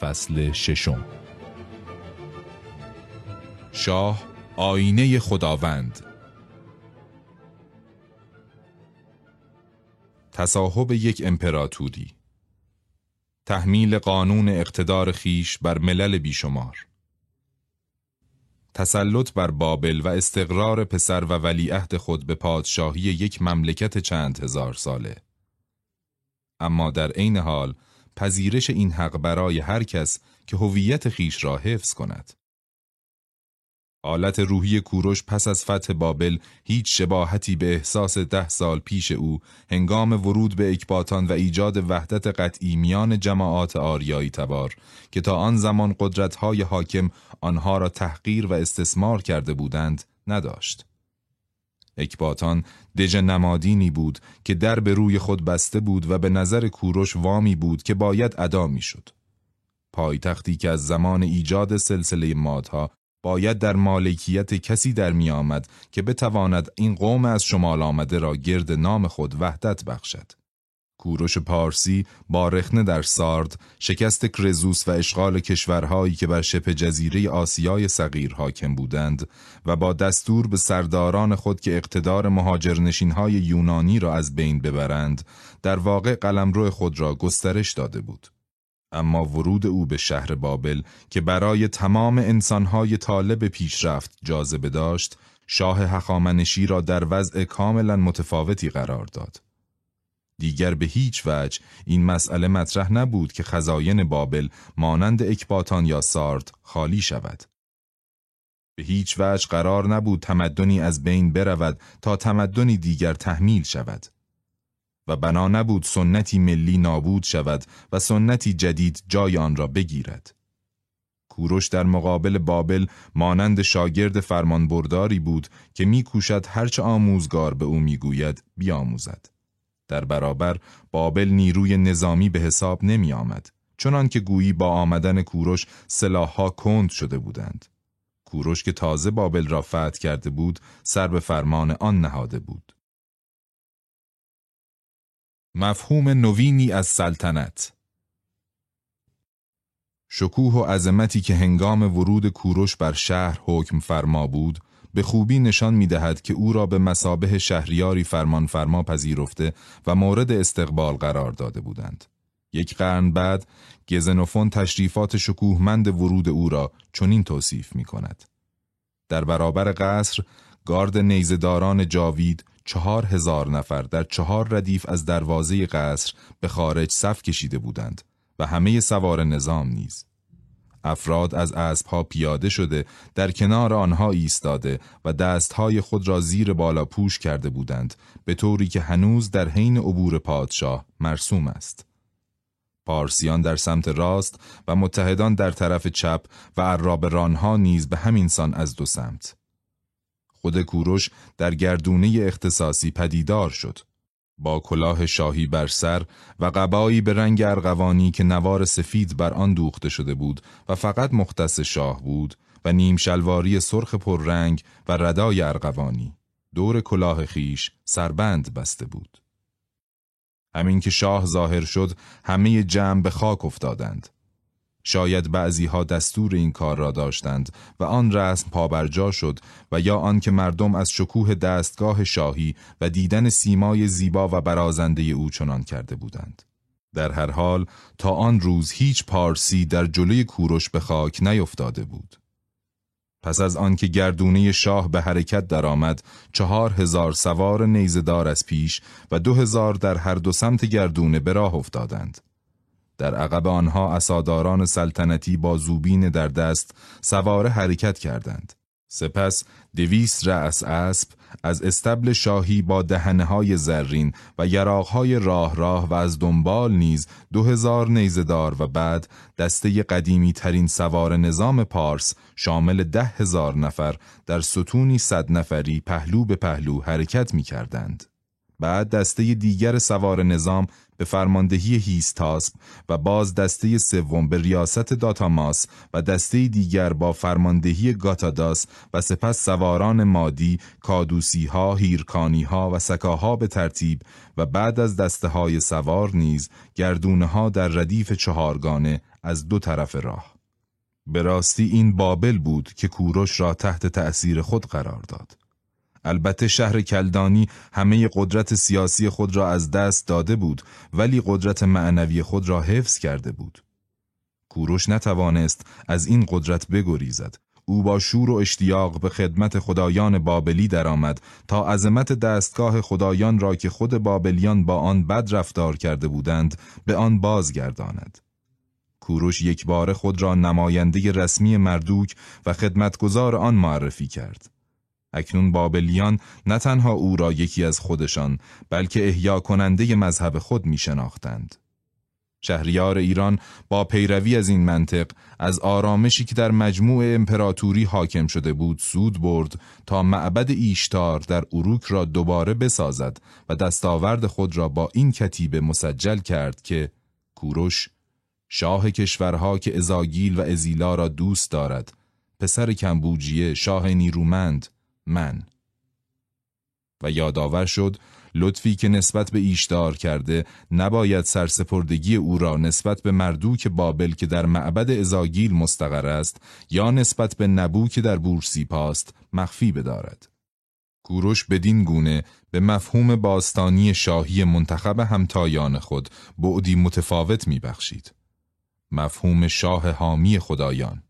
فصل ششم. شاه آینه خداوند. تصاحب یک امپراتوری. تحمیل قانون اقتدار خیش بر ملل بیشمار. تسلط بر بابل و استقرار پسر و ولیعهد خود به پادشاهی یک مملکت چند هزار ساله. اما در عین حال پذیرش این حق برای هر کس که هویت خیش را حفظ کند حالت روحی کوروش پس از فتح بابل هیچ شباهتی به احساس ده سال پیش او هنگام ورود به اکباتان و ایجاد وحدت قطعی میان جماعات آریایی تبار که تا آن زمان قدرتهای حاکم آنها را تحقیر و استثمار کرده بودند نداشت. اکباتان دژ نمادینی بود که در به روی خود بسته بود و به نظر کوروش وامی بود که باید ادا می‌شد. پایتختی که از زمان ایجاد سلسله مادها باید در مالکیت کسی در می آمد که بتواند این قوم از شمال آمده را گرد نام خود وحدت بخشد. کوروش پارسی با رخنه در سارد، شکست کرزوس و اشغال کشورهایی که بر شبه جزیره آسیای صغیر حاکم بودند و با دستور به سرداران خود که اقتدار مهاجرنشینهای یونانی را از بین ببرند، در واقع قلمرو خود را گسترش داده بود. اما ورود او به شهر بابل که برای تمام انسانهای طالب پیشرفت جاذبه داشت، شاه حخامنشی را در وضع کاملا متفاوتی قرار داد. دیگر به هیچ وجه این مسئله مطرح نبود که خزاین بابل مانند اکباتان یا سارد خالی شود. به هیچ وجه قرار نبود تمدنی از بین برود تا تمدنی دیگر تحمیل شود. و بنا نبود سنتی ملی نابود شود و سنتی جدید جای آن را بگیرد. کوروش در مقابل بابل مانند شاگرد فرمانبرداری بود که میکوشد هرچه آموزگار به او می‌گوید بیاموزد. در برابر بابل نیروی نظامی به حساب نمی آمد. چنان که گویی با آمدن کوروش سلاحها کند شده بودند. کوروش که تازه بابل را فتح کرده بود سر به فرمان آن نهاده بود. مفهوم نوینی از سلطنت شکوه و عظمتی که هنگام ورود کوروش بر شهر حکم فرما بود به خوبی نشان می دهد که او را به مسابه شهریاری فرمان فرما پذیرفته و مورد استقبال قرار داده بودند. یک قرن بعد گزنوفون تشریفات شکوهمند ورود او را چنین توصیف می کند. در برابر قصر گارد نیزداران جاوید چهار هزار نفر در چهار ردیف از دروازه قصر به خارج صف کشیده بودند و همه سوار نظام نیز. افراد از اسبها پیاده شده در کنار آنها ایستاده و دستهای خود را زیر بالا پوش کرده بودند به طوری که هنوز در حین عبور پادشاه مرسوم است. پارسیان در سمت راست و متحدان در طرف چپ و عراب رانها نیز به همین سان از دو سمت. خود کوروش در گردونه اختصاصی پدیدار شد. با کلاه شاهی بر سر و قبایی به رنگ ارغوانی که نوار سفید بر آن دوخته شده بود و فقط مختص شاه بود و نیم شلواری سرخ پررنگ و ردای ارغوانی دور کلاه خیش سربند بسته بود. همین که شاه ظاهر شد همه جمع به خاک افتادند. شاید بعضی ها دستور این کار را داشتند و آن رسم پابرجا شد و یا آنکه مردم از شکوه دستگاه شاهی و دیدن سیمای زیبا و برازنده او چنان کرده بودند. در هر حال تا آن روز هیچ پارسی در جلوی کوروش به خاک نیفتاده بود. پس از آنکه گردونه شاه به حرکت درآمد، چهار هزار سوار نیزدار از پیش و دو هزار در هر دو سمت گردونه به راه افتادند. در عقب آنها اساداران سلطنتی با زوبین در دست سوار حرکت کردند. سپس دویست رأس اسب از استبل شاهی با دهنه های زرین و یراقهای راه راه و از دنبال نیز دو هزار نیزدار و بعد دسته قدیمی ترین سوار نظام پارس شامل ده هزار نفر در ستونی صد نفری پهلو به پهلو حرکت می کردند. بعد دسته دیگر سوار نظام به فرماندهی هیستاسب و باز دسته سوم به ریاست داتاماس و دسته دیگر با فرماندهی گاتاداس و سپس سواران مادی، کادوسی ها و سکاها به ترتیب و بعد از دسته های سوار نیز گردونه ها در ردیف چهارگانه از دو طرف راه. به راستی این بابل بود که کوروش را تحت تأثیر خود قرار داد. البته شهر کلدانی همه قدرت سیاسی خود را از دست داده بود ولی قدرت معنوی خود را حفظ کرده بود. کوروش نتوانست از این قدرت بگریزد. او با شور و اشتیاق به خدمت خدایان بابلی درآمد تا عظمت دستگاه خدایان را که خود بابلیان با آن بد رفتار کرده بودند به آن بازگرداند. کوروش یک بار خود را نماینده رسمی مردوک و خدمتگزار آن معرفی کرد. اکنون بابلیان نه تنها او را یکی از خودشان بلکه احیا کننده مذهب خود می شناختند. شهریار ایران با پیروی از این منطق از آرامشی که در مجموع امپراتوری حاکم شده بود سود برد تا معبد ایشتار در اروک را دوباره بسازد و دستاورد خود را با این کتیبه مسجل کرد که کوروش شاه کشورها که ازاگیل و ازیلا را دوست دارد پسر کمبوجیه شاه نیرومند من و یادآور شد لطفی که نسبت به ایشدار کرده نباید سرسپردگی او را نسبت به مردوک بابل که در معبد ازاگیل مستقر است یا نسبت به نبو که در پاست مخفی بدارد. کوروش بدین گونه به مفهوم باستانی شاهی منتخب همتایان خود بعدی متفاوت میبخشید. مفهوم شاه حامی خدایان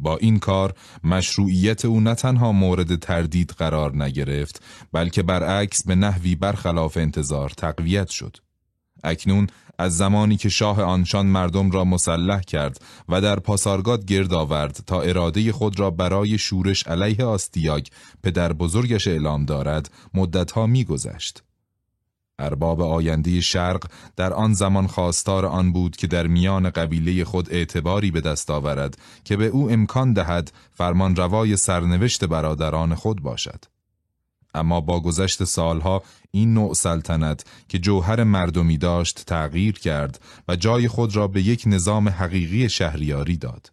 با این کار مشروعیت او نه تنها مورد تردید قرار نگرفت بلکه برعکس به نحوی برخلاف انتظار تقویت شد اکنون از زمانی که شاه آنشان مردم را مسلح کرد و در پاسارگاد گرد آورد تا اراده خود را برای شورش علیه آستیاگ پدر بزرگش اعلام دارد مدتها میگذشت. ارباب آینده شرق در آن زمان خواستار آن بود که در میان قبیله خود اعتباری به دست آورد که به او امکان دهد فرمان روای سرنوشت برادران خود باشد. اما با گذشت سالها این نوع سلطنت که جوهر مردمی داشت تغییر کرد و جای خود را به یک نظام حقیقی شهریاری داد.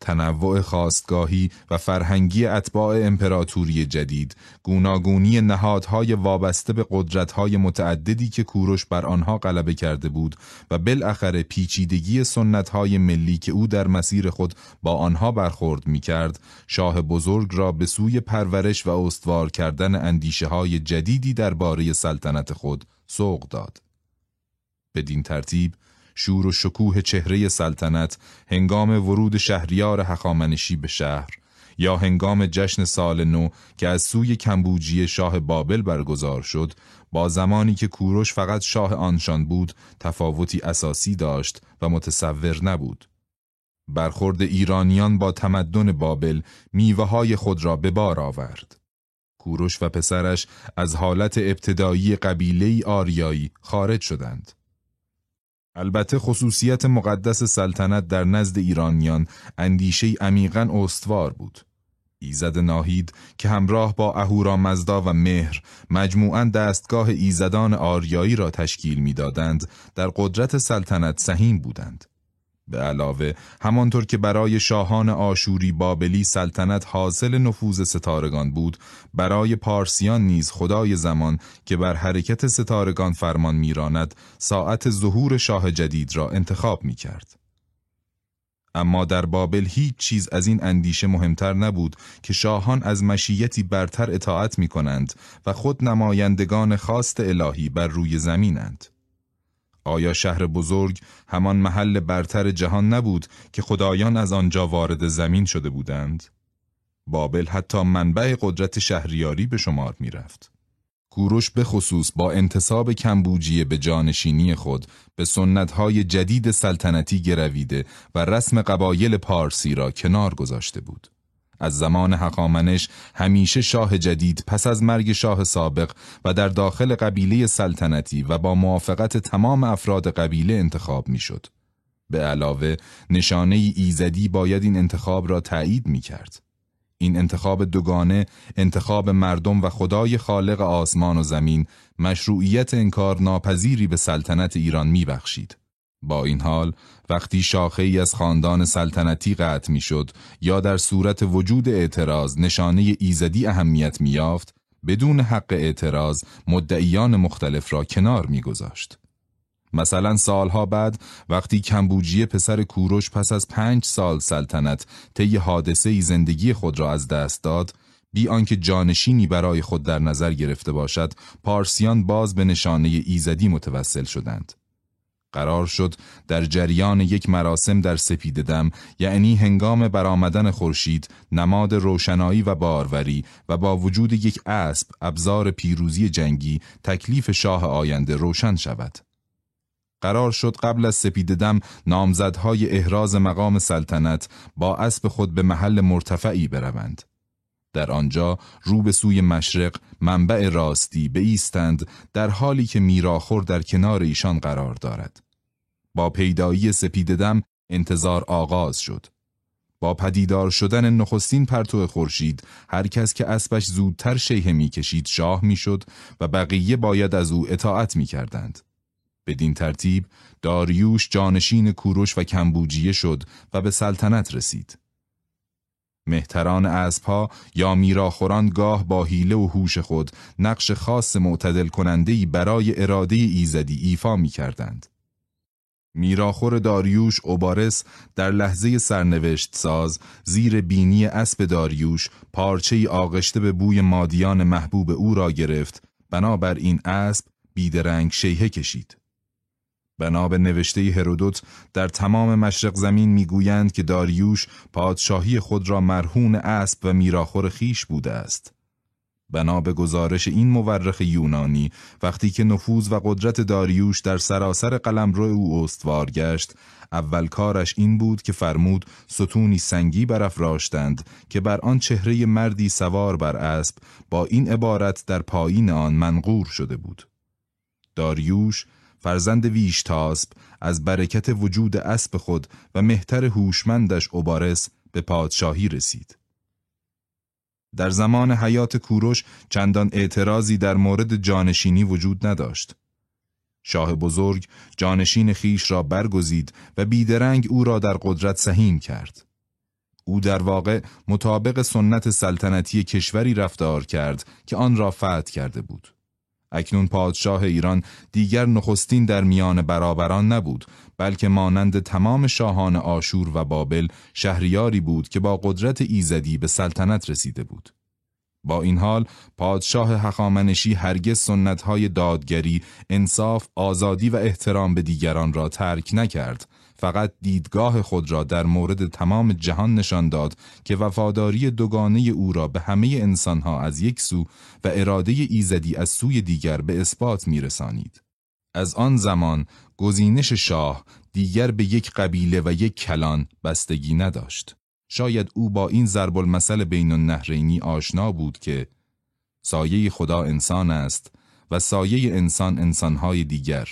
تنوع خواستگاهی و فرهنگی اتباع امپراتوری جدید، گوناگونی نهادهای وابسته به قدرتهای متعددی که کوروش بر آنها غلبه کرده بود و بالاخره پیچیدگی سنتهای ملی که او در مسیر خود با آنها برخورد می کرد، شاه بزرگ را به سوی پرورش و استوار کردن اندیشه های جدیدی درباره سلطنت خود سوق داد. بدین ترتیب شور و شکوه چهره سلطنت هنگام ورود شهریار هخامنشی به شهر یا هنگام جشن سال نو که از سوی کمبوجی شاه بابل برگزار شد با زمانی که کوروش فقط شاه آنشان بود تفاوتی اساسی داشت و متصور نبود. برخورد ایرانیان با تمدن بابل میوه های خود را به بار آورد. کوروش و پسرش از حالت ابتدایی قبیله آریایی خارج شدند. البته خصوصیت مقدس سلطنت در نزد ایرانیان اندیشه عمیقا استوار بود. ایزد ناهید که همراه با اهورا مزدا و مهر مجموعاً دستگاه ایزدان آریایی را تشکیل می‌دادند در قدرت سلطنت سهیم بودند. به علاوه همانطور که برای شاهان آشوری بابلی سلطنت حاصل نفوذ ستارگان بود برای پارسیان نیز خدای زمان که بر حرکت ستارگان فرمان میراند ساعت ظهور شاه جدید را انتخاب می کرد. اما در بابل هیچ چیز از این اندیشه مهمتر نبود که شاهان از مشیتی برتر اطاعت می کنند و خود نمایندگان خواست الهی بر روی زمینند. آیا شهر بزرگ همان محل برتر جهان نبود که خدایان از آنجا وارد زمین شده بودند؟ بابل حتی منبع قدرت شهریاری به شمار می رفت. کوروش به خصوص با انتصاب کمبوجیه به جانشینی خود به سنتهای جدید سلطنتی گرویده و رسم قبایل پارسی را کنار گذاشته بود. از زمان حقامنش همیشه شاه جدید پس از مرگ شاه سابق و در داخل قبیله سلطنتی و با موافقت تمام افراد قبیله انتخاب می‌شد. به علاوه نشانه ایزدی باید این انتخاب را تایید می کرد. این انتخاب دوگانه انتخاب مردم و خدای خالق آسمان و زمین مشروعیت انکار ناپذیری به سلطنت ایران می بخشید. با این حال وقتی شاخه ای از خاندان سلطنتی قطع می‌شد یا در صورت وجود اعتراض نشانه ایزدی اهمیت میافت بدون حق اعتراض مدعیان مختلف را کنار میگذاشت. مثلا سالها بعد وقتی کمبوجیه پسر کوروش پس از پنج سال سلطنت طی حادثه ای زندگی خود را از دست داد بی آنکه جانشینی برای خود در نظر گرفته باشد پارسیان باز به نشانه ایزدی متوسل شدند. قرار شد در جریان یک مراسم در سپید دم یعنی هنگام برآمدن خورشید نماد روشنایی و باروری و با وجود یک اسب ابزار پیروزی جنگی تکلیف شاه آینده روشن شود. قرار شد قبل از سپید دم نامزدهای احراز مقام سلطنت با اسب خود به محل مرتفعی بروند. در آنجا رو به سوی مشرق منبع راستی ایستند در حالی که میراخور در کنار ایشان قرار دارد. با پیدایی سپیددم انتظار آغاز شد. با پدیدار شدن نخستین پرتو خورشید هر کس که اسبش زودتر شیه می‌کشید شاه می‌شد و بقیه باید از او اطاعت می‌کردند. بدین ترتیب داریوش جانشین کوروش و کمبوجیه شد و به سلطنت رسید. مهتران اسبها یا میراخوران گاه با حیله و هوش خود نقش خاص معتدل کنندهی برای اراده ایزدی ایفا می کردند. میراخور داریوش اوبارس در لحظه سرنوشت ساز زیر بینی اسب داریوش پارچه آغشته به بوی مادیان محبوب او را گرفت بنابر این اسب بیدرنگ شیهه کشید. بنا به نوشته هرودوت در تمام مشرق زمین می‌گویند که داریوش پادشاهی خود را مرهون اسب و میراخور خیش بوده است. بنا به گزارش این مورخ یونانی وقتی که نفوذ و قدرت داریوش در سراسر قلمرو او استوار گشت اول کارش این بود که فرمود ستونی سنگی برافراشتند که بر آن چهره مردی سوار بر اسب با این عبارت در پایین آن منقور شده بود داریوش فرزند ویشتاسب از برکت وجود اسب خود و مهتر هوشمندش اوبارس به پادشاهی رسید. در زمان حیات کوروش چندان اعتراضی در مورد جانشینی وجود نداشت. شاه بزرگ جانشین خیش را برگزید و بیدرنگ او را در قدرت سهیم کرد. او در واقع مطابق سنت سلطنتی کشوری رفتار کرد که آن را فتح کرده بود. اکنون پادشاه ایران دیگر نخستین در میان برابران نبود بلکه مانند تمام شاهان آشور و بابل شهریاری بود که با قدرت ایزدی به سلطنت رسیده بود. با این حال پادشاه حخامنشی هرگز سنتهای دادگری، انصاف، آزادی و احترام به دیگران را ترک نکرد فقط دیدگاه خود را در مورد تمام جهان نشان داد که وفاداری دوگانه او را به همه انسانها از یک سو و اراده ایزدی از سوی دیگر به اثبات میرسانید. از آن زمان گزینش شاه دیگر به یک قبیله و یک کلان بستگی نداشت. شاید او با این ضرب المثل بین النهرینی آشنا بود که سایه خدا انسان است و سایه انسان انسانهای دیگر.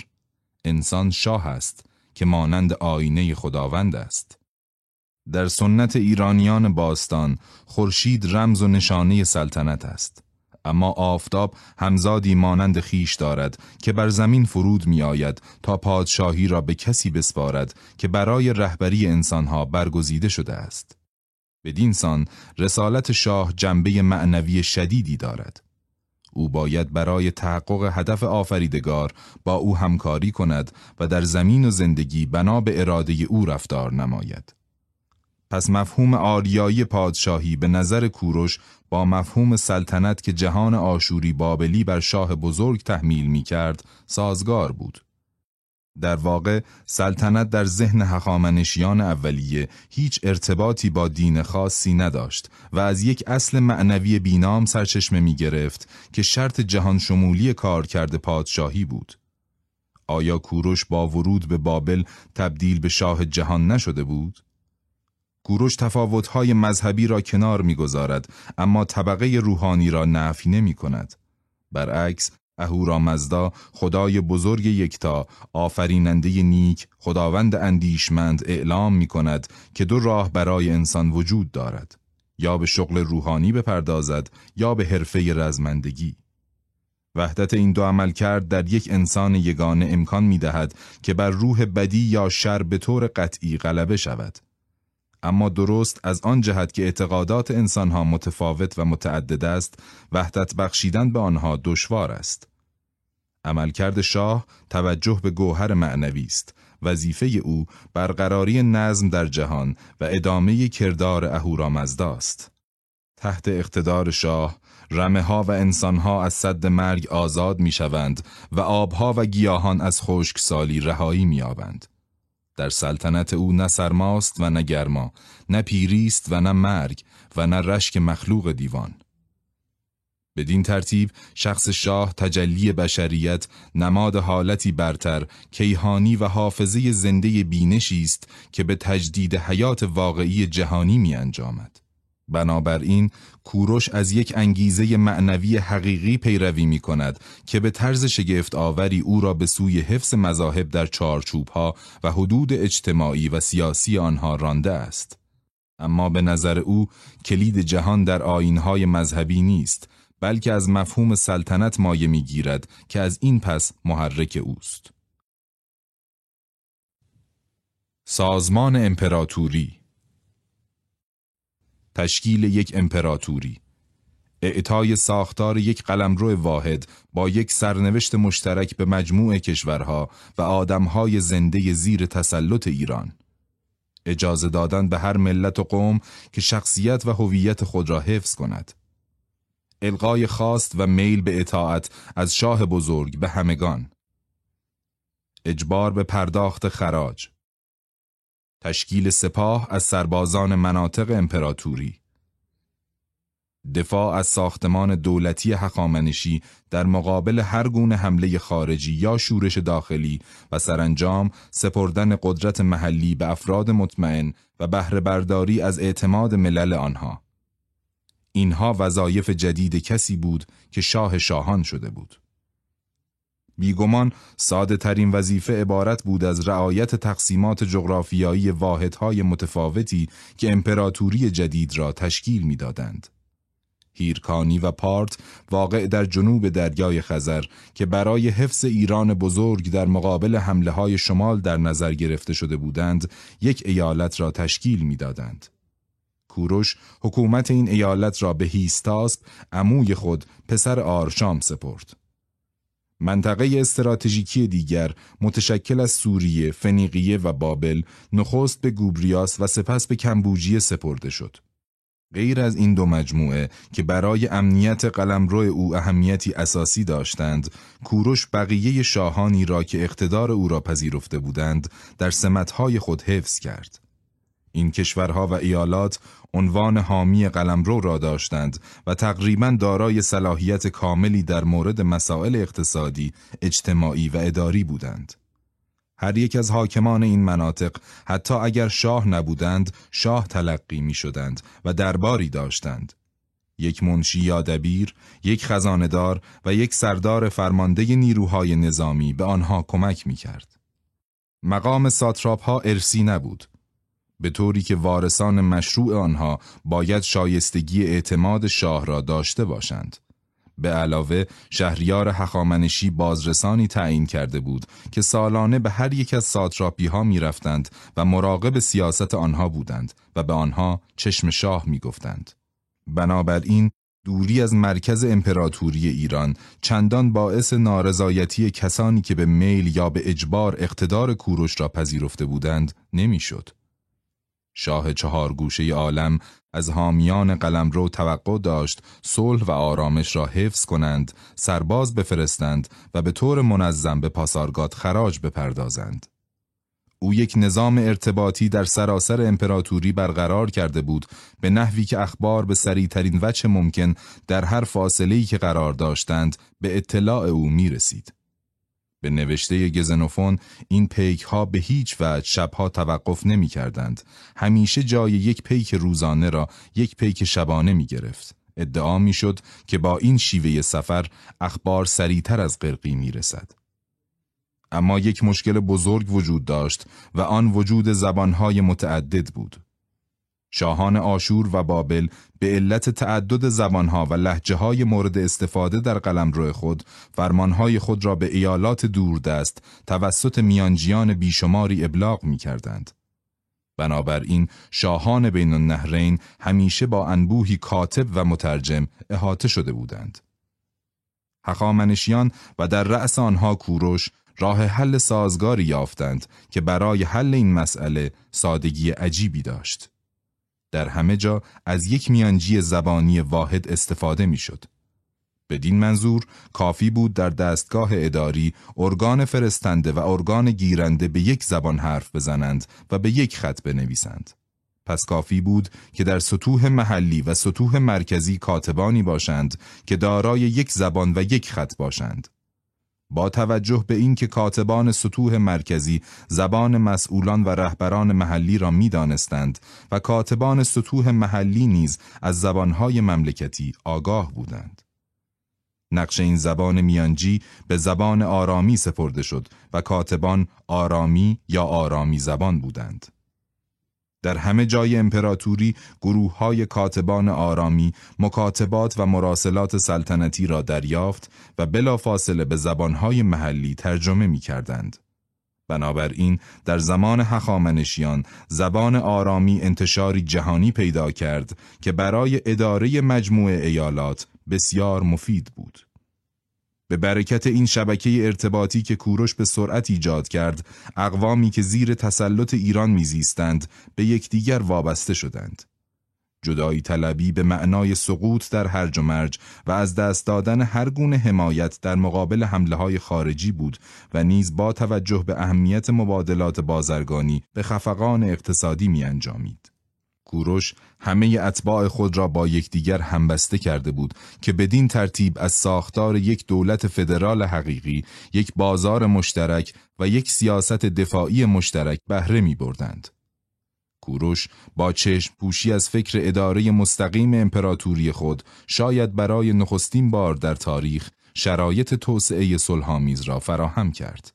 انسان شاه است که مانند آینه خداوند است. در سنت ایرانیان باستان خورشید رمز و نشانه سلطنت است. اما آفتاب همزادی مانند خیش دارد که بر زمین فرود می آید تا پادشاهی را به کسی بسپارد که برای رهبری انسانها برگزیده شده است. بدین سان رسالت شاه جنبه معنوی شدیدی دارد. او باید برای تحقق هدف آفریدگار با او همکاری کند و در زمین و زندگی بنا به اراده او رفتار نماید. پس مفهوم آریایی پادشاهی به نظر کوروش با مفهوم سلطنت که جهان آشوری بابلی بر شاه بزرگ تحمیل می کرد سازگار بود. در واقع سلطنت در ذهن هخامنشیان اولیه هیچ ارتباطی با دین خاصی نداشت و از یک اصل معنوی بینام سرچشمه می گرفت که شرط جهان شمولی کارکرد پادشاهی بود. آیا کوروش با ورود به بابل تبدیل به شاه جهان نشده بود؟ کوروش تفاوتهای مذهبی را کنار می‌گذارد اما طبقه روحانی را نفی نمی کند. برعکس اهورامزدا خدای بزرگ یکتا آفریننده نیک خداوند اندیشمند اعلام می کند که دو راه برای انسان وجود دارد. یا به شغل روحانی بپردازد یا به حرفه رزمندگی. وحدت این دو عمل کرد در یک انسان یگانه امکان می دهد که بر روح بدی یا شر به طور قطعی غلبه شود. اما درست از آن جهت که اعتقادات انسانها متفاوت و متعدد است وحدت بخشیدن به آنها دشوار است. عملکرد شاه توجه به گوهر معنوی است. وظیفه او برقراری نظم در جهان و ادامه کردار اهورامزدا است. تحت اقتدار شاه رمه ها و انسان ها از صد مرگ آزاد می شوند و آبها و گیاهان از خشکسالی رهایی می آبند. در سلطنت او نه سرماست و نه گرما، نه پیریست و نه مرگ و نه رشک مخلوق دیوان. بدین ترتیب شخص شاه تجلی بشریت نماد حالتی برتر کیهانی و حافظه زنده بینشی است که به تجدید حیات واقعی جهانی می انجامد. بنابراین کوروش از یک انگیزه معنوی حقیقی پیروی می کند که به طرز شگفت آوری او را به سوی حفظ مذاهب در چارچوبها و حدود اجتماعی و سیاسی آنها رانده است. اما به نظر او کلید جهان در آینهای مذهبی نیست بلکه از مفهوم سلطنت مایه می‌گیرد که از این پس محرک اوست. سازمان امپراتوری تشکیل یک امپراتوری. اعطای ساختار یک قلمرو واحد با یک سرنوشت مشترک به مجموع کشورها و آدمهای زنده زیر تسلط ایران. اجازه دادن به هر ملت و قوم که شخصیت و هویت خود را حفظ کند. القای خواست و میل به اطاعت از شاه بزرگ به همگان. اجبار به پرداخت خراج. تشکیل سپاه از سربازان مناطق امپراتوری. دفاع از ساختمان دولتی حقامنشی در مقابل هر گونه حمله خارجی یا شورش داخلی و سرانجام سپردن قدرت محلی به افراد مطمئن و بهره برداری از اعتماد ملل آنها. اینها وظایف جدید کسی بود که شاه شاهان شده بود. بیگمان ساده ترین وظیفه عبارت بود از رعایت تقسیمات جغرافیایی واحدهای متفاوتی که امپراتوری جدید را تشکیل می‌دادند. هیرکانی و پارت واقع در جنوب دریای خزر که برای حفظ ایران بزرگ در مقابل حمله های شمال در نظر گرفته شده بودند یک ایالت را تشکیل می‌دادند. کوروش حکومت این ایالت را به هیستاسپ عموی خود پسر آرشام سپرد. منطقه استراتژیکی دیگر متشکل از سوریه، فنیقیه و بابل نخست به گوبریاس و سپس به کمبوجیه سپرده شد. غیر از این دو مجموعه که برای امنیت قلمرو او اهمیتی اساسی داشتند، کوروش بقیه شاهانی را که اقتدار او را پذیرفته بودند در سمتهای خود حفظ کرد. این کشورها و ایالات عنوان حامی قلمرو را داشتند و تقریبا دارای صلاحیت کاملی در مورد مسائل اقتصادی، اجتماعی و اداری بودند. هر یک از حاکمان این مناطق حتی اگر شاه نبودند شاه تلقی می شدند و درباری داشتند. یک منشی یا دبیر، یک خزاندار و یک سردار فرمانده نیروهای نظامی به آنها کمک می کرد. مقام ساتراپ ها ارسی نبود به طوری که وارثان مشروع آنها باید شایستگی اعتماد شاه را داشته باشند. به علاوه شهریار حخامنشی بازرسانی تعیین کرده بود که سالانه به هر یک از ساتراپی ها می رفتند و مراقب سیاست آنها بودند و به آنها چشم شاه می گفتند. بنابراین دوری از مرکز امپراتوری ایران چندان باعث نارضایتی کسانی که به میل یا به اجبار اقتدار کوروش را پذیرفته بودند نمی‌شد. شاه چهار گوشه عالم از حامیان قلمرو توقع داشت صلح و آرامش را حفظ کنند، سرباز بفرستند و به طور منظم به پاسارگاد خراج بپردازند. او یک نظام ارتباطی در سراسر امپراتوری برقرار کرده بود به نحوی که اخبار به سریعترین وجه ممکن در هر فاصله‌ای که قرار داشتند به اطلاع او می رسید. به نوشته گزنوفون این پیک ها به هیچ وجه شبها توقف نمی کردند. همیشه جای یک پیک روزانه را یک پیک شبانه می گرفت. ادعا می شد که با این شیوه سفر اخبار سریعتر از قرقی می رسد. اما یک مشکل بزرگ وجود داشت و آن وجود زبانهای متعدد بود. شاهان آشور و بابل به علت تعدد زبانها و لحجه های مورد استفاده در قلمرو خود فرمانهای خود را به ایالات دوردست توسط میانجیان بیشماری ابلاغ می کردند. بنابراین شاهان بین النهرین همیشه با انبوهی کاتب و مترجم احاطه شده بودند. هخامنشیان و در رأس آنها کوروش راه حل سازگاری یافتند که برای حل این مسئله سادگی عجیبی داشت. در همه جا از یک میانجی زبانی واحد استفاده می‌شد. بدین منظور کافی بود در دستگاه اداری ارگان فرستنده و ارگان گیرنده به یک زبان حرف بزنند و به یک خط بنویسند. پس کافی بود که در سطوح محلی و سطوح مرکزی کاتبانی باشند که دارای یک زبان و یک خط باشند. با توجه به اینکه کاتبان سطوح مرکزی زبان مسئولان و رهبران محلی را می‌دانستند و کاتبان سطوح محلی نیز از زبانهای مملکتی آگاه بودند. نقش این زبان میانجی به زبان آرامی سپرده شد و کاتبان آرامی یا آرامی زبان بودند. در همه جای امپراتوری گروه های کاتبان آرامی مکاتبات و مراسلات سلطنتی را دریافت و بلافاصله به زبانهای محلی ترجمه می کردند. بنابراین در زمان هخامنشیان زبان آرامی انتشاری جهانی پیدا کرد که برای اداره مجموع ایالات بسیار مفید بود. به برکت این شبکه ارتباطی که کوروش به سرعت ایجاد کرد، اقوامی که زیر تسلط ایران میزیستند به یکدیگر وابسته شدند. جدایی طلبی به معنای سقوط در هرج و مرج و از دست دادن هر گونه حمایت در مقابل حمله های خارجی بود و نیز با توجه به اهمیت مبادلات بازرگانی به خفقان اقتصادی می انجامید. کوروش همه اتباع خود را با یکدیگر همبسته کرده بود که بدین ترتیب از ساختار یک دولت فدرال حقیقی، یک بازار مشترک و یک سیاست دفاعی مشترک بهره می بردند. کوروش با چشم پوشی از فکر اداره مستقیم امپراتوری خود شاید برای نخستین بار در تاریخ شرایط توسعه صلحآمیز را فراهم کرد.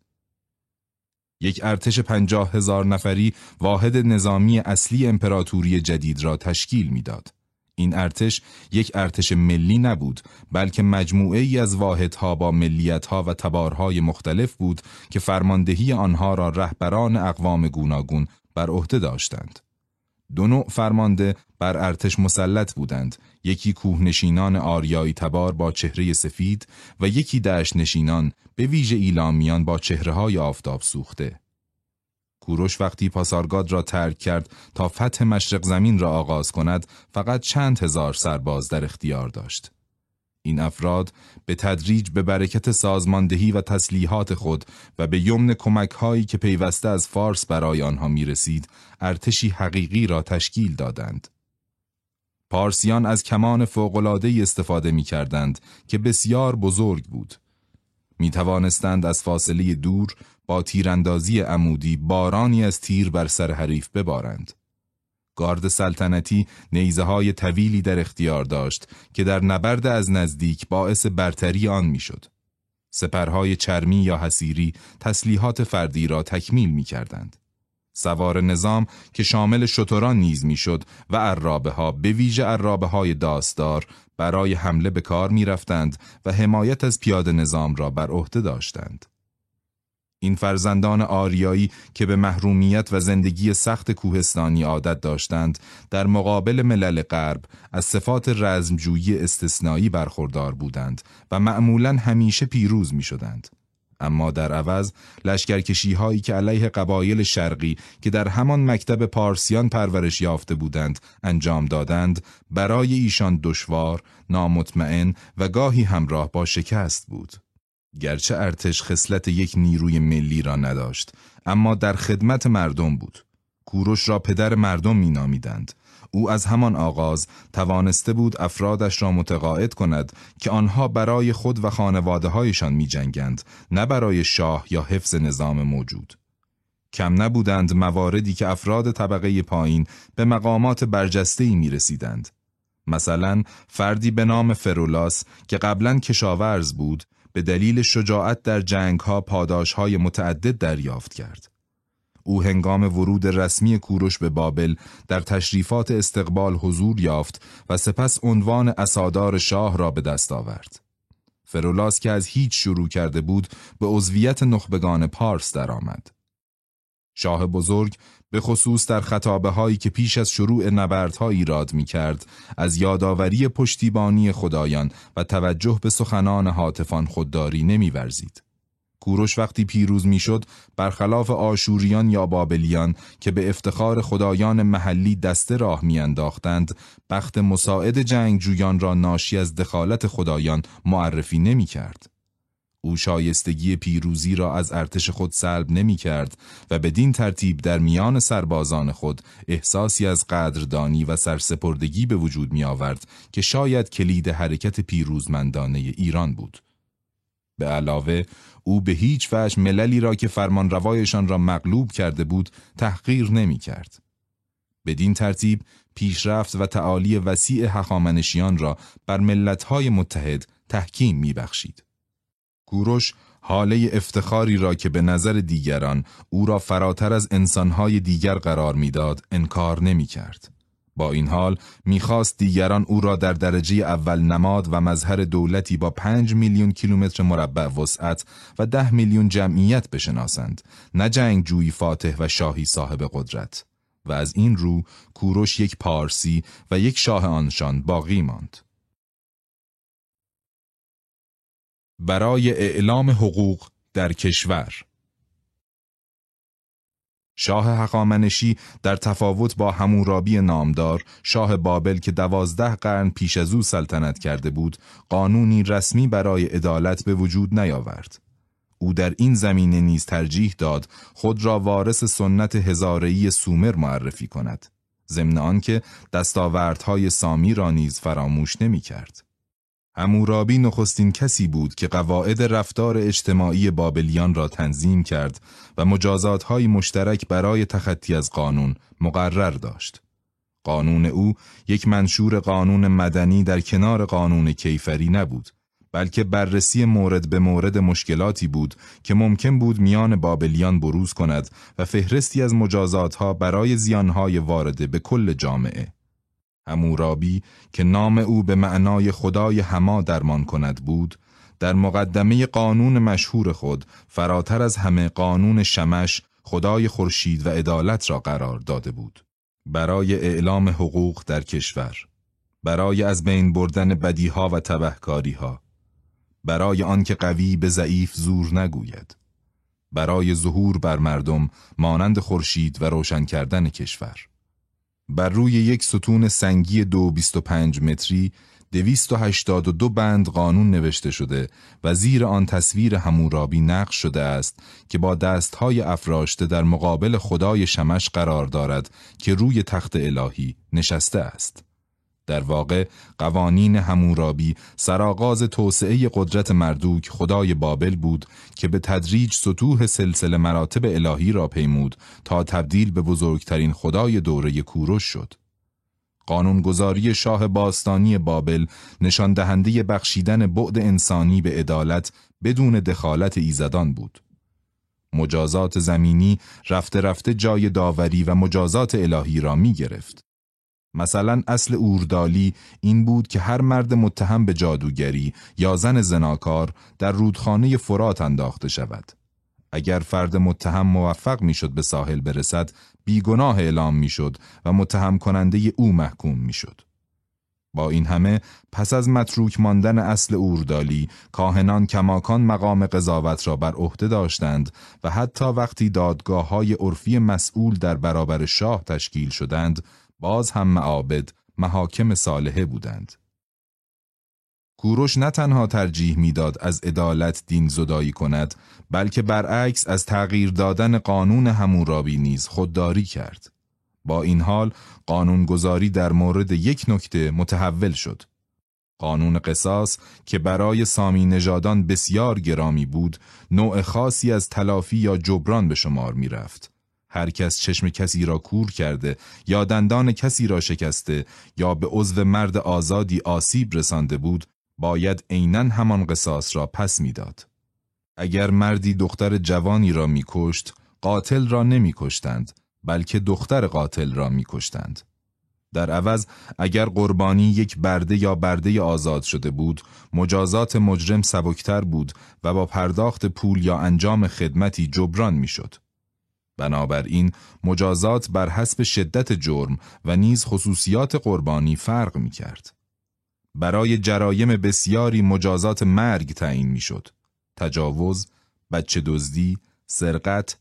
یک ارتش پنجاه هزار نفری واحد نظامی اصلی امپراتوری جدید را تشکیل می‌داد. این ارتش یک ارتش ملی نبود بلکه مجموعه ای از واحدها با ملیتها و تبارهای مختلف بود که فرماندهی آنها را رهبران اقوام گوناگون بر عهده داشتند. دو نوع فرمانده بر ارتش مسلط بودند یکی کوهنشینان آریایی تبار با چهره سفید و یکی دشت نشینان به ویژه ایلامیان با چهره های آفتاب سوخته کوروش وقتی پاسارگاد را ترک کرد تا فتح مشرق زمین را آغاز کند فقط چند هزار سرباز در اختیار داشت این افراد به تدریج به برکت سازماندهی و تسلیحات خود و به یمن کمک هایی که پیوسته از فارس برای آنها می رسید ارتشی حقیقی را تشکیل دادند. پارسیان از کمان فوقلادهی استفاده می کردند که بسیار بزرگ بود. می توانستند از فاصله دور با تیراندازی عمودی بارانی از تیر بر سر حریف ببارند. گارد سلطنتی نیزه های طویلی در اختیار داشت که در نبرد از نزدیک باعث برتری آن می‌شد. سپرهای چرمی یا حسیری تسلیحات فردی را تکمیل می کردند. سوار نظام که شامل شتران نیز می‌شد و عرابه ها به ویژه عرابه های داستار برای حمله به کار می رفتند و حمایت از پیاده نظام را بر عهده داشتند. این فرزندان آریایی که به محرومیت و زندگی سخت کوهستانی عادت داشتند در مقابل ملل غرب از صفات رزمجویی استثنایی برخوردار بودند و معمولا همیشه پیروز می شدند. اما در عوض لشکرکشی هایی که علیه قبایل شرقی که در همان مکتب پارسیان پرورش یافته بودند انجام دادند برای ایشان دشوار، نامطمئن و گاهی همراه با شکست بود. گرچه ارتش خصلت یک نیروی ملی را نداشت اما در خدمت مردم بود کوروش را پدر مردم می نامیدند. او از همان آغاز توانسته بود افرادش را متقاعد کند که آنها برای خود و خانواده هایشان می جنگند نه برای شاه یا حفظ نظام موجود کم نبودند مواردی که افراد طبقه پایین به مقامات برجسته می رسیدند. مثلا فردی به نام فرولاس که قبلا کشاورز بود به دلیل شجاعت در جنگ ها پاداش های متعدد دریافت کرد. او هنگام ورود رسمی کوروش به بابل در تشریفات استقبال حضور یافت و سپس عنوان اسادار شاه را به دست آورد. فرولاس که از هیچ شروع کرده بود به عضویت نخبگان پارس درآمد. شاه بزرگ به خصوص در خطابه هایی که پیش از شروع نبردها ایراد می کرد از یادآوری پشتیبانی خدایان و توجه به سخنان حاطفان خودداری نمی ورزید. کوروش وقتی پیروز می‌شد برخلاف آشوریان یا بابلیان که به افتخار خدایان محلی دسته راه میانداختند بخت مساعد جنگجویان را ناشی از دخالت خدایان معرفی نمی کرد. او شایستگی پیروزی را از ارتش خود سلب نمی کرد و بدین ترتیب در میان سربازان خود احساسی از قدردانی و سرسپردگی به وجود می آورد که شاید کلید حرکت پیروزمندانه ایران بود. به علاوه او به هیچ وجه مللی را که فرمان روایشان را مغلوب کرده بود تحقیر نمی کرد. بدین ترتیب پیشرفت و تعالی وسیع حخامنشیان را بر ملتهای متحد تحکیم می بخشید. کوروش حاله افتخاری را که به نظر دیگران او را فراتر از انسانهای دیگر قرار می‌داد انکار نمی کرد. با این حال می‌خواست دیگران او را در درجه اول نماد و مظهر دولتی با پنج میلیون کیلومتر مربع وسعت و ده میلیون جمعیت بشناسند نه جنگ جوی فاتح و شاهی صاحب قدرت. و از این رو کوروش یک پارسی و یک شاه آنشان باقی ماند. برای اعلام حقوق در کشور شاه حقامنشی در تفاوت با همورابی نامدار شاه بابل که دوازده قرن پیش از او سلطنت کرده بود قانونی رسمی برای عدالت به وجود نیاورد او در این زمینه نیز ترجیح داد خود را وارث سنت هزارهی سومر معرفی کند ضمن آنکه دستاوردهای سامی را نیز فراموش نمی کرد. امورابی نخستین کسی بود که قواعد رفتار اجتماعی بابلیان را تنظیم کرد و مجازات های مشترک برای تخطی از قانون مقرر داشت. قانون او یک منشور قانون مدنی در کنار قانون کیفری نبود، بلکه بررسی مورد به مورد مشکلاتی بود که ممکن بود میان بابلیان بروز کند و فهرستی از مجازات ها برای زیانهای وارده به کل جامعه. امورابی که نام او به معنای خدای هما درمان کند بود در مقدمه قانون مشهور خود فراتر از همه قانون شمش خدای خورشید و عدالت را قرار داده بود. برای اعلام حقوق در کشور. برای از بین بردن بدیها و تبهکاریها. برای آنکه قوی به ضعیف زور نگوید. برای ظهور بر مردم مانند خورشید و روشن کردن کشور. بر روی یک ستون سنگی دو بیست و پنج متری دویست و هشتاد و دو بند قانون نوشته شده و زیر آن تصویر همورابی نقش شده است که با دستهای افراشته در مقابل خدای شمش قرار دارد که روی تخت الهی نشسته است. در واقع قوانین همورابی سرآغاز توسعه قدرت مردوک خدای بابل بود که به تدریج سطوح سلسله مراتب الهی را پیمود تا تبدیل به بزرگترین خدای دوره کوروش شد. قانونگذاری شاه باستانی بابل نشان دهنده بخشیدن بعد انسانی به عدالت بدون دخالت ایزدان بود. مجازات زمینی رفته رفته جای داوری و مجازات الهی را می گرفت. مثلا اصل اوردالی این بود که هر مرد متهم به جادوگری یا زن زناکار در رودخانه فرات انداخته شود. اگر فرد متهم موفق می‌شد به ساحل برسد، بیگناه اعلام می‌شد و متهم کننده او محکوم می‌شد. با این همه پس از متروک ماندن اصل اوردالی کاهنان کماکان مقام قضاوت را بر عهده داشتند و حتی وقتی دادگاه های عرفی مسئول در برابر شاه تشکیل شدند باز هم معابد محاکم صالحه بودند. کوروش نه تنها ترجیح می‌داد از عدالت دین زدایی کند بلکه برعکس از تغییر دادن قانون همورابی نیز خودداری کرد. با این حال قانونگذاری در مورد یک نکته متحول شد. قانون قصاص که برای سامی نژادان بسیار گرامی بود، نوع خاصی از تلافی یا جبران به شمار می رفت. هر کس چشم کسی را کور کرده یا دندان کسی را شکسته یا به عضو مرد آزادی آسیب رسانده بود باید عینا همان قصاص را پس می‌داد. اگر مردی دختر جوانی را میکشت قاتل را نمیکشتند بلکه دختر قاتل را میکشتند. در عوض اگر قربانی یک برده یا برده آزاد شده بود مجازات مجرم سبکتر بود و با پرداخت پول یا انجام خدمتی جبران می‌شد. بنابراین مجازات بر حسب شدت جرم و نیز خصوصیات قربانی فرق می کرد. برای جرایم بسیاری مجازات مرگ تعیین می شد. تجاوز، بچه دزدی، سرقت،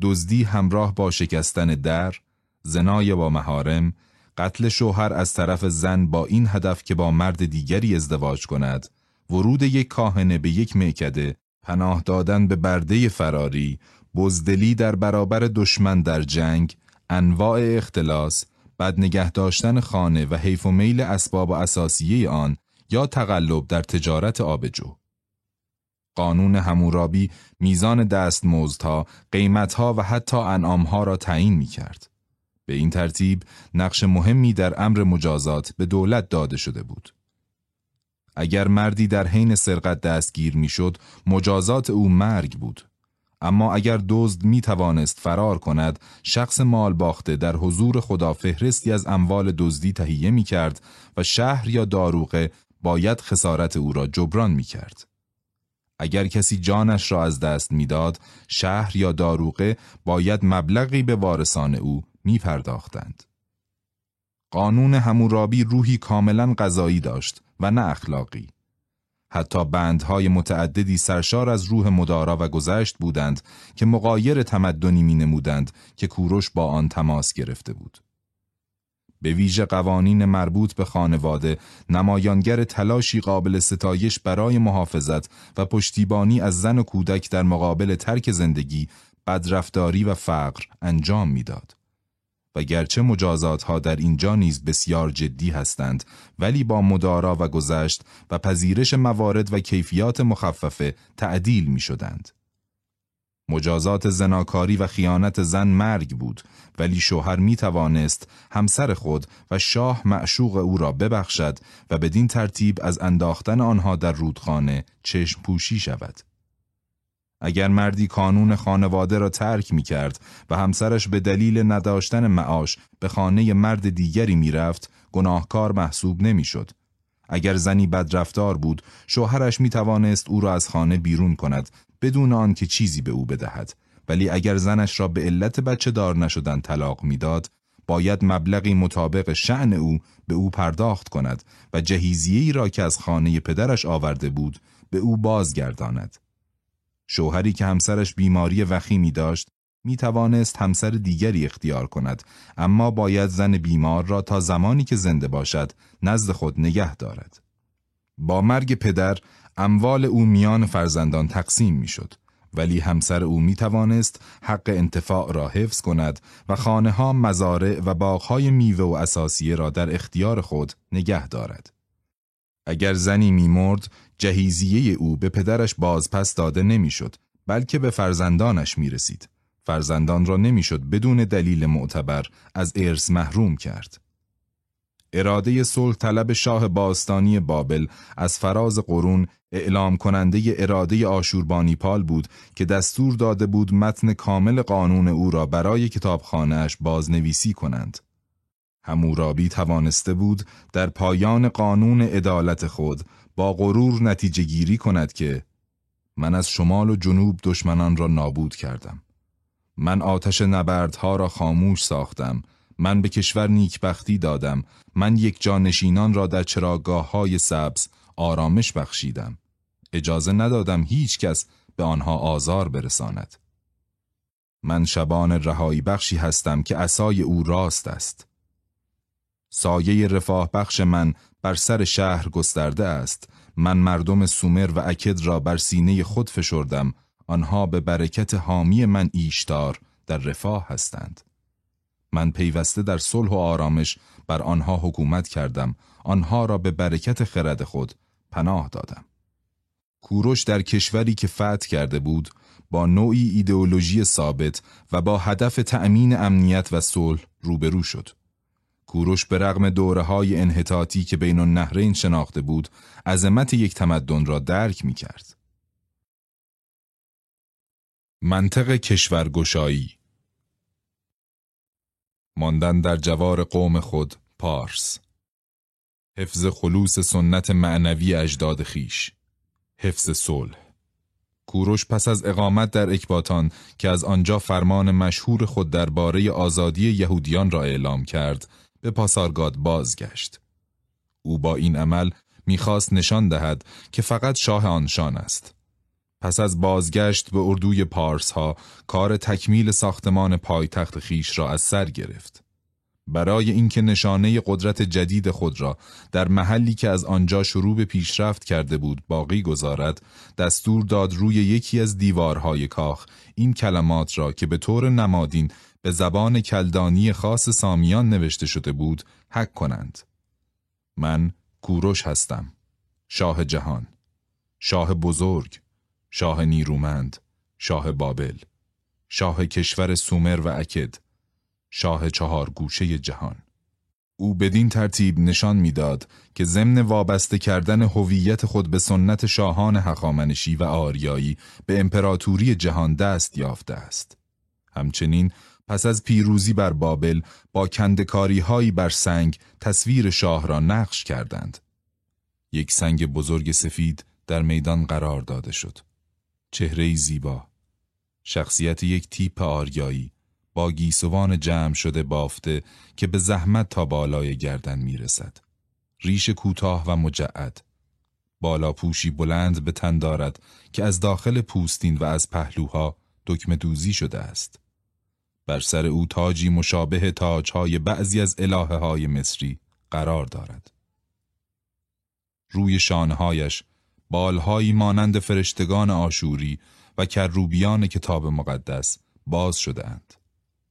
دزدی همراه با شکستن در، زنای با مهارم، قتل شوهر از طرف زن با این هدف که با مرد دیگری ازدواج کند، ورود یک کاهنه به یک میکده، پناه دادن به برده فراری، بزدلی در برابر دشمن در جنگ، انواع اختلاس، بد نگه داشتن خانه و حیف و میل اسباب و اساسیه آن یا تقلب در تجارت آبجو. قانون همورابی میزان دستمزدها، قیمتها و حتی انعامها را تعیین می کرد. به این ترتیب نقش مهمی در امر مجازات به دولت داده شده بود. اگر مردی در حین سرقت دستگیر می‌شد، مجازات او مرگ بود. اما اگر دزد می توانست فرار کند، شخص مال باخته در حضور خدا فهرستی از اموال دزدی تهیه می کرد و شهر یا داروغه باید خسارت او را جبران می کرد. اگر کسی جانش را از دست می‌داد، شهر یا داروغه باید مبلغی به وارثان او می پرداختند. قانون همورابی روحی کاملا قضایی داشت و نه اخلاقی. حتی بندهای متعددی سرشار از روح مدارا و گذشت بودند که مقایر تمدنی می نمودند که کوروش با آن تماس گرفته بود. به ویژه قوانین مربوط به خانواده نمایانگر تلاشی قابل ستایش برای محافظت و پشتیبانی از زن و کودک در مقابل ترک زندگی، بدرفتاری و فقر انجام می‌داد. و گرچه مجازات ها در اینجا نیز بسیار جدی هستند ولی با مدارا و گذشت و پذیرش موارد و کیفیات مخففه تعدیل می شدند. مجازات زناکاری و خیانت زن مرگ بود ولی شوهر می توانست همسر خود و شاه معشوق او را ببخشد و بدین ترتیب از انداختن آنها در رودخانه چشم پوشی شود. اگر مردی کانون خانواده را ترک می کرد و همسرش به دلیل نداشتن معاش به خانه مرد دیگری می رفت، گناهکار محسوب نمی شد. اگر زنی بدرفتار بود، شوهرش می توانست او را از خانه بیرون کند بدون آنکه چیزی به او بدهد. ولی اگر زنش را به علت بچه دار نشدن طلاق می‌داد، باید مبلغی مطابق شعن او به او پرداخت کند و جهیزیه‌ای را که از خانه پدرش آورده بود به او بازگرداند. شوهری که همسرش بیماری وخیمی داشت می توانست همسر دیگری اختیار کند اما باید زن بیمار را تا زمانی که زنده باشد نزد خود نگه دارد. با مرگ پدر اموال او میان فرزندان تقسیم می شد. ولی همسر او می توانست حق انتفاع را حفظ کند و خانه ها مزارع و باغهای میوه و اساسیه را در اختیار خود نگه دارد. اگر زنی میمرد جهیزیه او به پدرش بازپس داده نمی‌شد بلکه به فرزندانش می رسید. فرزندان را نمی‌شد بدون دلیل معتبر از ارث محروم کرد. اراده صلح طلب شاه باستانی بابل از فراز قرون اعلام کننده اراده آشوربانی پال بود که دستور داده بود متن کامل قانون او را برای کتابخانهاش بازنویسی کنند. همورابی توانسته بود در پایان قانون عدالت خود با غرور نتیجه گیری کند که من از شمال و جنوب دشمنان را نابود کردم. من آتش نبردها را خاموش ساختم. من به کشور نیکبختی دادم. من یک جانشینان را در چراگاه های سبز آرامش بخشیدم. اجازه ندادم هیچ کس به آنها آزار برساند. من شبان رهایی بخشی هستم که اسای او راست است. سایه رفاه بخش من بر سر شهر گسترده است. من مردم سومر و اکد را بر سینه خود فشردم. آنها به برکت حامی من ایشتار در رفاه هستند. من پیوسته در صلح و آرامش بر آنها حکومت کردم. آنها را به برکت خرد خود پناه دادم. کوروش در کشوری که فتح کرده بود با نوعی ایدئولوژی ثابت و با هدف تأمین امنیت و صلح روبرو شد. کوروش به رغم دوره های انحطاطی که بین النهرین شناخته بود، عظمت یک تمدن را درک می کرد. منطق کشورگشایی ماندن در جوار قوم خود پارس. حفظ خلوص سنت معنوی اجداد خیش. حفظ صلح. کوروش پس از اقامت در اکباتان که از آنجا فرمان مشهور خود درباره آزادی یهودیان را اعلام کرد به پاسارگاد بازگشت. او با این عمل می‌خواست نشان دهد که فقط شاه آنشان است. پس از بازگشت به اردوی پارس ها کار تکمیل ساختمان پایتخت خیش را از سر گرفت. برای اینکه نشانه قدرت جدید خود را در محلی که از آنجا شروع به پیشرفت کرده بود باقی گذارد دستور داد روی یکی از دیوارهای کاخ این کلمات را که به طور نمادین به زبان کلدانی خاص سامیان نوشته شده بود حک کنند من کوروش هستم شاه جهان شاه بزرگ شاه نیرومند شاه بابل شاه کشور سومر و اکد شاه چهار گوشه جهان او بدین ترتیب نشان می‌داد که ضمن وابسته کردن هویت خود به سنت شاهان حقامنشی و آریایی به امپراتوری جهان دست یافته است. همچنین پس از پیروزی بر بابل با کندکاری هایی بر سنگ تصویر شاه را نقش کردند. یک سنگ بزرگ سفید در میدان قرار داده شد. چهره زیبا، شخصیت یک تیپ آریایی با گیسوان جمع شده بافته که به زحمت تا بالای گردن می‌رسد. ریش کوتاه و مجعد. بالا پوشی بلند به تن دارد که از داخل پوستین و از پهلوها دکمه دوزی شده است. بر سر او تاجی مشابه تاجهای بعضی از الهه های مصری قرار دارد. روی شانهایش بالهایی مانند فرشتگان آشوری و کروبیان کتاب مقدس باز شده اند.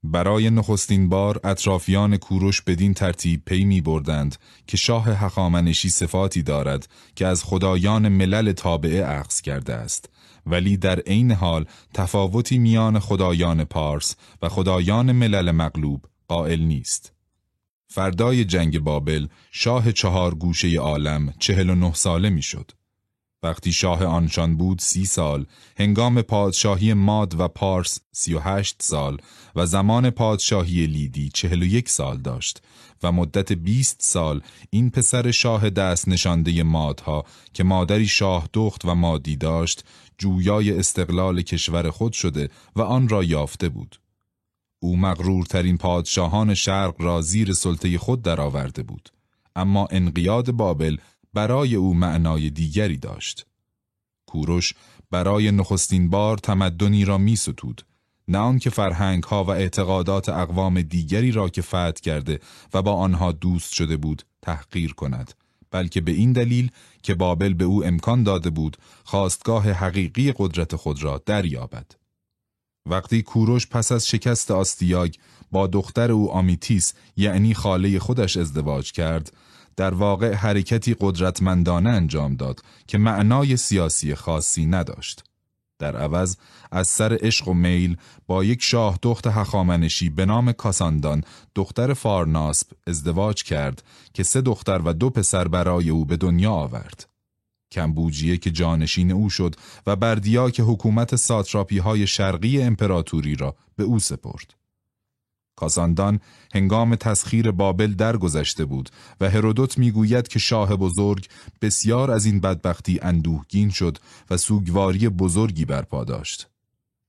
برای نخستین بار اطرافیان کوروش بدین ترتیب پی می بردند که شاه حقامنشی صفاتی دارد که از خدایان ملل تابعه عقص کرده است ولی در عین حال تفاوتی میان خدایان پارس و خدایان ملل مغلوب قائل نیست. فردای جنگ بابل شاه چهار گوشه عالم چهل و نه ساله می‌شد. وقتی شاه آنشان بود سی سال، هنگام پادشاهی ماد و پارس سی و هشت سال و زمان پادشاهی لیدی چهل و یک سال داشت و مدت بیست سال این پسر شاه دست نشانده مادها که مادری شاه دخت و مادی داشت جویای استقلال کشور خود شده و آن را یافته بود. او مغرورترین پادشاهان شرق را زیر سلطه خود درآورده بود. اما انقیاد بابل برای او معنای دیگری داشت. کوروش برای نخستین بار تمدنی را می ستود. نه آنکه فرهنگ ها و اعتقادات اقوام دیگری را که فتح کرده و با آنها دوست شده بود تحقیر کند بلکه به این دلیل که بابل به او امکان داده بود خواستگاه حقیقی قدرت خود را دریابد. وقتی کوروش پس از شکست آستیاگ با دختر او آمیتیس یعنی خاله خودش ازدواج کرد در واقع حرکتی قدرتمندانه انجام داد که معنای سیاسی خاصی نداشت. در عوض از سر عشق و میل با یک شاه دخت هخامنشی به نام کاساندان دختر فارناسب ازدواج کرد که سه دختر و دو پسر برای او به دنیا آورد. کمبوجیه که جانشین او شد و بردیا که حکومت ساتراپی های شرقی امپراتوری را به او سپرد. کاساندان هنگام تسخیر بابل درگذشته بود و هرودوت می‌گوید که شاه بزرگ بسیار از این بدبختی اندوهگین شد و سوگواری بزرگی برپا داشت.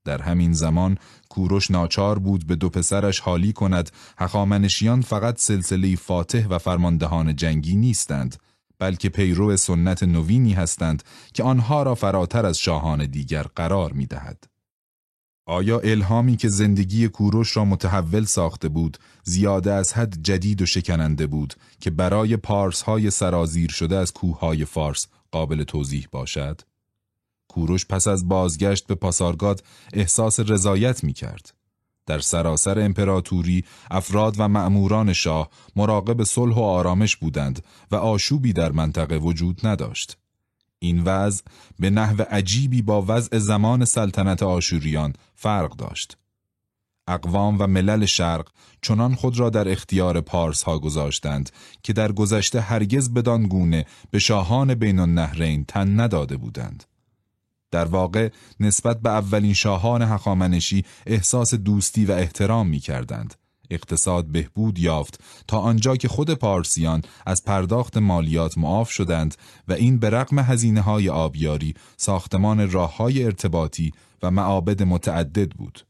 در همین زمان کوروش ناچار بود به دو پسرش حالی کند هخامنشیان فقط سلسله فاتح و فرماندهان جنگی نیستند بلکه پیرو سنت نوینی هستند که آنها را فراتر از شاهان دیگر قرار می دهد. آیا الهامی که زندگی کوروش را متحول ساخته بود زیاده از حد جدید و شکننده بود که برای پارس های سرازیر شده از کوههای فارس قابل توضیح باشد؟ کوروش پس از بازگشت به پاسارگاد احساس رضایت می کرد. در سراسر امپراتوری افراد و مأموران شاه مراقب صلح و آرامش بودند و آشوبی در منطقه وجود نداشت. این وضع به نحو عجیبی با وضع زمان سلطنت آشوریان فرق داشت. اقوام و ملل شرق چنان خود را در اختیار پارس ها گذاشتند که در گذشته هرگز بدان گونه به شاهان بین النهرین تن نداده بودند. در واقع نسبت به اولین شاهان حقامنشی احساس دوستی و احترام می کردند. اقتصاد بهبود یافت تا آنجا که خود پارسیان از پرداخت مالیات معاف شدند و این به رغم هزینه های آبیاری، ساختمان راه های ارتباطی و معابد متعدد بود.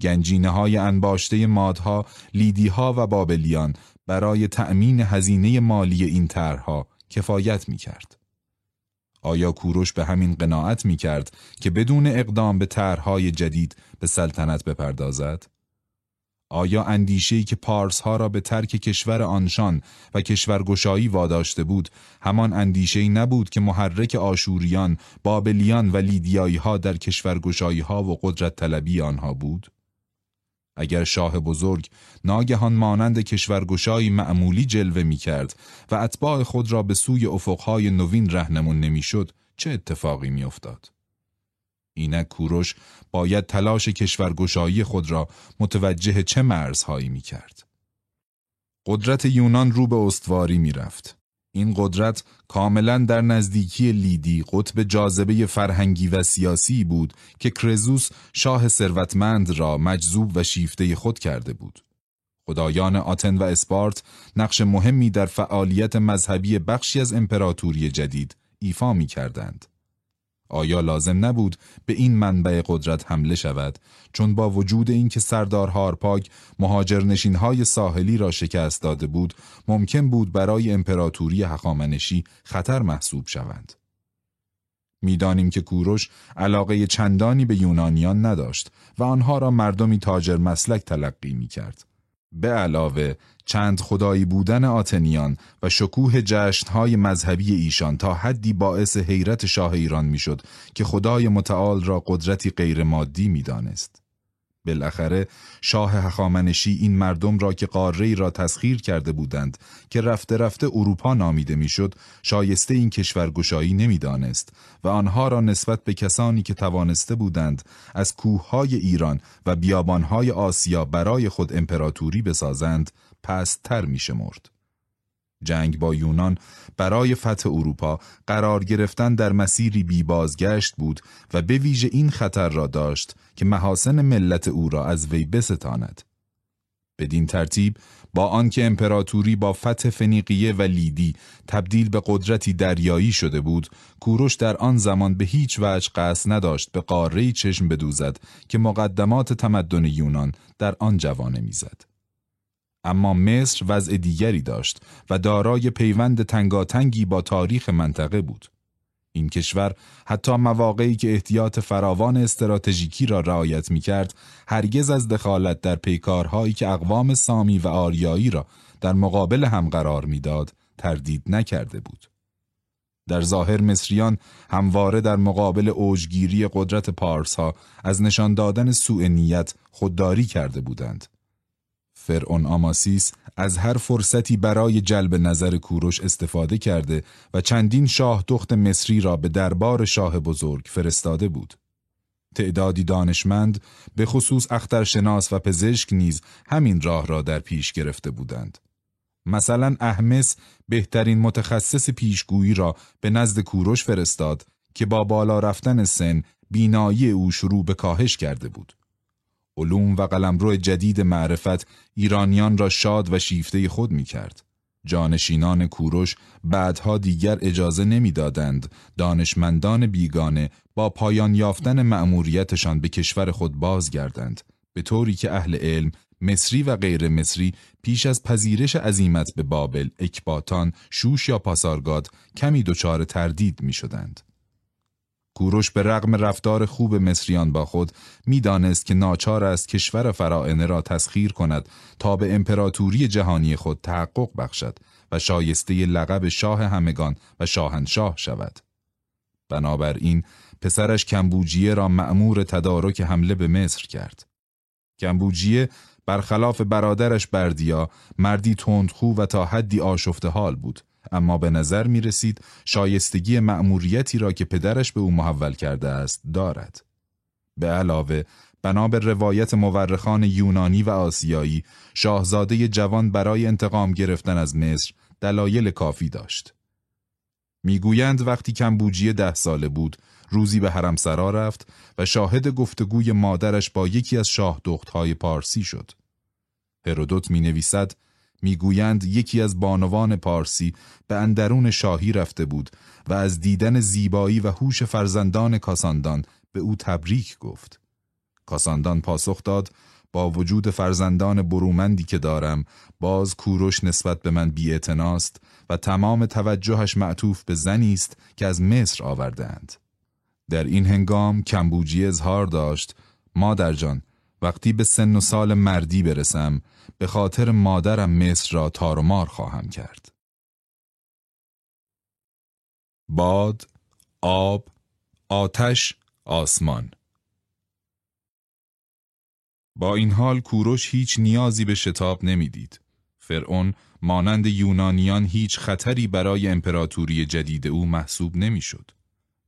گنجینه های انباشته مادها، لیدیها و بابلیان برای تأمین هزینه مالی این طرحها کفایت می کرد. آیا کوروش به همین قناعت می کرد که بدون اقدام به طرحهای جدید به سلطنت بپردازد؟ آیا اندیشه‌ای که پارس ها را به ترک کشور آنشان و کشورگشایی واداشته بود همان اندیشه‌ای نبود که محرک آشوریان، بابلیان و لیدیایی ها در کشورگشایی ها و قدرت طلبی آنها بود؟ اگر شاه بزرگ ناگهان مانند کشورگشایی معمولی جلوه می کرد و اتباع خود را به سوی افقهای نوین رهنمون نمی‌شد چه اتفاقی می افتاد؟ اینک کوروش باید تلاش کشورگشایی خود را متوجه چه مرزهایی می کرد. قدرت یونان رو به استواری می رفت. این قدرت کاملا در نزدیکی لیدی قطب جاذبه فرهنگی و سیاسی بود که کرزوس شاه ثروتمند را مجذوب و شیفته خود کرده بود. خدایان آتن و اسپارت نقش مهمی در فعالیت مذهبی بخشی از امپراتوری جدید ایفا می کردند. آیا لازم نبود به این منبع قدرت حمله شود چون با وجود اینکه سردار هارپاگ مهاجرنشین های ساحلی را شکست داده بود ممکن بود برای امپراتوری حقامنشی خطر محسوب شوند می‌دانیم که کوروش علاقه چندانی به یونانیان نداشت و آنها را مردمی تاجر مسلک تلقی می کرد. به علاوه چند خدایی بودن آتنیان و شکوه جشنهای مذهبی ایشان تا حدی باعث حیرت شاه ایران می‌شد که خدای متعال را قدرتی غیرمادی می‌دانست. بالاخره شاه هخامنشی این مردم را که قاره را تسخیر کرده بودند که رفته رفته اروپا نامیده می‌شد شایسته این کشورگشایی نمی‌دانست و آنها را نسبت به کسانی که توانسته بودند از کوههای ایران و بیابانهای آسیا برای خود امپراتوری بسازند پستتر می شمرد. جنگ با یونان برای فتح اروپا قرار گرفتن در مسیری بی بازگشت بود و به ویژه این خطر را داشت که محاسن ملت او را از وی بستاند. بدین ترتیب با آنکه امپراتوری با فتح فنیقیه و لیدی تبدیل به قدرتی دریایی شده بود کوروش در آن زمان به هیچ وجه قصد نداشت به قاره چشم بدوزد که مقدمات تمدن یونان در آن جوانه می‌زد. اما مصر وضع دیگری داشت و دارای پیوند تنگاتنگی با تاریخ منطقه بود. این کشور حتی مواقعی که احتیاط فراوان استراتژیکی را رعایت می کرد، هرگز از دخالت در پیکارهایی که اقوام سامی و آریایی را در مقابل هم قرار می‌داد تردید نکرده بود. در ظاهر مصریان همواره در مقابل اوجگیری قدرت پارس ها از نشان دادن سوء نیت خودداری کرده بودند. فرعون آماسیس از هر فرصتی برای جلب نظر کوروش استفاده کرده و چندین شاه دخت مصری را به دربار شاه بزرگ فرستاده بود. تعدادی دانشمند به خصوص اخترشناس و پزشک نیز همین راه را در پیش گرفته بودند. مثلا احمس بهترین متخصص پیشگویی را به نزد کوروش فرستاد که با بالا رفتن سن بینایی او شروع به کاهش کرده بود. علوم و قلمرو جدید معرفت ایرانیان را شاد و شیفته خود می کرد. جانشینان کوروش بعدها دیگر اجازه نمی‌دادند دانشمندان بیگانه با پایان یافتن مأموریتشان به کشور خود بازگردند به طوری که اهل علم مصری و غیر مصری پیش از پذیرش عزیمت به بابل، اکباتان، شوش یا پاسارگاد کمی دچار تردید می شدند. کوروش به رغم رفتار خوب مصریان با خود می‌دانست که ناچار است کشور فرائنه را تسخیر کند تا به امپراتوری جهانی خود تحقق بخشد و شایسته لقب شاه همگان و شاهنشاه شود. بنابراین پسرش کمبوجیه را مأمور تدارک حمله به مصر کرد. کمبوجیه برخلاف برادرش بردیا مردی تندخو و تا حدی آشفته حال بود اما به نظر می رسید شایستگی مأموریتی را که پدرش به او محول کرده است دارد. به علاوه بنا به روایت مورخان یونانی و آسیایی شاهزاده جوان برای انتقام گرفتن از مصر دلایل کافی داشت. می‌گویند وقتی کمبوجیه ده ساله بود روزی به حرمسرا رفت و شاهد گفتگوی مادرش با یکی از شاه دختهای پارسی شد. هرودوت می نویسد می‌گویند یکی از بانوان پارسی به اندرون شاهی رفته بود و از دیدن زیبایی و هوش فرزندان کاساندان به او تبریک گفت. کاساندان پاسخ داد با وجود فرزندان برومندی که دارم باز کوروش نسبت به من بیاعتناست و تمام توجهش معطوف به زنی است که از مصر آوردهاند. در این هنگام کمبوجی اظهار داشت مادر جان وقتی به سن و سال مردی برسم به خاطر مادرم مصر را تارمار خواهم کرد. باد، آب، آتش، آسمان با این حال کوروش هیچ نیازی به شتاب نمی‌دید. فرعون مانند یونانیان هیچ خطری برای امپراتوری جدید او محسوب نمی‌شد.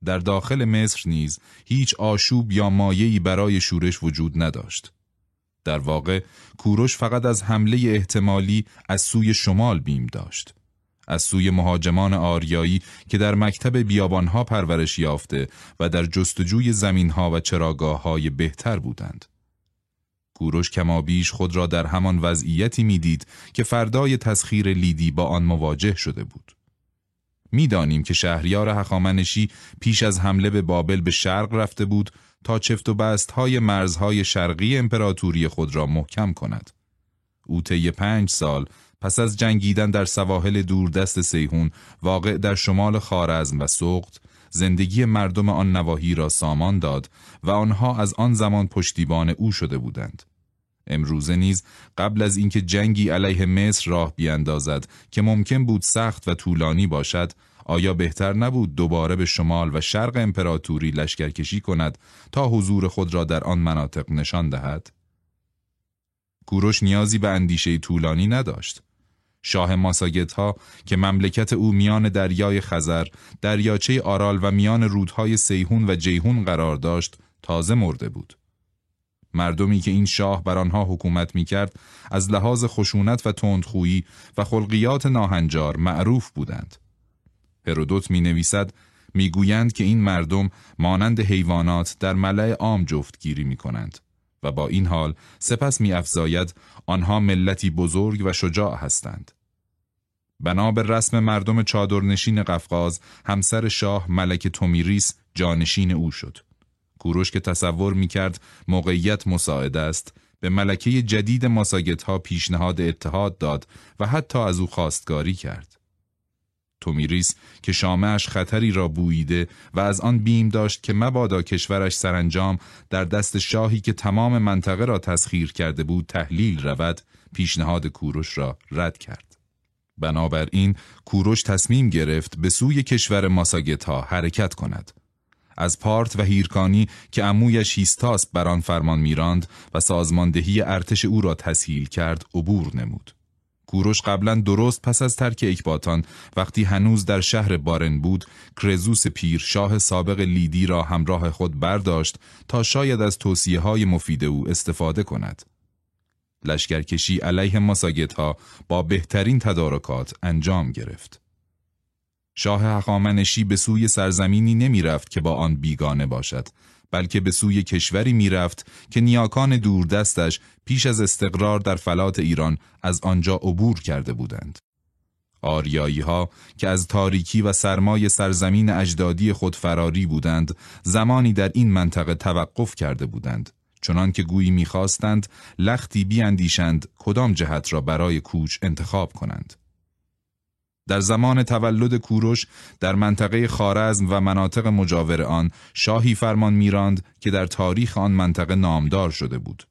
در داخل مصر نیز هیچ آشوب یا مایه‌ای برای شورش وجود نداشت. در واقع کوروش فقط از حمله احتمالی از سوی شمال بیم داشت. از سوی مهاجمان آریایی که در مکتب بیابانها پرورش یافته و در جستجوی زمینها و چراگاه بهتر بودند. کوروش کمابیش خود را در همان وضعیتی می‌دید که فردای تسخیر لیدی با آن مواجه شده بود. می‌دانیم که شهریار هخامنشی پیش از حمله به بابل به شرق رفته بود تا چفت و بست های مرزهای شرقی امپراتوری خود را محکم کند. او طی پنج سال پس از جنگیدن در سواحل دوردست سیهون واقع در شمال خارزم و سقط زندگی مردم آن نواحی را سامان داد و آنها از آن زمان پشتیبان او شده بودند. امروزه نیز قبل از اینکه جنگی علیه مصر راه بیاندازد که ممکن بود سخت و طولانی باشد آیا بهتر نبود دوباره به شمال و شرق امپراتوری لشکرکشی کند تا حضور خود را در آن مناطق نشان دهد؟ کوروش نیازی به اندیشه طولانی نداشت. شاه ماساگت ها که مملکت او میان دریای خزر، دریاچه آرال و میان رودهای سیهون و جیهون قرار داشت تازه مرده بود. مردمی که این شاه بر آنها حکومت می کرد از لحاظ خشونت و تندخویی و خلقیات ناهنجار معروف بودند. هرودوت می نویسد می گویند که این مردم مانند حیوانات در ملع عام جفتگیری می کنند و با این حال سپس می افزاید آنها ملتی بزرگ و شجاع هستند. بنا به رسم مردم چادرنشین قفقاز همسر شاه ملک تومیریس جانشین او شد. کوروش که تصور می کرد موقعیت مساعد است به ملکه جدید ماساگت ها پیشنهاد اتحاد داد و حتی از او خواستگاری کرد. تومیریس که شامهش خطری را بوییده و از آن بیم داشت که مبادا کشورش سرانجام در دست شاهی که تمام منطقه را تسخیر کرده بود تحلیل رود پیشنهاد کوروش را رد کرد. بنابراین کوروش تصمیم گرفت به سوی کشور ماساگت ها حرکت کند. از پارت و هیرکانی که امویش هیستاس بر آن فرمان میراند و سازماندهی ارتش او را تسهیل کرد عبور نمود. کوروش قبلا درست پس از ترک اکباتان وقتی هنوز در شهر بارن بود کرزوس پیر شاه سابق لیدی را همراه خود برداشت تا شاید از توصیه های مفید او استفاده کند. لشکرکشی علیه ماساگت ها با بهترین تدارکات انجام گرفت. شاه هخامنشی به سوی سرزمینی نمی رفت که با آن بیگانه باشد بلکه به سوی کشوری می‌رفت که نیاکان دوردستش پیش از استقرار در فلات ایران از آنجا عبور کرده بودند. آریایی ها که از تاریکی و سرمای سرزمین اجدادی خود فراری بودند زمانی در این منطقه توقف کرده بودند چنان که گویی می‌خواستند لختی بیاندیشند کدام جهت را برای کوچ انتخاب کنند در زمان تولد کوروش در منطقه خارزم و مناطق مجاور آن شاهی فرمان میراند که در تاریخ آن منطقه نامدار شده بود.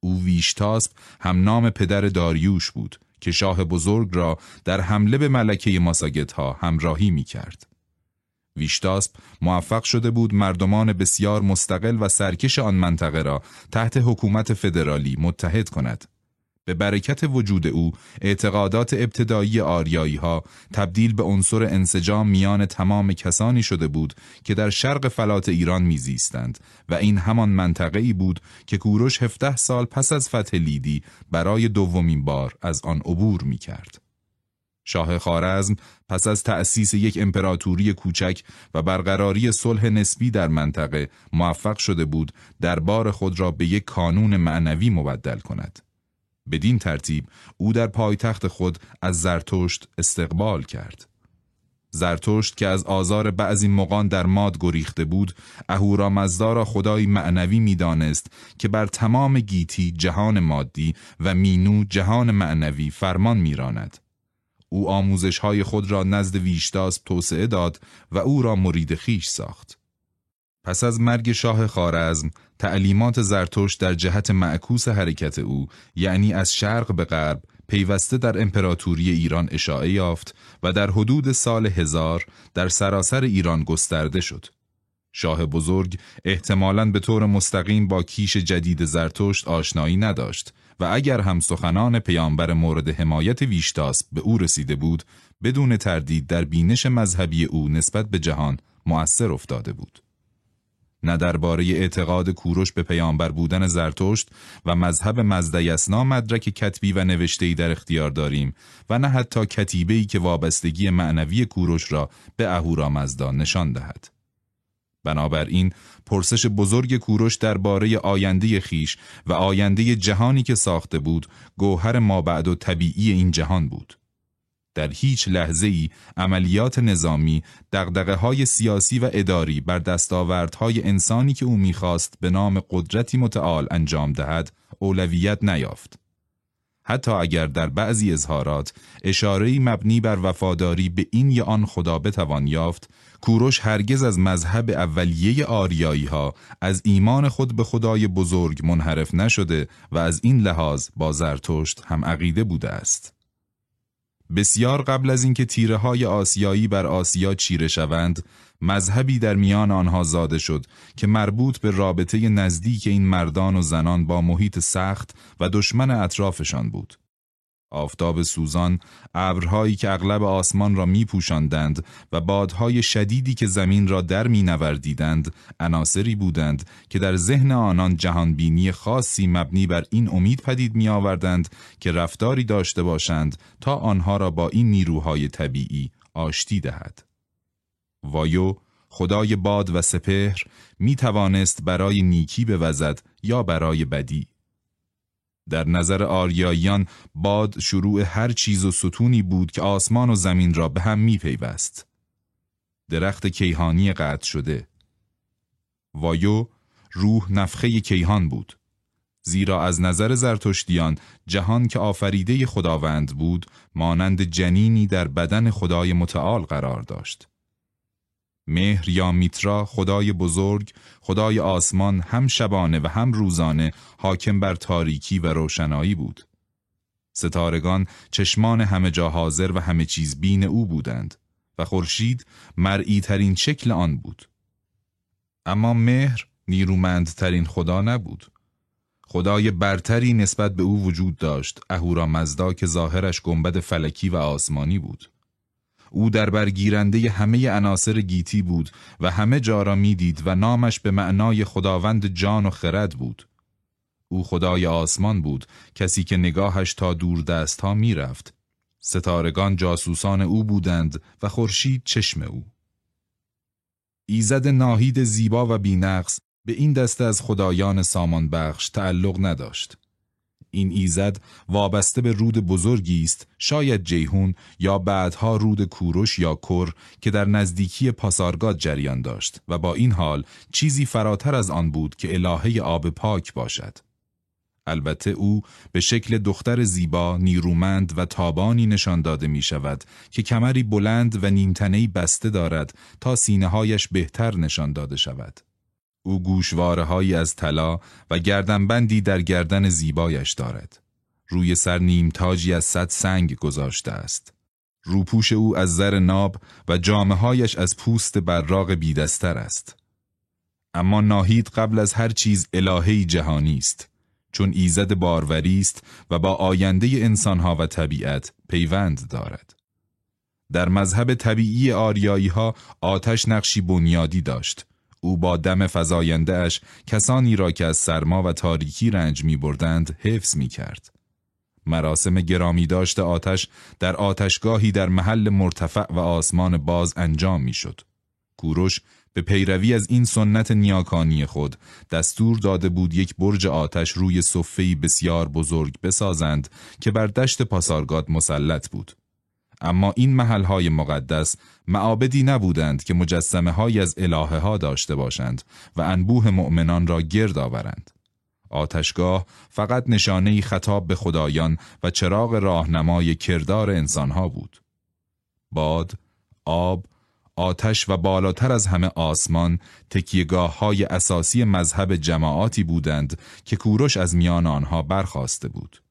او ویشتاسب هم نام پدر داریوش بود که شاه بزرگ را در حمله به ملکه ماساگت ها همراهی می کرد. ویشتاسب موفق شده بود مردمان بسیار مستقل و سرکش آن منطقه را تحت حکومت فدرالی متحد کند به برکت وجود او اعتقادات ابتدایی آریایی ها تبدیل به عنصر انسجام میان تمام کسانی شده بود که در شرق فلات ایران میزیستند و این همان منطقه ای بود که کوروش 17 سال پس از فتح لیدی برای دومین بار از آن عبور می کرد. شاه خارزم پس از تأسیس یک امپراتوری کوچک و برقراری صلح نسبی در منطقه موفق شده بود دربار خود را به یک کانون معنوی مبدل کند. بدین ترتیب او در پایتخت خود از زرتشت استقبال کرد. زرتشت که از آزار بعضی مقان در ماد گریخته بود اهورامزدا را خدای معنوی می‌دانست که بر تمام گیتی جهان مادی و مینو جهان معنوی فرمان میراند او آموزش های خود را نزد ویشتاس توسعه داد و او را مرید خیش ساخت پس از مرگ شاه خارزم تعلیمات زرتشت در جهت معکوس حرکت او یعنی از شرق به غرب پیوسته در امپراتوری ایران اشاعه یافت و در حدود سال هزار در سراسر ایران گسترده شد. شاه بزرگ احتمالاً به طور مستقیم با کیش جدید زرتشت آشنایی نداشت و اگر هم سخنان پیامبر مورد حمایت ویشتاس به او رسیده بود بدون تردید در بینش مذهبی او نسبت به جهان مؤثر افتاده بود. نه درباره اعتقاد کوروش به پیامبر بودن زرتشت و مذهب مزدیسنا مدرک کتبی و نوشته‌ای در اختیار داریم و نه حتی کتیبه‌ای که وابستگی معنوی کوروش را به اهورامزدا نشان دهد. بنابراین پرسش بزرگ کوروش درباره آینده خیش و آینده جهانی که ساخته بود گوهر مابعد و طبیعی این جهان بود. در هیچ لحظه ای عملیات نظامی دقدقه های سیاسی و اداری بر دستاوردهای انسانی که او می‌خواست به نام قدرتی متعال انجام دهد اولویت نیافت. حتی اگر در بعضی اظهارات اشارهی مبنی بر وفاداری به این یا آن خدا بتوان یافت کوروش هرگز از مذهب اولیه آریایی ها از ایمان خود به خدای بزرگ منحرف نشده و از این لحاظ با زرتشت هم عقیده بوده است. بسیار قبل از اینکه تیره های آسیایی بر آسیا چیره شوند، مذهبی در میان آنها زاده شد که مربوط به رابطه نزدیک این مردان و زنان با محیط سخت و دشمن اطرافشان بود. آفتاب سوزان، ابرهایی که اغلب آسمان را می پوشندند و بادهای شدیدی که زمین را در می نوردیدند، عناصری بودند که در ذهن آنان جهانبینی خاصی مبنی بر این امید پدید می آوردند که رفتاری داشته باشند تا آنها را با این نیروهای طبیعی آشتی دهد. وایو خدای باد و سپهر می توانست برای نیکی بوزد یا برای بدی. در نظر آریاییان باد شروع هر چیز و ستونی بود که آسمان و زمین را به هم می پیوست. درخت کیهانی قطع شده. وایو روح نفخه کیهان بود. زیرا از نظر زرتشتیان جهان که آفریده خداوند بود مانند جنینی در بدن خدای متعال قرار داشت. مهر یا میترا خدای بزرگ خدای آسمان هم شبانه و هم روزانه حاکم بر تاریکی و روشنایی بود. ستارگان چشمان همه جا حاضر و همه چیز بین او بودند و خورشید مرئی ترین شکل آن بود. اما مهر نیرومندترین خدا نبود. خدای برتری نسبت به او وجود داشت اهورا مزدا که ظاهرش گنبد فلکی و آسمانی بود. او در برگیرنده همه عناصر گیتی بود و همه جا را می‌دید و نامش به معنای خداوند جان و خرد بود. او خدای آسمان بود، کسی که نگاهش تا دور دست ها می رفت. ستارگان جاسوسان او بودند و خورشید چشم او. ایزد ناهید زیبا و بینقص به این دسته از خدایان سامان بخش تعلق نداشت. این ایزد وابسته به رود بزرگی است شاید جیهون یا بعدها رود کوروش یا کر که در نزدیکی پاسارگاد جریان داشت و با این حال چیزی فراتر از آن بود که الهه آب پاک باشد البته او به شکل دختر زیبا، نیرومند و تابانی نشان داده می شود که کمری بلند و نیمتنهی بسته دارد تا سینه هایش بهتر نشان داده شود. او گوشواره از طلا و گردنبندی در گردن زیبایش دارد. روی سر نیمتاجی از صد سنگ گذاشته است. روپوش او از زر ناب و جامعه هایش از پوست براغ بیدستر است. اما ناهید قبل از هر چیز الههی جهانی است. چون ایزد باروری است و با آینده انسانها و طبیعت پیوند دارد. در مذهب طبیعی آریایی ها آتش نقشی بنیادی داشت او با دم اش کسانی را که از سرما و تاریکی رنج می بردند حفظ می کرد. مراسم گرامی داشت آتش در آتشگاهی در محل مرتفع و آسمان باز انجام می شد. کوروش به پیروی از این سنت نیاکانی خود دستور داده بود یک برج آتش روی صفهی بسیار بزرگ بسازند که بر دشت پاسارگاد مسلط بود. اما این محلهای مقدس معابدی نبودند که مجسمه های از الهه ها داشته باشند و انبوه مؤمنان را گرد آورند. آتشگاه فقط نشانه خطاب به خدایان و چراغ راهنمای کردار انسانها بود. باد، آب، آتش و بالاتر از همه آسمان تکیگاه های اساسی مذهب جماعاتی بودند که کوروش از میان آنها برخواسته بود.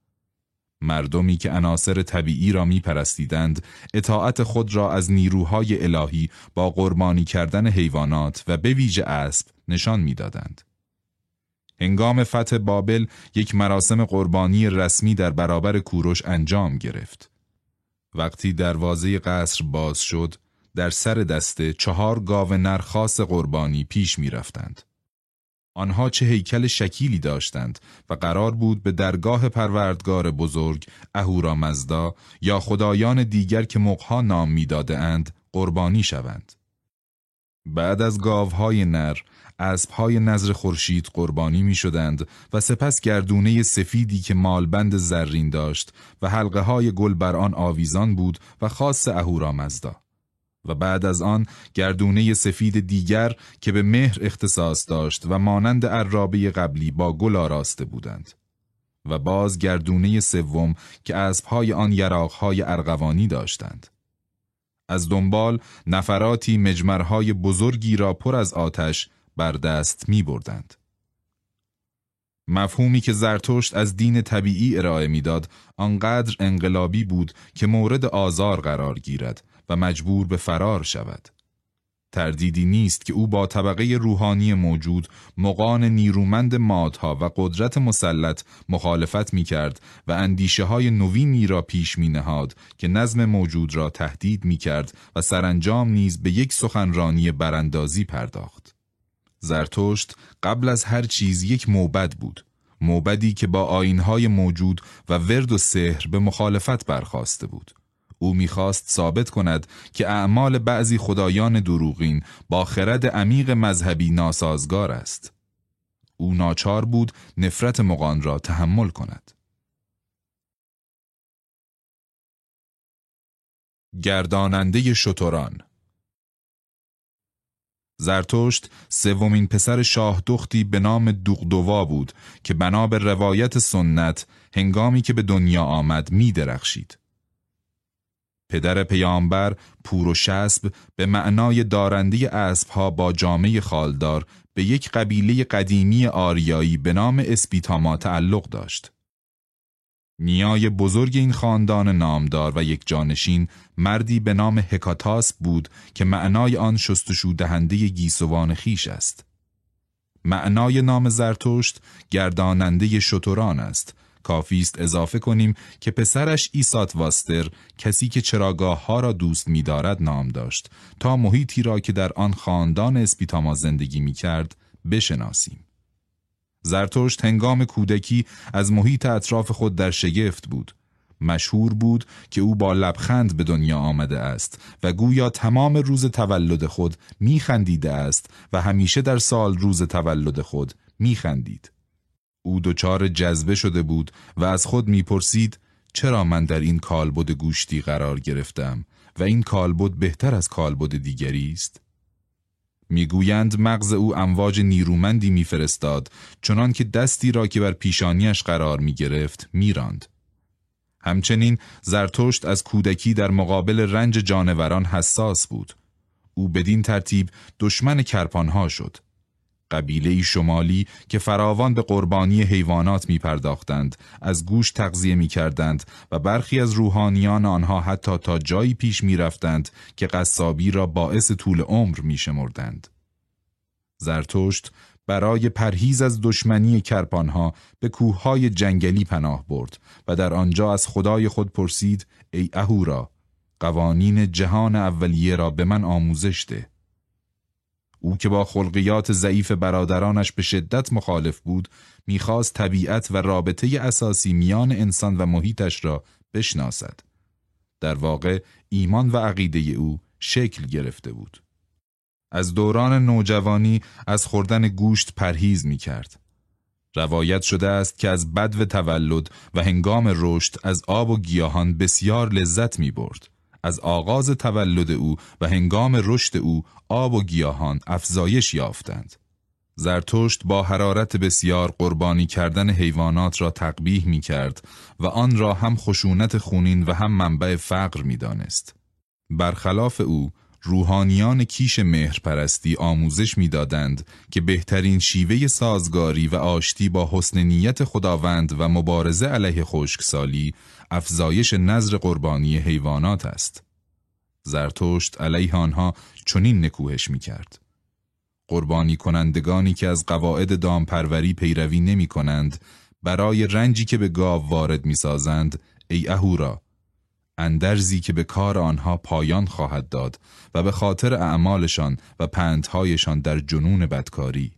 مردمی که عناصر طبیعی را می پرستیدند، اطاعت خود را از نیروهای الهی با قربانی کردن حیوانات و به ویژه اسب نشان می‌دادند. هنگام فتح بابل یک مراسم قربانی رسمی در برابر کوروش انجام گرفت. وقتی دروازه قصر باز شد، در سر دسته چهار گاو نر خاص قربانی پیش می رفتند. آنها چه هیکل شکیلی داشتند و قرار بود به درگاه پروردگار بزرگ اهورا مزدا یا خدایان دیگر که مقها نام می‌داده اند قربانی شوند. بعد از گاوهای نر، اسبهای نظر خورشید قربانی می شدند و سپس گردونه سفیدی که مالبند زرین داشت و حلقه های گل بر آن آویزان بود و خاص اهورا مزدا. و بعد از آن گردونه سفید دیگر که به مهر اختصاص داشت و مانند عرابه قبلی با گل آراسته بودند و باز گردونه سوم که اسبهای آن یراقهای ارغوانی داشتند از دنبال نفراتی مجمرهای بزرگی را پر از آتش بر دست می بردند. مفهومی که زرتشت از دین طبیعی ارائه می‌داد آنقدر انقلابی بود که مورد آزار قرار گیرد و مجبور به فرار شود. تردیدی نیست که او با طبقه روحانی موجود مقان نیرومند مادها و قدرت مسلط مخالفت می کرد و اندیشه های نوینی را پیش می نهاد که نظم موجود را تهدید می کرد و سرانجام نیز به یک سخنرانی براندازی پرداخت. زرتشت قبل از هر چیز یک موبد بود. موبدی که با آینهای موجود و ورد و سحر به مخالفت برخواسته بود. او می‌خواست ثابت کند که اعمال بعضی خدایان دروغین با خرد عمیق مذهبی ناسازگار است. او ناچار بود نفرت مقان را تحمل کند. گرداننده شتران زرتشت سومین پسر شاه دختی به نام دوغدوا بود که بنا به روایت سنت هنگامی که به دنیا آمد می درخشید. پدر پیامبر پور و شسب به معنای دارنده اسبها با جامعه خالدار به یک قبیله قدیمی آریایی به نام اسپیتاما تعلق داشت. نیای بزرگ این خاندان نامدار و یک جانشین مردی به نام هکاتاس بود که معنای آن شستشو دهنده گیسوان خیش است. معنای نام زرتشت گرداننده شتران است کافی است اضافه کنیم که پسرش ایسات واستر کسی که چراگاه ها را دوست می‌دارد نام داشت تا محیطی را که در آن خاندان اسپیتاما زندگی می کرد بشناسیم. زرتشت هنگام کودکی از محیط اطراف خود در شگفت بود. مشهور بود که او با لبخند به دنیا آمده است و گویا تمام روز تولد خود میخندیده است و همیشه در سال روز تولد خود میخندید. او دچار جذبه شده بود و از خود می‌پرسید چرا من در این کالبد گوشتی قرار گرفتم و این کالبد بهتر از کالبد دیگری است؟ می‌گویند مغز او امواج نیرومندی میفرستاد چنان که دستی را که بر پیشانیش قرار می‌گرفت میراند. همچنین زرتشت از کودکی در مقابل رنج جانوران حساس بود. او بدین ترتیب دشمن کرپانها شد. قبیله شمالی که فراوان به قربانی حیوانات می پرداختند، از گوش تغذیه می کردند و برخی از روحانیان آنها حتی تا جایی پیش می رفتند که قصابی را باعث طول عمر می شمردند. زرتشت برای پرهیز از دشمنی کرپانها به کوههای جنگلی پناه برد و در آنجا از خدای خود پرسید ای اهورا قوانین جهان اولیه را به من آموزش ده او که با خلقیات ضعیف برادرانش به شدت مخالف بود می‌خواست طبیعت و رابطه اساسی میان انسان و محیطش را بشناسد. در واقع ایمان و عقیده او شکل گرفته بود. از دوران نوجوانی از خوردن گوشت پرهیز می کرد. روایت شده است که از بدو تولد و هنگام رشد از آب و گیاهان بسیار لذت می برد. از آغاز تولد او و هنگام رشد او آب و گیاهان افزایش یافتند. زرتشت با حرارت بسیار قربانی کردن حیوانات را تقبیح می کرد و آن را هم خشونت خونین و هم منبع فقر می دانست. برخلاف او روحانیان کیش مهرپرستی آموزش می‌دادند که بهترین شیوه سازگاری و آشتی با حسن نیت خداوند و مبارزه علیه خشکسالی افزایش نظر قربانی حیوانات است. زرتشت علیه آنها چنین نکوهش می کرد. قربانی کنندگانی که از قواعد دامپروری پیروی نمی کنند برای رنجی که به گاو وارد می سازند ای اهورا اندرزی که به کار آنها پایان خواهد داد و به خاطر اعمالشان و پندهایشان در جنون بدکاری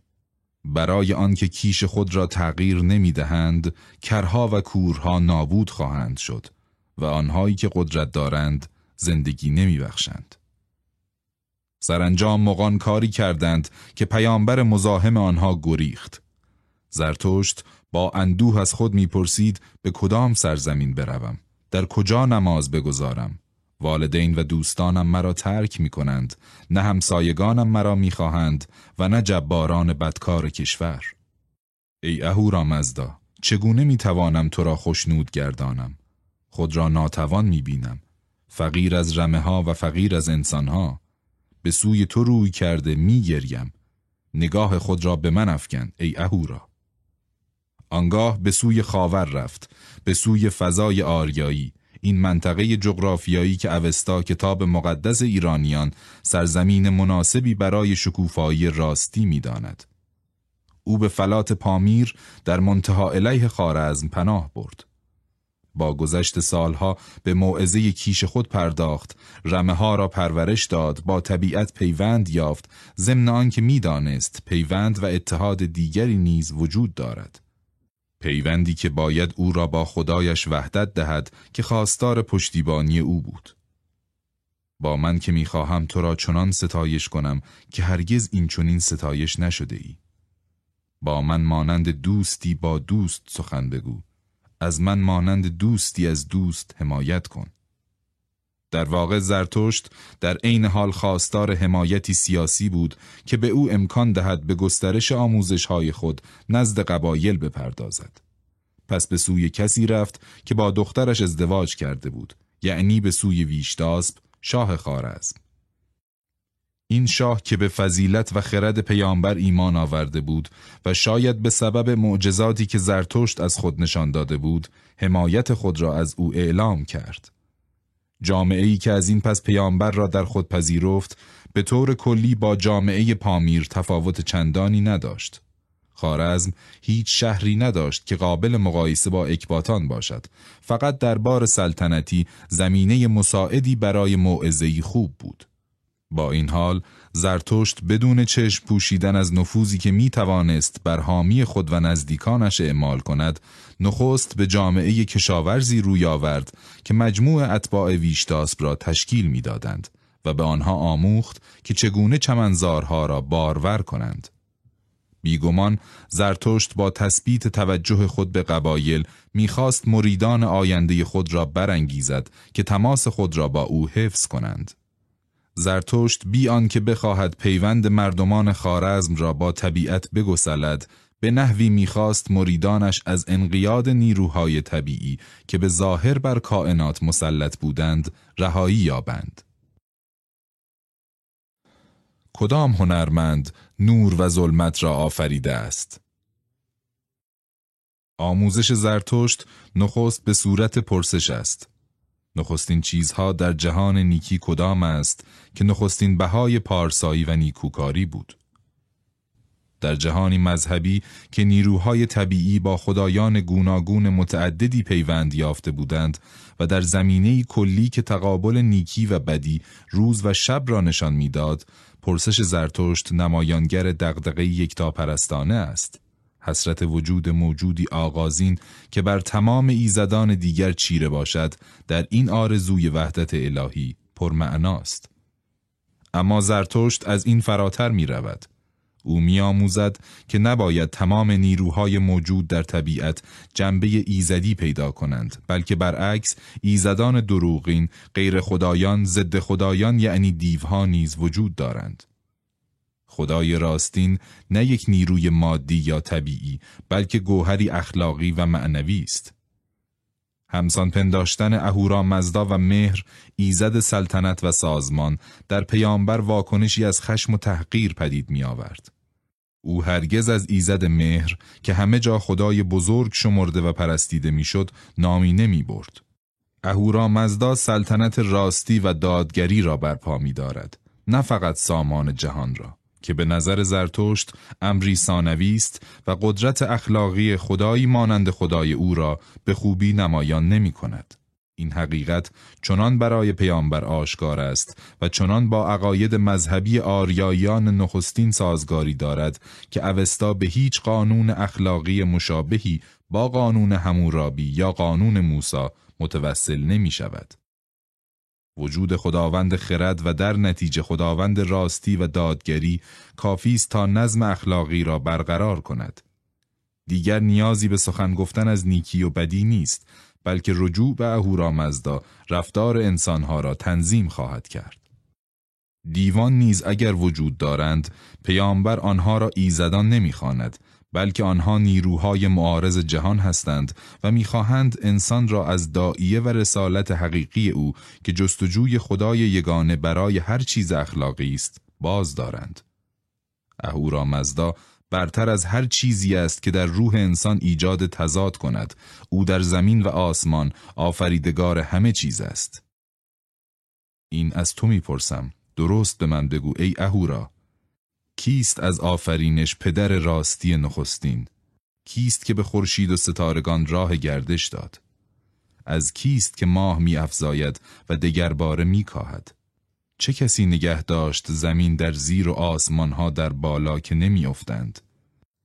برای آنکه کیش خود را تغییر نمی دهند کرها و کورها نابود خواهند شد و آنهایی که قدرت دارند زندگی نمی بخشند. سرانجام مقان کاری کردند که پیامبر مزاحم آنها گریخت. زرتشت با اندوه از خود می‌پرسید به کدام سرزمین بروم در کجا نماز بگذارم؟ والدین و دوستانم مرا ترک می کنند نه همسایگانم مرا می خواهند و نه جباران بدکار کشور. ای اهورا مزدا چگونه می توانم تو را خوشنود گردانم؟ خود را ناتوان می بینم فقیر از رمه ها و فقیر از انسان ها به سوی تو روی کرده می گریم نگاه خود را به من افکن ای اهورا. آنگاه به سوی خاور رفت به سوی فضای آریایی این منطقه جغرافیایی که اوستا کتاب مقدس ایرانیان سرزمین مناسبی برای شکوفایی راستی می‌داند. او به فلات پامیر در منتها علیه خارزم پناه برد. با گذشت سالها به موعظه کیش خود پرداخت، رمه ها را پرورش داد، با طبیعت پیوند یافت، ضمن آنکه می‌دانست پیوند و اتحاد دیگری نیز وجود دارد. پیوندی که باید او را با خدایش وحدت دهد که خواستار پشتیبانی او بود. با من که می‌خواهم تو را چنان ستایش کنم که هرگز این چنین ستایش نشده ای. با من مانند دوستی با دوست سخن بگو. از من مانند دوستی از دوست حمایت کن. در واقع زرتشت در عین حال خواستار حمایتی سیاسی بود که به او امکان دهد به گسترش آموزش های خود نزد قبایل بپردازد. پس به سوی کسی رفت که با دخترش ازدواج کرده بود یعنی به سوی ویشتاسب شاه خارزم. این شاه که به فضیلت و خرد پیامبر ایمان آورده بود و شاید به سبب معجزاتی که زرتشت از خود نشان داده بود حمایت خود را از او اعلام کرد. جامعه ای که از این پس پیامبر را در خود پذیرفت به طور کلی با جامعه پامیر تفاوت چندانی نداشت. خارزم هیچ شهری نداشت که قابل مقایسه با اکباتان باشد. فقط دربار سلطنتی زمینه مساعدی برای موعظه‌ای خوب بود. با این حال زرتشت بدون چشم پوشیدن از نفوذی که می توانست بر حامی خود و نزدیکانش اعمال کند نخست به جامعه کشاورزی روی آورد که مجموع اتباع ویشتاسب را تشکیل می‌دادند و به آنها آموخت که چگونه چمنزارها را بارور کنند. بیگمان زرتشت با تثبیت توجه خود به قبایل می‌خواست مریدان آینده خود را برانگیزد که تماس خود را با او حفظ کنند. زرتشت بی که بخواهد پیوند مردمان خارزم را با طبیعت بگسلد به نحوی می‌خواست مریدانش از انقیاد نیروهای طبیعی که به ظاهر بر کائنات مسلط بودند رهایی یابند. کدام هنرمند نور و ظلمت را آفریده است؟ آموزش زرتشت نخست به صورت پرسش است. نخستین چیزها در جهان نیکی کدام است که نخستین بهای پارسایی و نیکوکاری بود؟ در جهانی مذهبی که نیروهای طبیعی با خدایان گوناگون متعددی پیوند یافته بودند و در زمینه کلی که تقابل نیکی و بدی روز و شب را نشان می‌داد پرسش زرتشت نمایانگر دغدغه یکتاپرستانه است حسرت وجود موجودی آغازین که بر تمام ایزدان دیگر چیره باشد در این آرزوی وحدت الهی پرمعناست اما زرتشت از این فراتر می رود. او میآموزد که نباید تمام نیروهای موجود در طبیعت جنبه ایزدی پیدا کنند بلکه برعکس ایزدان دروغین غیر خدایان ضد خدایان یعنی دیوها نیز وجود دارند خدای راستین نه یک نیروی مادی یا طبیعی بلکه گوهری اخلاقی و معنوی است همسان پنداشتن اهورا مزدا و مهر ایزد سلطنت و سازمان در پیامبر واکنشی از خشم و تحقیر پدید می آورد. او هرگز از ایزد مهر که همه جا خدای بزرگ شمرده و پرستیده می‌شد نامی نمی برد. اهورا مزدا سلطنت راستی و دادگری را برپا می دارد. نه فقط سامان جهان را که به نظر زرتشت امری ثانوی است و قدرت اخلاقی خدایی مانند خدای او را به خوبی نمایان نمی کند. این حقیقت چنان برای پیامبر آشکار است و چنان با عقاید مذهبی آریایان نخستین سازگاری دارد که اوستا به هیچ قانون اخلاقی مشابهی با قانون همورابی یا قانون موسا متوسل نمی شود. وجود خداوند خرد و در نتیجه خداوند راستی و دادگری کافی است تا نظم اخلاقی را برقرار کند. دیگر نیازی به سخن گفتن از نیکی و بدی نیست بلکه رجوع به اهورامزدا رفتار انسانها را تنظیم خواهد کرد. دیوان نیز اگر وجود دارند پیامبر آنها را ایزدان نمی‌خواند بلکه آنها نیروهای معارض جهان هستند و می‌خواهند انسان را از دائیه و رسالت حقیقی او که جستجوی خدای یگانه برای هر چیز اخلاقی است باز دارند. اهورامزدا برتر از هر چیزی است که در روح انسان ایجاد تضاد کند. او در زمین و آسمان آفریدگار همه چیز است. این از تو می‌پرسم. درست به من بگو ای اهورا. کیست از آفرینش پدر راستی نخستین کیست که به خورشید و ستارگان راه گردش داد از کیست که ماه می افزاید و دگر باره می کاهد چه کسی نگه داشت زمین در زیر و آسمان ها در بالا که نمی افتند؟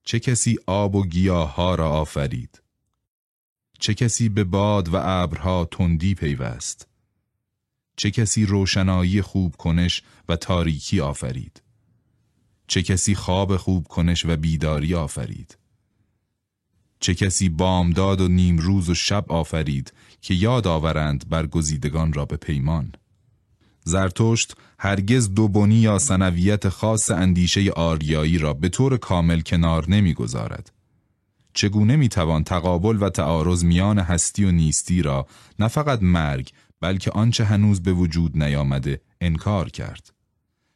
چه کسی آب و گیاه ها را آفرید؟ چه کسی به باد و ابرها تندی پیوست؟ چه کسی روشنایی خوب کنش و تاریکی آفرید؟ چه کسی خواب خوب کنش و بیداری آفرید؟ چه کسی بامداد و نیمروز و شب آفرید که یاد آورند برگزیدگان را به پیمان؟ زرتشت هرگز دوبونی یا سنویت خاص اندیشه آریایی را به طور کامل کنار نمی‌گذارد. چگونه می‌توان تقابل و تعارض میان هستی و نیستی را نه فقط مرگ بلکه آنچه هنوز به وجود نیامده انکار کرد؟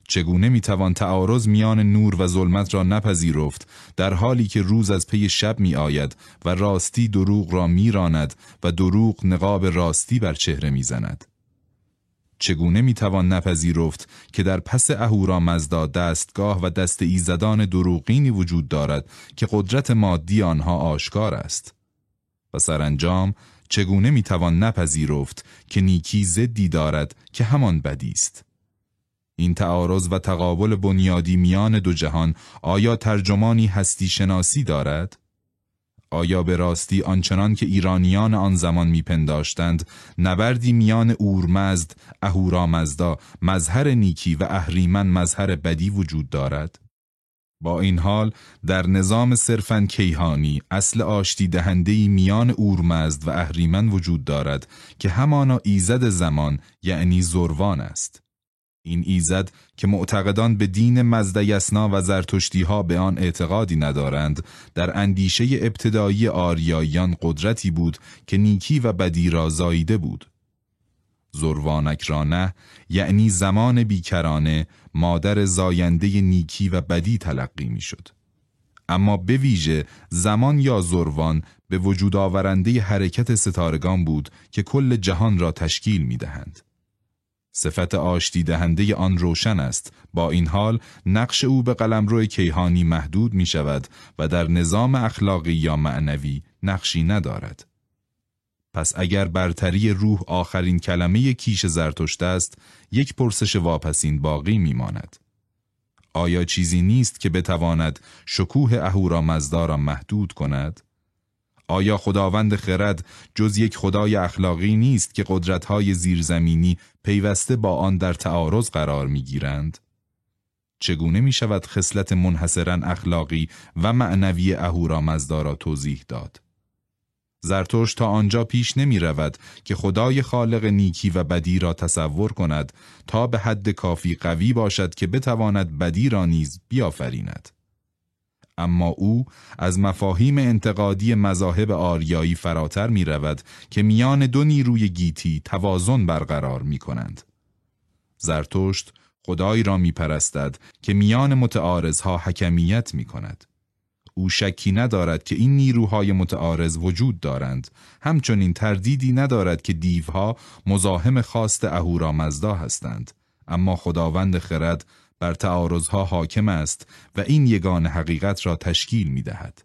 چگونه می‌توان تعارض میان نور و ظلمت را نپذیرفت؟ در حالی که روز از پی شب می آید و راستی دروغ را میراند و دروغ نقاب راستی بر چهره می‌زند؟ چگونه می‌توان نپذیرفت که در پس اهورا مزدا دستگاه و دست ایزدان دروغینی وجود دارد که قدرت مادی آنها آشکار است؟ و سرانجام چگونه می‌توان نپذیرفت که نیکی زدی دارد که همان بدی است؟ این تعارض و تقابل بنیادی میان دو جهان آیا ترجمانی هستی شناسی دارد؟ آیا به راستی آنچنان که ایرانیان آن زمان میپنداشتند نبردی میان اورمزد، اهورامزدا، مظهر نیکی و اهریمن مظهر بدی وجود دارد؟ با این حال در نظام صرفا کیهانی اصل آشتی دهنده میان اورمزد و اهریمن وجود دارد که همانا ایزد زمان یعنی زروان است. این ایزد که معتقدان به دین مزد یسنا و زرتشتی ها به آن اعتقادی ندارند در اندیشه ابتدایی آریاییان قدرتی بود که نیکی و بدی را زاییده بود زروانک را نه یعنی زمان بیکرانه مادر زاینده نیکی و بدی تلقی می‌شد. اما به ویژه زمان یا زروان به وجود آورنده حرکت ستارگان بود که کل جهان را تشکیل می دهند. صفت آشتی دهنده آن روشن است با این حال نقش او به قلمرو کیهانی محدود می شود و در نظام اخلاقی یا معنوی نقشی ندارد پس اگر برتری روح آخرین کلمه کیش زرتشت است یک پرسش واپسین باقی می ماند. آیا چیزی نیست که بتواند شکوه اهورامزدا را محدود کند؟ آیا خداوند خرد جز یک خدای اخلاقی نیست که قدرتهای زیرزمینی پیوسته با آن در تعارض قرار می‌گیرند؟ چگونه می شود خصلت منحصرا اخلاقی و معنوی اهورامزدا را توضیح داد؟ زرتوش تا آنجا پیش نمی رود که خدای خالق نیکی و بدی را تصور کند تا به حد کافی قوی باشد که بتواند بدی را نیز بیافریند. اما او از مفاهیم انتقادی مذاهب آریایی فراتر می رود که میان دو نیروی گیتی توازن برقرار می کنند. زرتشت خدایی را می پرستد که میان متعارضها حکمیت می کند. او شکی ندارد که این نیروهای متعارض وجود دارند همچنین تردیدی ندارد که دیوها مزاحم خواست اهورامزدا هستند اما خداوند خرد بر تعارضها حاکم است و این یگان حقیقت را تشکیل می دهد.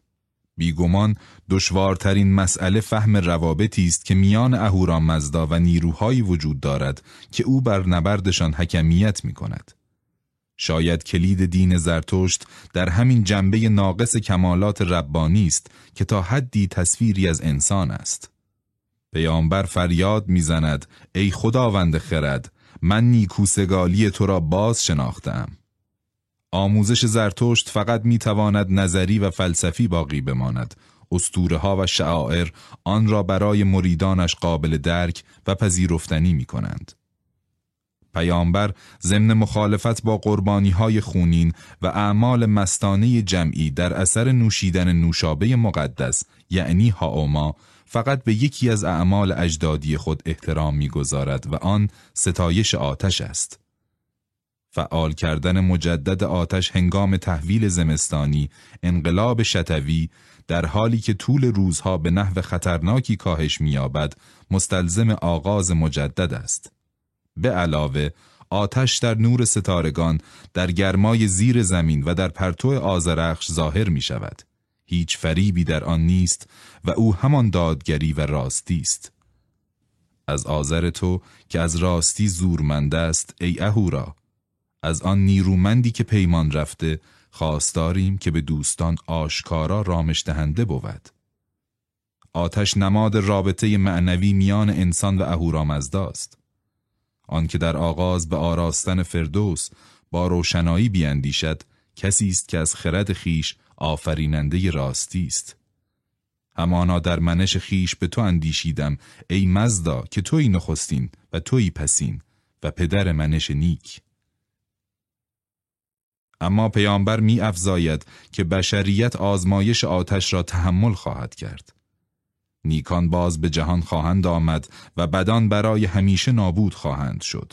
بیگمان دشوارترین مسئله فهم روابطی است که میان اهورامزدا و نیروهایی وجود دارد که او بر نبردشان حکمیت می کند. شاید کلید دین زرتشت در همین جنبه ناقص کمالات ربانی است که تا حدی تصویری از انسان است. پیامبر فریاد می‌زند ای خداوند خرد من نیکوسگالی تو را باز شناختم. آموزش زرتشت فقط می‌تواند نظری و فلسفی باقی بماند. استوره ها و شعائر آن را برای مریدانش قابل درک و پذیرفتنی می کنند. پیامبر ضمن مخالفت با قربانی های خونین و اعمال مستانه جمعی در اثر نوشیدن نوشابه مقدس یعنی هاوما فقط به یکی از اعمال اجدادی خود احترام می‌گذارد و آن ستایش آتش است. فعال کردن مجدد آتش هنگام تحویل زمستانی، انقلاب شتوی، در حالی که طول روزها به نحو خطرناکی کاهش می‌یابد، مستلزم آغاز مجدد است. به علاوه آتش در نور ستارگان در گرمای زیر زمین و در پرتو آزرخش ظاهر می شود. هیچ فریبی در آن نیست و او همان دادگری و راستی است. از آذر تو که از راستی زورمند است ای اهورا از آن نیرومندی که پیمان رفته خواستاریم که به دوستان آشکارا رامش دهنده بود. آتش نماد رابطه معنوی میان انسان و اهورامزداست. آنکه در آغاز به آراستن فردوس با روشنایی بیاندیشد کسی است که از خرد خیش آفریننده راستی است همانا در منش خیش به تو اندیشیدم ای مزدا که توی نخستین و توی پسین و پدر منش نیک اما پیامبر می افزاید که بشریت آزمایش آتش را تحمل خواهد کرد نیکان باز به جهان خواهند آمد و بدان برای همیشه نابود خواهند شد.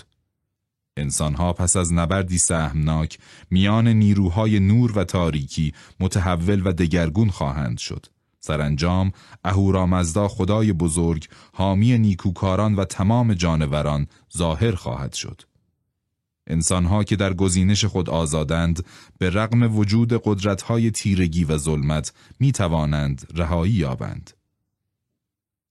انسانها پس از نبردی سهمناک میان نیروهای نور و تاریکی متحول و دگرگون خواهند شد. سرانجام اهورامزدا خدای بزرگ حامی نیکوکاران و تمام جانوران ظاهر خواهد شد. انسانها که در گزینش خود آزادند به رغم وجود قدرتهای تیرگی و ظلمت می توانند رهایی یابند.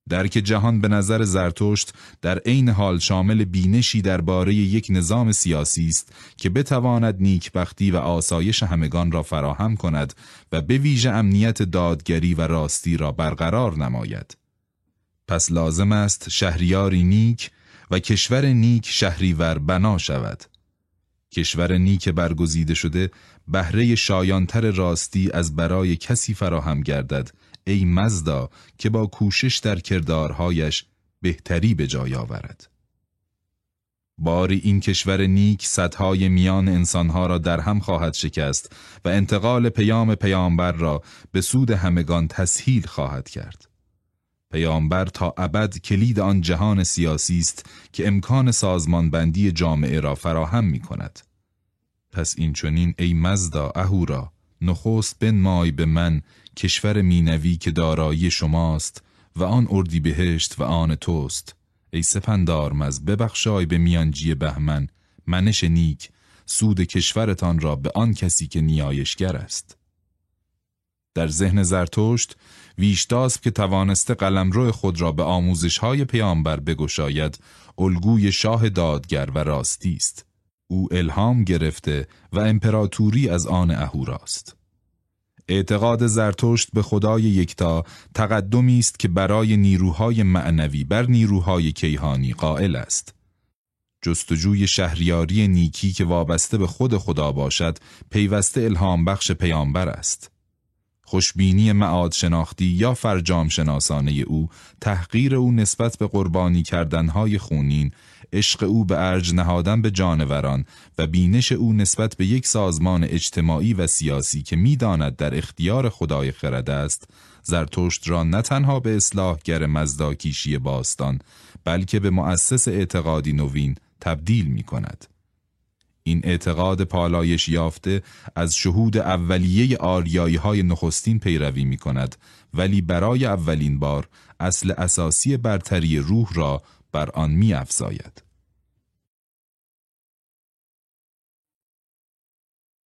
درک جهان به نظر زرتشت در عین حال شامل بینشی درباره یک نظام سیاسی است که بتواند نیکبختی و آسایش همگان را فراهم کند و به ویژه امنیت دادگری و راستی را برقرار نماید. پس لازم است شهریاری نیک و کشور نیک شهریور بنا شود. کشور نیک برگزیده شده بهره شایانتر راستی از برای کسی فراهم گردد ای مزدا که با کوشش در کردارهایش بهتری به جای آورد. باری این کشور نیک صدهای میان انسانها را در هم خواهد شکست و انتقال پیام پیامبر را به سود همگان تسهیل خواهد کرد. پیامبر تا ابد کلید آن جهان سیاسی است که امکان سازمانبندی جامعه را فراهم می کند. پس این چونین ای مزدا اهورا نخست بنمای به من کشور مینوی که دارایی شماست و آن اردی بهشت و آن توست. ای سپندارمز ببخشای به میانجی بهمن منش نیک سود کشورتان را به آن کسی که نیایشگر است. در ذهن زرتشت ویشتاسب که توانسته قلمرو خود را به آموزش های پیامبر بگشاید الگوی شاه دادگر و راستی است. او الهام گرفته و امپراتوری از آن اهوراست. اعتقاد زرتشت به خدای یکتا تقدمی است که برای نیروهای معنوی بر نیروهای کیهانی قائل است. جستجوی شهریاری نیکی که وابسته به خود خدا باشد پیوسته الهام بخش پیامبر است. خوشبینی معاد شناختی یا فرجام شناسانه او، تحقیر او نسبت به قربانی کردنهای خونین، عشق او به ارج نهادن به جانوران و بینش او نسبت به یک سازمان اجتماعی و سیاسی که می‌داند در اختیار خدای خرد است، زرتشت را نه تنها به اصلاحگر مزداکیشی باستان، بلکه به مؤسس اعتقادی نوین تبدیل می کند. این اعتقاد پالایش یافته از شهود اولیه آریایی های نخستین پیروی می کند ولی برای اولین بار اصل اساسی برتری روح را بر آن می افزاید.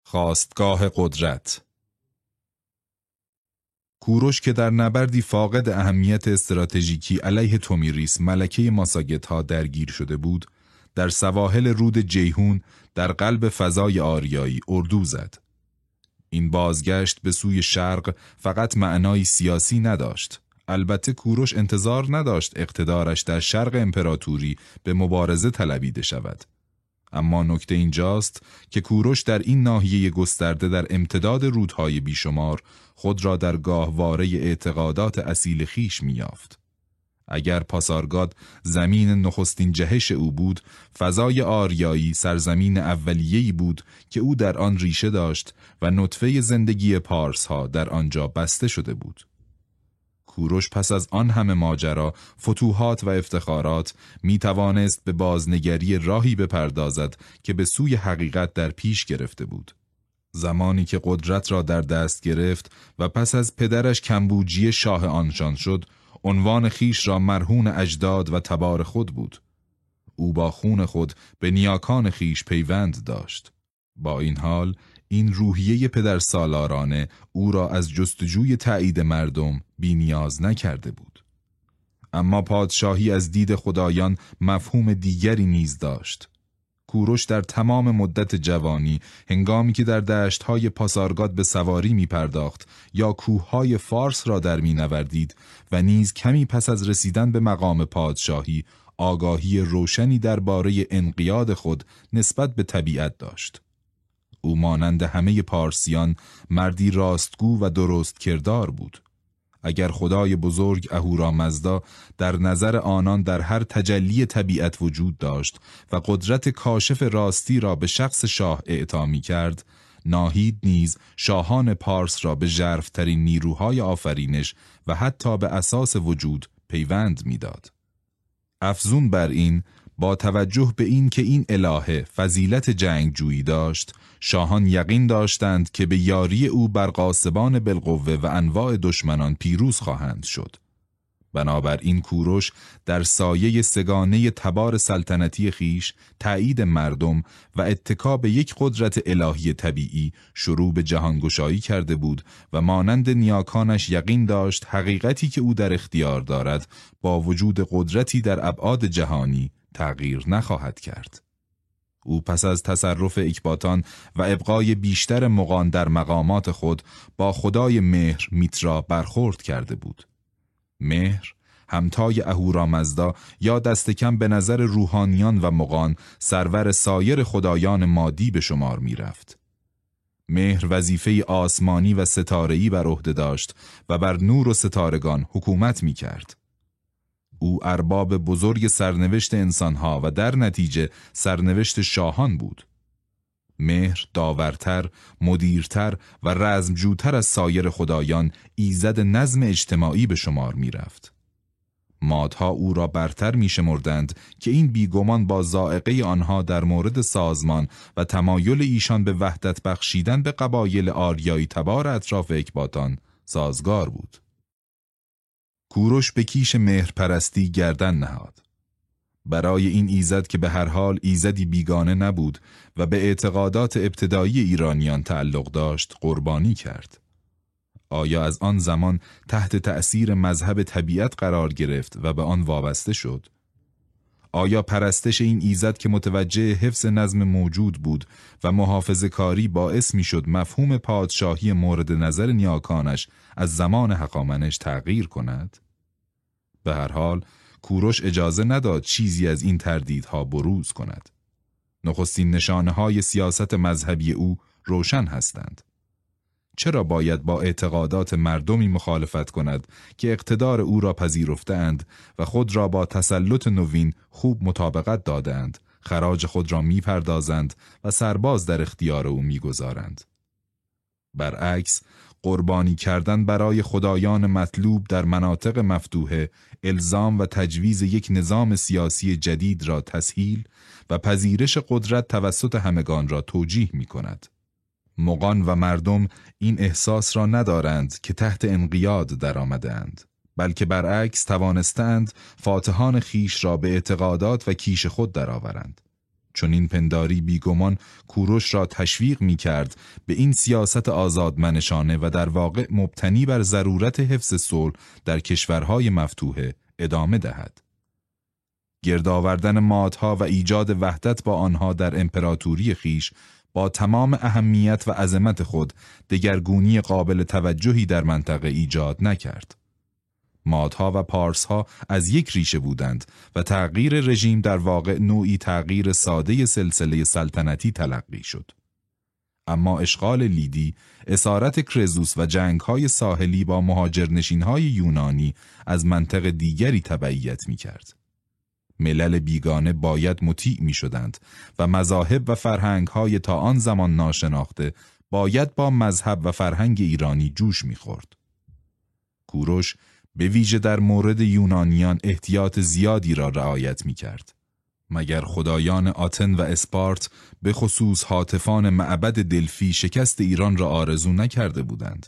خواستگاه قدرت کوروش که در نبردی فاقد اهمیت استراتژیکی علیه تومیریس ملکه ماساگت ها درگیر شده بود، در سواحل رود جیهون در قلب فضای آریایی اردو زد. این بازگشت به سوی شرق فقط معنای سیاسی نداشت. البته کوروش انتظار نداشت اقتدارش در شرق امپراتوری به مبارزه طلبیده شود. اما نکته اینجاست که کوروش در این ناحیه گسترده در امتداد رودهای بیشمار خود را در گاهواره اعتقادات اصیل خیش میافت. اگر پاسارگاد زمین نخستین جهش او بود، فضای آریایی سرزمین اولیه‌ای بود که او در آن ریشه داشت و نطفه زندگی پارس ها در آنجا بسته شده بود. کوروش پس از آن همه ماجرا، فتوحات و افتخارات می توانست به بازنگری راهی بپردازد که به سوی حقیقت در پیش گرفته بود. زمانی که قدرت را در دست گرفت و پس از پدرش کمبوجی شاه آنشان شد، عنوان خیش را مرهون اجداد و تبار خود بود. او با خون خود به نیاکان خیش پیوند داشت. با این حال این روحیه پدر سالارانه او را از جستجوی تایید مردم نیاز نکرده بود. اما پادشاهی از دید خدایان مفهوم دیگری نیز داشت. کوروش در تمام مدت جوانی هنگامی که در دشتهای پاسارگاد به سواری می پرداخت یا کوههای فارس را در می نوردید و نیز کمی پس از رسیدن به مقام پادشاهی آگاهی روشنی درباره انقیاد خود نسبت به طبیعت داشت. او مانند همه پارسیان مردی راستگو و درست کردار بود. اگر خدای بزرگ اهورامزدا در نظر آنان در هر تجلی طبیعت وجود داشت و قدرت کاشف راستی را به شخص شاه اعطا کرد، ناهید نیز شاهان پارس را به ژرفترین نیروهای آفرینش و حتی به اساس وجود پیوند می‌داد. افزون بر این با توجه به این که این الهه فضیلت جنگجویی داشت شاهان یقین داشتند که به یاری او بر قاسبان بالقوه و انواع دشمنان پیروز خواهند شد. بنابراین کوروش در سایه سگانه تبار سلطنتی خیش تایید مردم و اتکا به یک قدرت الهی طبیعی شروع به جهانگشایی کرده بود و مانند نیاکانش یقین داشت حقیقتی که او در اختیار دارد با وجود قدرتی در ابعاد جهانی تغییر نخواهد کرد. او پس از تصرف اکباتان و ابقای بیشتر مقان در مقامات خود با خدای مهر میترا برخورد کرده بود. مهر همتای اهورامزدا یا دست کم به نظر روحانیان و مقان سرور سایر خدایان مادی به شمار می رفت. مهر وظیفه آسمانی و ستارهی بر عهده داشت و بر نور و ستارگان حکومت می کرد. او ارباب بزرگ سرنوشت انسانها و در نتیجه سرنوشت شاهان بود. مهر داورتر، مدیرتر و رزمجوتر از سایر خدایان ایزد نظم اجتماعی به شمار می رفت. مادها او را برتر می شمردند که این بیگمان با زائقه آنها در مورد سازمان و تمایل ایشان به وحدت بخشیدن به قبایل آریایی تبار اطراف اکباتان سازگار بود. کوروش به کیش مهرپرستی گردن نهاد. برای این ایزد که به هر حال ایزدی بیگانه نبود و به اعتقادات ابتدایی ایرانیان تعلق داشت قربانی کرد. آیا از آن زمان تحت تأثیر مذهب طبیعت قرار گرفت و به آن وابسته شد؟ آیا پرستش این ایزد که متوجه حفظ نظم موجود بود و محافظ کاری باعث می شد مفهوم پادشاهی مورد نظر نیاکانش از زمان حقامنش تغییر کند؟ به هر حال کوروش اجازه نداد چیزی از این تردیدها بروز کند. نخستین نشانه های سیاست مذهبی او روشن هستند. چرا باید با اعتقادات مردمی مخالفت کند که اقتدار او را پذیرفتند و خود را با تسلط نوین خوب مطابقت دادند خراج خود را می‌پردازند و سرباز در اختیار او می‌گذارند برعکس قربانی کردن برای خدایان مطلوب در مناطق مفتوحه الزام و تجویز یک نظام سیاسی جدید را تسهیل و پذیرش قدرت توسط همگان را توجیه می کند. مقان و مردم این احساس را ندارند که تحت انقیاد درآمدهاند بلکه برعکس توانستند فاتحان خیش را به اعتقادات و کیش خود درآورند چون این پنداری بیگمان کوروش را تشویق می کرد به این سیاست آزادمنشانه و در واقع مبتنی بر ضرورت حفظ صلح در کشورهای مفتوحه ادامه دهد. گردآوردن مادها و ایجاد وحدت با آنها در امپراتوری خیش با تمام اهمیت و عظمت خود دگرگونی قابل توجهی در منطقه ایجاد نکرد. مادها و پارسها از یک ریشه بودند و تغییر رژیم در واقع نوعی تغییر ساده سلسله سلطنتی تلقی شد. اما اشغال لیدی، اسارت کرزوس و جنگهای ساحلی با مهاجرنشینهای یونانی از منطق دیگری تبعیت می کرد. ملل بیگانه باید مطیع می شدند و مذاهب و فرهنگ های تا آن زمان ناشناخته باید با مذهب و فرهنگ ایرانی جوش می خورد. کوروش به ویژه در مورد یونانیان احتیاط زیادی را رعایت می کرد. مگر خدایان آتن و اسپارت به خصوص حاطفان معبد دلفی شکست ایران را آرزو نکرده بودند.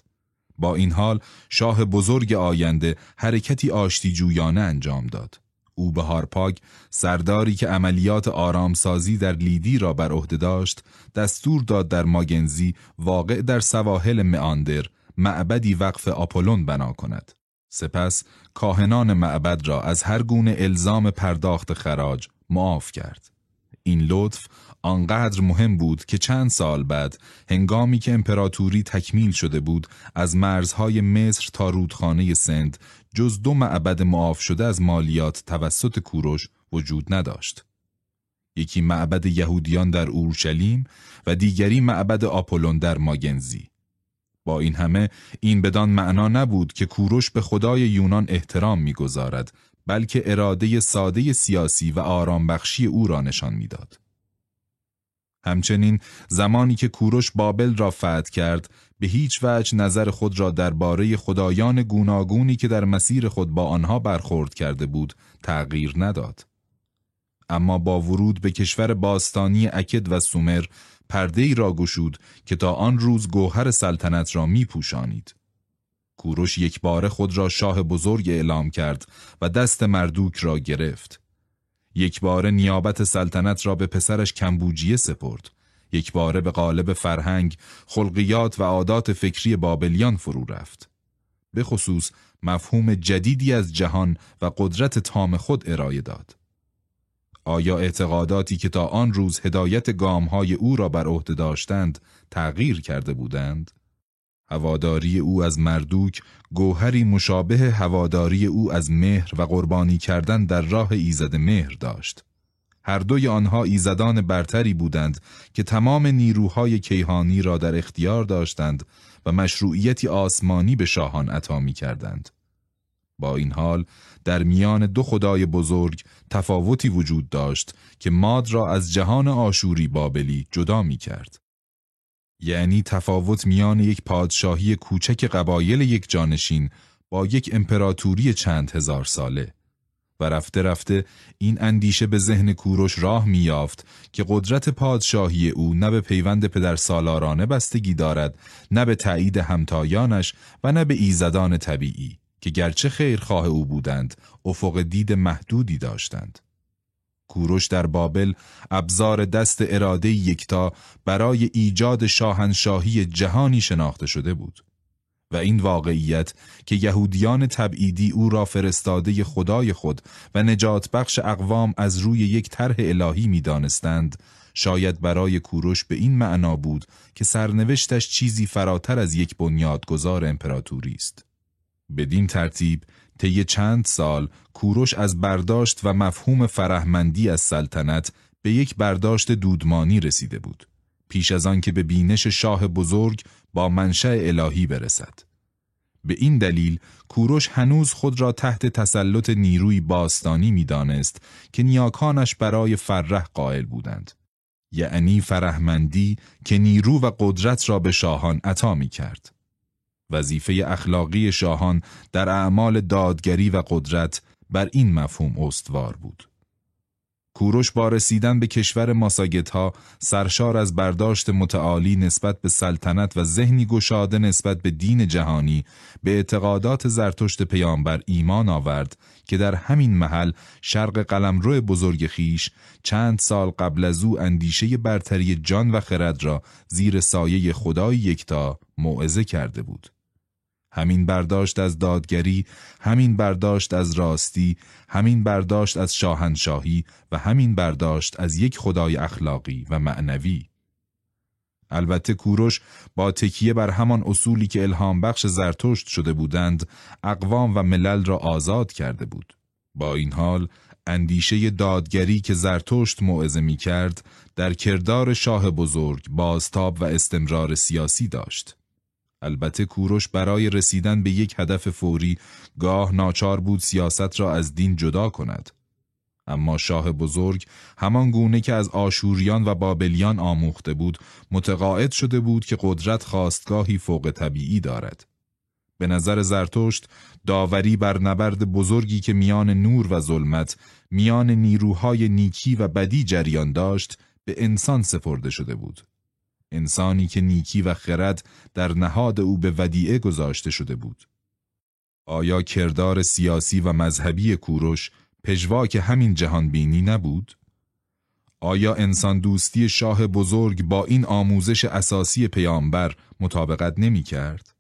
با این حال شاه بزرگ آینده حرکتی آشتی جویانه انجام داد. او به هارپاگ سرداری که عملیات آرامسازی در لیدی را بر عهده داشت دستور داد در ماگنزی واقع در سواحل معاندر معبدی وقف آپولون بنا کند. سپس کاهنان معبد را از هر گونه الزام پرداخت خراج معاف کرد. این لطف آنقدر مهم بود که چند سال بعد هنگامی که امپراتوری تکمیل شده بود از مرزهای مصر تا رودخانه سند جز دو معبد معاف شده از مالیات توسط کوروش وجود نداشت. یکی معبد یهودیان در اورشلیم و دیگری معبد آپولون در ماگنزی. با این همه این بدان معنا نبود که کوروش به خدای یونان احترام می‌گذارد بلکه اراده ساده سیاسی و آرامبخشی او را نشان می‌داد. همچنین زمانی که کوروش بابل را فتح کرد به هیچ وجه نظر خود را درباره خدایان گوناگونی که در مسیر خود با آنها برخورد کرده بود تغییر نداد. اما با ورود به کشور باستانی اکد و سومر پرده ای را گشود که تا آن روز گوهر سلطنت را می پوشانید. کوروش یک بار خود را شاه بزرگ اعلام کرد و دست مردوک را گرفت. یک بار نیابت سلطنت را به پسرش کمبوجیه سپرد. یک باره به قالب فرهنگ، خلقیات و عادات فکری بابلیان فرو رفت. به خصوص مفهوم جدیدی از جهان و قدرت تام خود ارائه داد. آیا اعتقاداتی که تا آن روز هدایت گامهای او را بر عهده داشتند تغییر کرده بودند؟ هواداری او از مردوک گوهری مشابه هواداری او از مهر و قربانی کردن در راه ایزد مهر داشت. هر دوی آنها ایزدان برتری بودند که تمام نیروهای کیهانی را در اختیار داشتند و مشروعیتی آسمانی به شاهان عطا می کردند. با این حال در میان دو خدای بزرگ تفاوتی وجود داشت که ماد را از جهان آشوری بابلی جدا می کرد. یعنی تفاوت میان یک پادشاهی کوچک قبایل یک جانشین با یک امپراتوری چند هزار ساله و رفته رفته این اندیشه به ذهن کوروش راه میافت که قدرت پادشاهی او نه به پیوند پدر سالارانه بستگی دارد نه به تایید همتایانش و نه به ایزدان طبیعی که گرچه خیرخواه او بودند افق دید محدودی داشتند. کوروش در بابل ابزار دست اراده یکتا برای ایجاد شاهنشاهی جهانی شناخته شده بود. و این واقعیت که یهودیان تبعیدی او را فرستاده خدای خود و نجات بخش اقوام از روی یک طرح الهی می دانستند شاید برای کوروش به این معنا بود که سرنوشتش چیزی فراتر از یک بنیادگذار امپراتوری است. بدین ترتیب طی چند سال کوروش از برداشت و مفهوم فرهمندی از سلطنت به یک برداشت دودمانی رسیده بود پیش از آن که به بینش شاه بزرگ با منشأ الهی برسد به این دلیل کوروش هنوز خود را تحت تسلط نیروی باستانی می‌دانست که نیاکانش برای فرح قائل بودند یعنی فرهمندی که نیرو و قدرت را به شاهان عطا می کرد. وظیفه اخلاقی شاهان در اعمال دادگری و قدرت بر این مفهوم استوار بود. کوروش با رسیدن به کشور ماساگت ها سرشار از برداشت متعالی نسبت به سلطنت و ذهنی گشاده نسبت به دین جهانی به اعتقادات زرتشت پیامبر ایمان آورد که در همین محل شرق قلمرو بزرگ خیش چند سال قبل از او اندیشه برتری جان و خرد را زیر سایه خدای یکتا موعظه کرده بود. همین برداشت از دادگری، همین برداشت از راستی، همین برداشت از شاهنشاهی و همین برداشت از یک خدای اخلاقی و معنوی. البته کوروش با تکیه بر همان اصولی که الهام بخش زرتشت شده بودند، اقوام و ملل را آزاد کرده بود. با این حال، اندیشه دادگری که زرتشت موعظه می کرد، در کردار شاه بزرگ بازتاب و استمرار سیاسی داشت. البته کوروش برای رسیدن به یک هدف فوری گاه ناچار بود سیاست را از دین جدا کند. اما شاه بزرگ همان گونه که از آشوریان و بابلیان آموخته بود متقاعد شده بود که قدرت خواستگاهی فوق طبیعی دارد. به نظر زرتشت داوری بر نبرد بزرگی که میان نور و ظلمت میان نیروهای نیکی و بدی جریان داشت به انسان سپرده شده بود. انسانی که نیکی و خرد در نهاد او به ودیعه گذاشته شده بود. آیا کردار سیاسی و مذهبی کوروش پژواک همین جهان بینی نبود؟ آیا انسان دوستی شاه بزرگ با این آموزش اساسی پیامبر مطابقت نمی کرد؟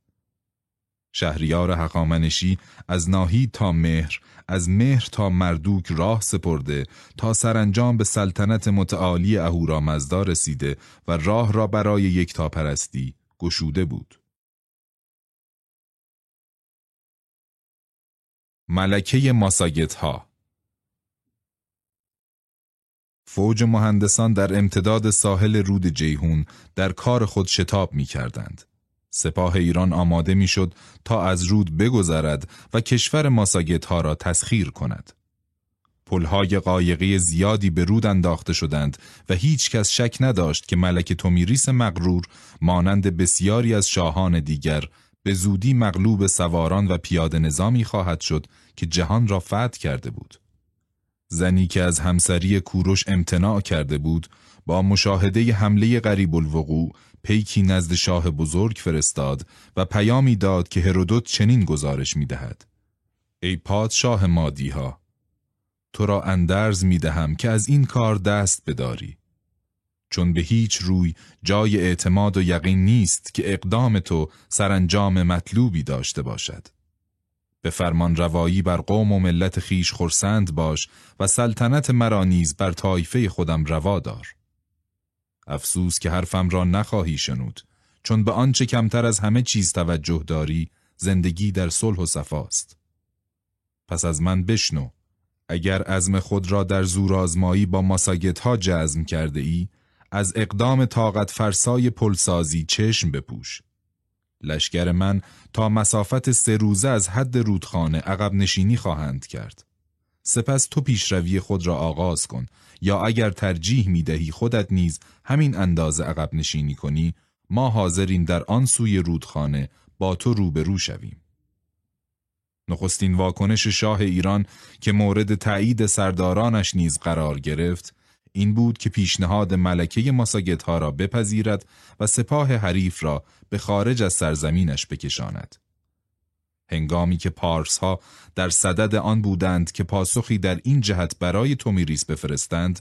شهریار حقامنشی از ناهید تا مهر، از مهر تا مردوک راه سپرده تا سرانجام به سلطنت متعالی اهورامزدا رسیده و راه را برای یک پرستی گشوده بود. ملکه ماساگت ها فوج مهندسان در امتداد ساحل رود جیهون در کار خود شتاب می کردند. سپاه ایران آماده می‌شد تا از رود بگذرد و کشور ماساگت ها را تسخیر کند. پلهای قایقی زیادی به رود انداخته شدند و هیچ کس شک نداشت که ملک تومیریس مغرور مانند بسیاری از شاهان دیگر به زودی مغلوب سواران و پیاده نظامی خواهد شد که جهان را فتح کرده بود. زنی که از همسری کوروش امتناع کرده بود با مشاهده حمله غریب الوقوع پیکی نزد شاه بزرگ فرستاد و پیامی داد که هرودوت چنین گزارش می دهد. ای پادشاه مادی ها تو را اندرز می دهم که از این کار دست بداری. چون به هیچ روی جای اعتماد و یقین نیست که اقدام تو سرانجام مطلوبی داشته باشد. به فرمان روایی بر قوم و ملت خیش خورسند باش و سلطنت مرا نیز بر طایفه خودم روا دار. افسوس که حرفم را نخواهی شنود چون به آنچه کمتر از همه چیز توجه داری زندگی در صلح و صفاست پس از من بشنو اگر عزم خود را در زورآزمایی با ماساگت ها جزم کرده ای از اقدام طاقت فرسای پلسازی چشم بپوش. لشکر من تا مسافت سه روزه از حد رودخانه عقب نشینی خواهند کرد. سپس تو پیشروی خود را آغاز کن یا اگر ترجیح می دهی خودت نیز همین اندازه عقب نشینی کنی ما حاضریم در آن سوی رودخانه با تو روبرو شویم. نخستین واکنش شاه ایران که مورد تایید سردارانش نیز قرار گرفت این بود که پیشنهاد ملکه ماساگت ها را بپذیرد و سپاه حریف را به خارج از سرزمینش بکشاند. هنگامی که پارس ها در صدد آن بودند که پاسخی در این جهت برای تومیریس بفرستند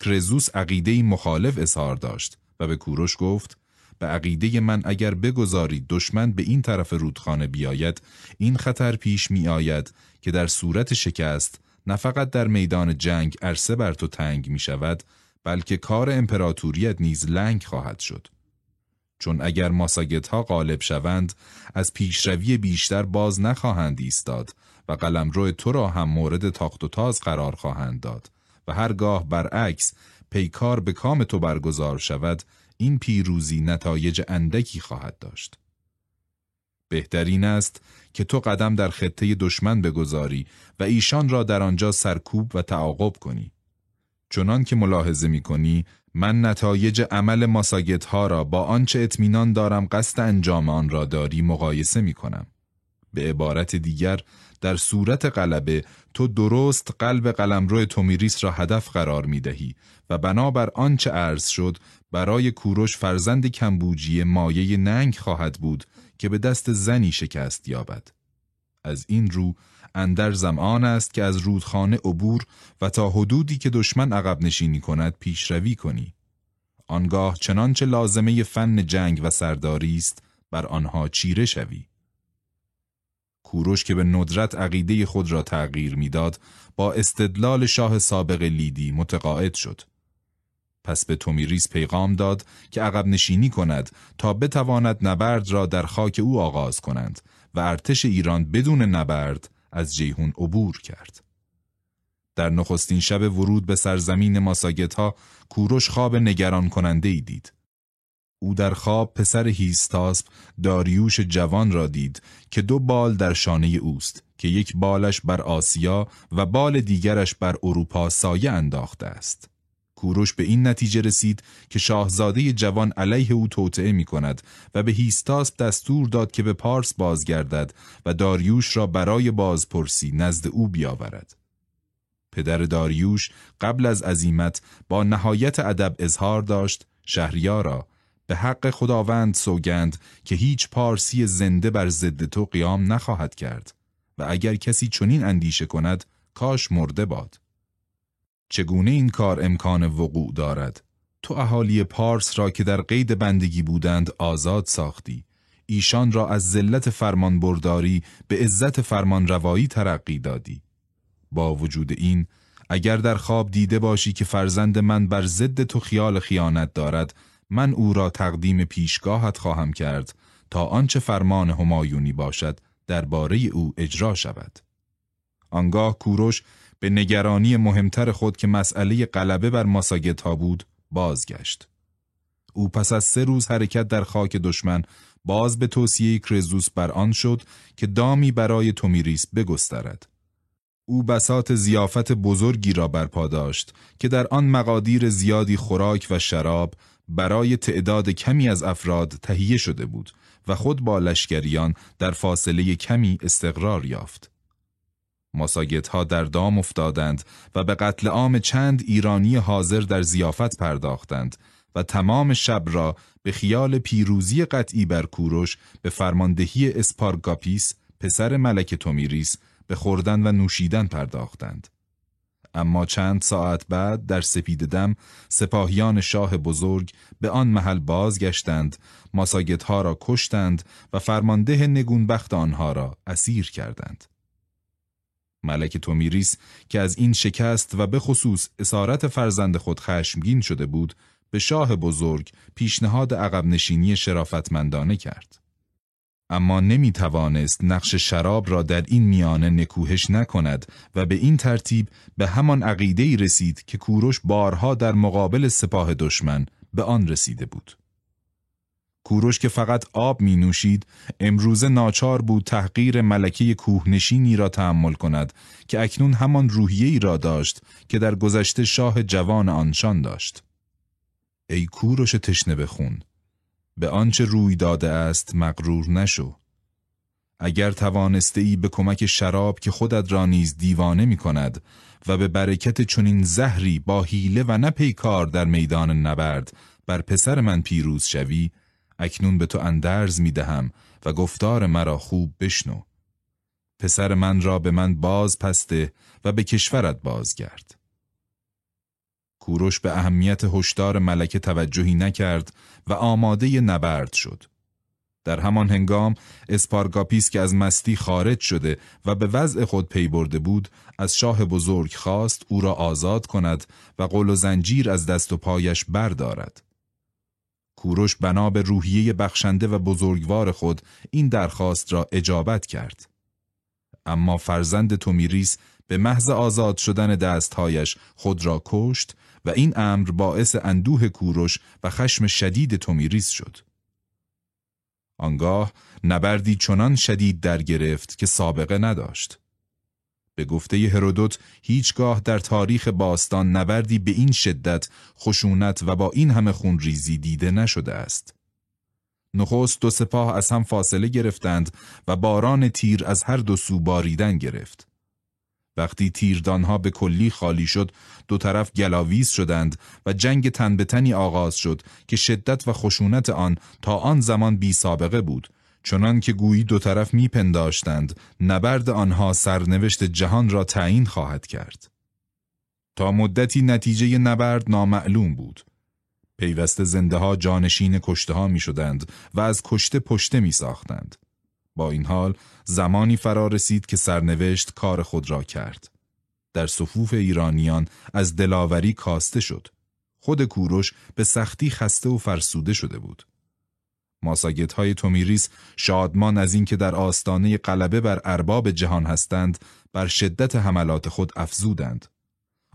کرزوس عقیده مخالف اظهار داشت و به کوروش گفت به عقیده من اگر بگذارید دشمن به این طرف رودخانه بیاید این خطر پیش می آید که در صورت شکست نه فقط در میدان جنگ عرصه بر تو تنگ می شود بلکه کار امپراتوریت نیز لنگ خواهد شد. چون اگر ماساگت ها غالب شوند از پیشروی بیشتر باز نخواهند ایستاد و قلمرو تو را هم مورد تاخت و تاز قرار خواهند داد و هرگاه برعکس پیکار به کام تو برگزار شود این پیروزی نتایج اندکی خواهد داشت. بهترین است که تو قدم در خطه دشمن بگذاری و ایشان را در آنجا سرکوب و تعاقب کنی. چنان که ملاحظه می کنی من نتایج عمل ماساگت ها را با آنچه اطمینان دارم قصد انجام آن را داری مقایسه می کنم. به عبارت دیگر در صورت غلبه تو درست قلب قلمرو تومیریس را هدف قرار می دهی و بنابر آنچه عرض شد برای کوروش فرزند کمبوجی مایه ننگ خواهد بود که به دست زنی شکست یابد. از این رو اندر زمان است که از رودخانه عبور و تا حدودی که دشمن عقب نشینی کند پیشروی کنی. آنگاه چنانچه لازمه فن جنگ و سرداری است بر آنها چیره شوی. کوروش که به ندرت عقیده خود را تغییر می‌داد با استدلال شاه سابق لیدی متقاعد شد. پس به تومیریس پیغام داد که عقب نشینی کند تا بتواند نبرد را در خاک او آغاز کنند و ارتش ایران بدون نبرد از جیهون عبور کرد. در نخستین شب ورود به سرزمین ماساگت ها کوروش خواب نگران کننده ای دید. او در خواب پسر هیستاسپ داریوش جوان را دید که دو بال در شانه اوست که یک بالش بر آسیا و بال دیگرش بر اروپا سایه انداخته است. کوروش به این نتیجه رسید که شاهزاده جوان علیه او توطعه می کند و به هیستاسپ دستور داد که به پارس بازگردد و داریوش را برای بازپرسی نزد او بیاورد. پدر داریوش قبل از عزیمت با نهایت ادب اظهار داشت شهریارا به حق خداوند سوگند که هیچ پارسی زنده بر ضد تو قیام نخواهد کرد و اگر کسی چنین اندیشه کند کاش مرده باد. چگونه این کار امکان وقوع دارد؟ تو اهالی پارس را که در قید بندگی بودند آزاد ساختی. ایشان را از ذلت فرمان برداری به عزت فرمان روایی ترقی دادی. با وجود این، اگر در خواب دیده باشی که فرزند من بر ضد تو خیال خیانت دارد، من او را تقدیم پیشگاهت خواهم کرد تا آنچه فرمان همایونی باشد درباره او اجرا شود. آنگاه کوروش به نگرانی مهمتر خود که مسئله غلبه بر ماساگت ها بود بازگشت. او پس از سه روز حرکت در خاک دشمن باز به توصیه کرزوس بر آن شد که دامی برای تومیریس بگسترد. او بسات زیافت بزرگی را برپا داشت که در آن مقادیر زیادی خوراک و شراب برای تعداد کمی از افراد تهیه شده بود و خود با لشکریان در فاصله کمی استقرار یافت. ماساگت ها در دام افتادند و به قتل عام چند ایرانی حاضر در زیافت پرداختند و تمام شب را به خیال پیروزی قطعی بر کوروش به فرماندهی اسپارگاپیس پسر ملک تومیریس به خوردن و نوشیدن پرداختند. اما چند ساعت بعد در سپید دم سپاهیان شاه بزرگ به آن محل بازگشتند ماساگت ها را کشتند و فرمانده نگونبخت آنها را اسیر کردند. ملک تومیریس که از این شکست و به خصوص اسارت فرزند خود خشمگین شده بود به شاه بزرگ پیشنهاد عقب نشینی شرافتمندانه کرد. اما نمی توانست نقش شراب را در این میانه نکوهش نکند و به این ترتیب به همان عقیده رسید که کوروش بارها در مقابل سپاه دشمن به آن رسیده بود. کوروش که فقط آب می نوشید امروزه ناچار بود تحقیر ملکه کوهنشینی را تحمل کند که اکنون همان روحیه ای را داشت که در گذشته شاه جوان آنشان داشت. ای کوروش تشنه بخون به آنچه روی داده است مغرور نشو. اگر توانسته ای به کمک شراب که خودت را نیز دیوانه می کند و به برکت چنین زهری با حیله و نه پیکار در میدان نبرد بر پسر من پیروز شوی اکنون به تو اندرز می دهم و گفتار مرا خوب بشنو. پسر من را به من باز پس ده و به کشورت بازگرد. کوروش به اهمیت هشدار ملکه توجهی نکرد و آماده نبرد شد. در همان هنگام اسپارگاپیس که از مستی خارج شده و به وضع خود پی برده بود از شاه بزرگ خواست او را آزاد کند و قل و زنجیر از دست و پایش بردارد. کوروش بنا به روحیه بخشنده و بزرگوار خود این درخواست را اجابت کرد. اما فرزند تومیریس به محض آزاد شدن دستهایش خود را کشت و این امر باعث اندوه کوروش و خشم شدید تومیریس شد. آنگاه نبردی چنان شدید در گرفت که سابقه نداشت. به گفته هرودوت هیچگاه در تاریخ باستان نبردی به این شدت خشونت و با این همه خونریزی دیده نشده است. نخست دو سپاه از هم فاصله گرفتند و باران تیر از هر دو سو باریدن گرفت. وقتی تیردانها به کلی خالی شد دو طرف گلاویز شدند و جنگ تن به تنی آغاز شد که شدت و خشونت آن تا آن زمان بی سابقه بود چنان که گویی دو طرف میپنداشتند نبرد آنها سرنوشت جهان را تعیین خواهد کرد. تا مدتی نتیجه نبرد نامعلوم بود. پیوسته زنده ها جانشین کشته ها می شدند و از کشته پشته می ساختند. با این حال زمانی فرا رسید که سرنوشت کار خود را کرد. در صفوف ایرانیان از دلاوری کاسته شد. خود کوروش به سختی خسته و فرسوده شده بود. ماساگت های تومیریس شادمان از اینکه در آستانه غلبه بر ارباب جهان هستند بر شدت حملات خود افزودند.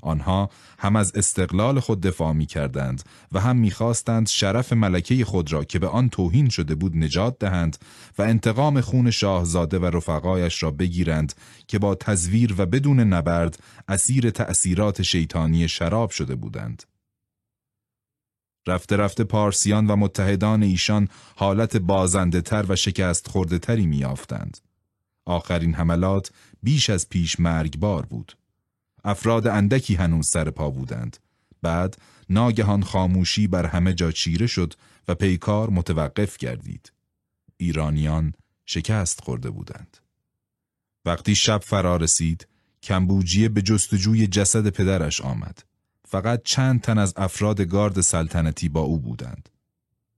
آنها هم از استقلال خود دفاع می کردند و هم می خواستند شرف ملکه خود را که به آن توهین شده بود نجات دهند و انتقام خون شاهزاده و رفقایش را بگیرند که با تزویر و بدون نبرد اسیر تأثیرات شیطانی شراب شده بودند. رفته رفته پارسیان و متحدان ایشان حالت بازنده تر و شکست خورده تری می آفتند. آخرین حملات بیش از پیش مرگبار بود. افراد اندکی هنوز سر پا بودند. بعد ناگهان خاموشی بر همه جا چیره شد و پیکار متوقف گردید. ایرانیان شکست خورده بودند. وقتی شب فرا رسید، کمبوجیه به جستجوی جسد پدرش آمد. فقط چند تن از افراد گارد سلطنتی با او بودند.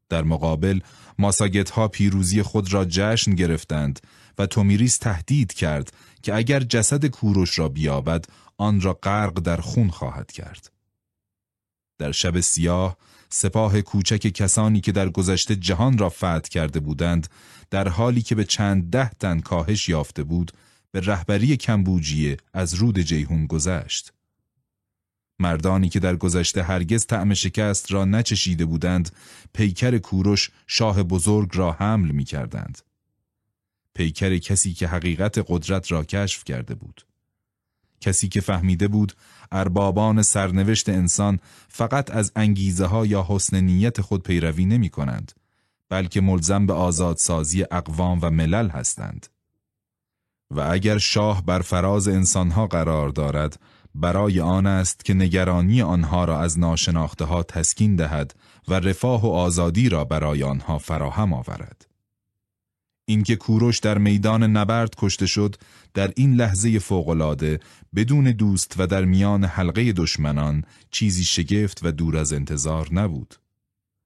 در مقابل ماساگت ها پیروزی خود را جشن گرفتند و تومیریس تهدید کرد که اگر جسد کوروش را بیابد آن را غرق در خون خواهد کرد. در شب سیاه سپاه کوچک کسانی که در گذشته جهان را فتح کرده بودند در حالی که به چند ده تن کاهش یافته بود به رهبری کمبوجیه از رود جیهون گذشت. مردانی که در گذشته هرگز طعم شکست را نچشیده بودند پیکر کوروش شاه بزرگ را حمل می کردند. پیکر کسی که حقیقت قدرت را کشف کرده بود. کسی که فهمیده بود اربابان سرنوشت انسان فقط از انگیزه ها یا حسن نیت خود پیروی نمی کنند بلکه ملزم به آزادسازی اقوام و ملل هستند. و اگر شاه بر فراز انسانها قرار دارد برای آن است که نگرانی آنها را از ناشناخته ها تسکین دهد و رفاه و آزادی را برای آنها فراهم آورد. اینکه کوروش در میدان نبرد کشته شد در این لحظه فوقالعاده بدون دوست و در میان حلقه دشمنان چیزی شگفت و دور از انتظار نبود.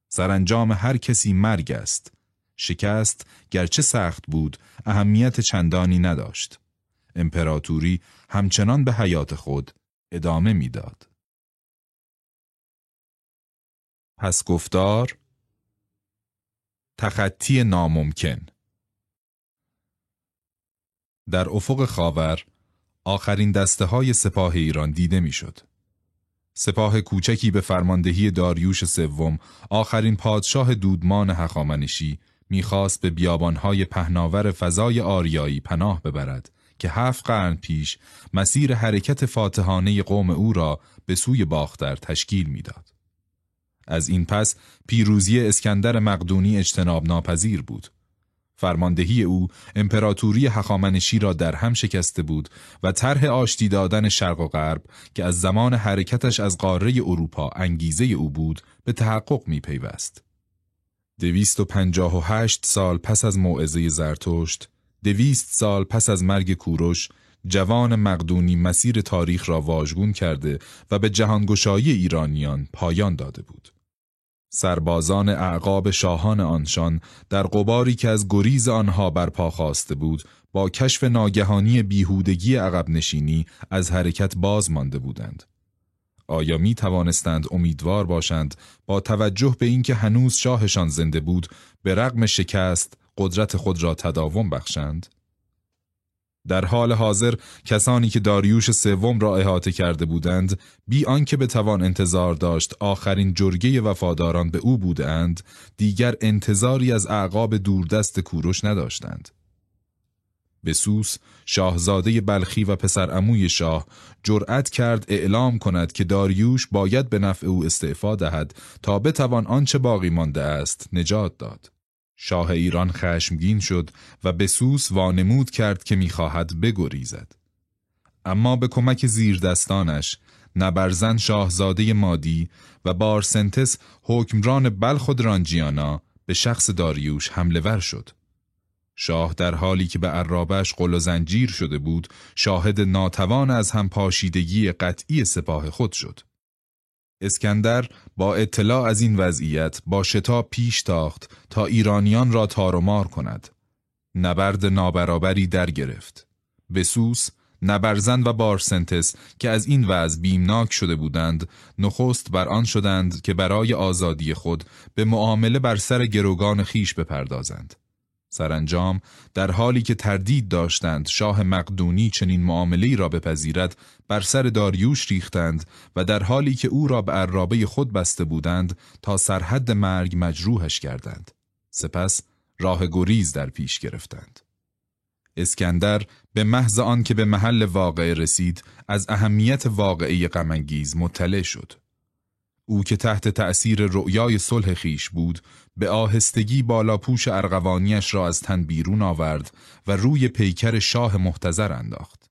سرانجام هر کسی مرگ است. شکست گرچه سخت بود اهمیت چندانی نداشت. امپراتوری همچنان به حیات خود ادامه می‌داد. پس گفتار تخطی ناممکن در افق خاور آخرین دسته های سپاه ایران دیده می‌شد. سپاه کوچکی به فرماندهی داریوش سوم آخرین پادشاه دودمان هخامنشی می‌خواست به بیابانهای پهناور فضای آریایی پناه ببرد که هفت قرن پیش مسیر حرکت فاتحانه قوم او را به سوی باختر تشکیل می‌داد. از این پس پیروزی اسکندر مقدونی اجتناب ناپذیر بود. فرماندهی او امپراتوری حخامنشی را در هم شکسته بود و طرح آشتی دادن شرق و غرب که از زمان حرکتش از قاره اروپا انگیزه او بود به تحقق می پیوست. دویست و پنجاه و هشت سال پس از موعظه زرتشت دویست سال پس از مرگ کوروش جوان مقدونی مسیر تاریخ را واژگون کرده و به جهانگشایی ایرانیان پایان داده بود. سربازان اعقاب شاهان آنشان در قباری که از گریز آنها برپا خواسته بود با کشف ناگهانی بیهودگی عقب نشینی از حرکت باز مانده بودند. آیا می توانستند امیدوار باشند با توجه به اینکه هنوز شاهشان زنده بود به رغم شکست قدرت خود را تداوم بخشند؟ در حال حاضر کسانی که داریوش سوم را احاطه کرده بودند بی آنکه به توان انتظار داشت آخرین جرگه وفاداران به او بودند دیگر انتظاری از اعقاب دوردست کوروش نداشتند بسوس شاهزاده بلخی و پسر اموی شاه جرأت کرد اعلام کند که داریوش باید به نفع او استعفا دهد تا بتوان آنچه باقی مانده است نجات داد شاه ایران خشمگین شد و بسوس وانمود کرد که می‌خواهد بگریزد. اما به کمک زیردستانش نبرزن شاهزاده مادی و بارسنتس حکمران بلخ و درانجیانا به شخص داریوش حمله ور شد. شاه در حالی که به عرابش قل و زنجیر شده بود شاهد ناتوان از هم پاشیدگی قطعی سپاه خود شد. اسکندر با اطلاع از این وضعیت با شتاب پیش تاخت تا ایرانیان را تارمار کند. نبرد نابرابری در گرفت. بسوس، نبرزن و بارسنتس که از این وضع بیمناک شده بودند، نخست بر آن شدند که برای آزادی خود به معامله بر سر گروگان خیش بپردازند. سرانجام در حالی که تردید داشتند شاه مقدونی چنین معامله را بپذیرد بر سر داریوش ریختند و در حالی که او را به عرابه خود بسته بودند تا سرحد مرگ مجروحش کردند. سپس راه گریز در پیش گرفتند. اسکندر به محض آن که به محل واقع رسید از اهمیت واقعی غمانگیز مطلع شد. او که تحت تأثیر رؤیای صلح خیش بود به آهستگی بالا پوش ارغوانیش را از تن بیرون آورد و روی پیکر شاه محتظر انداخت.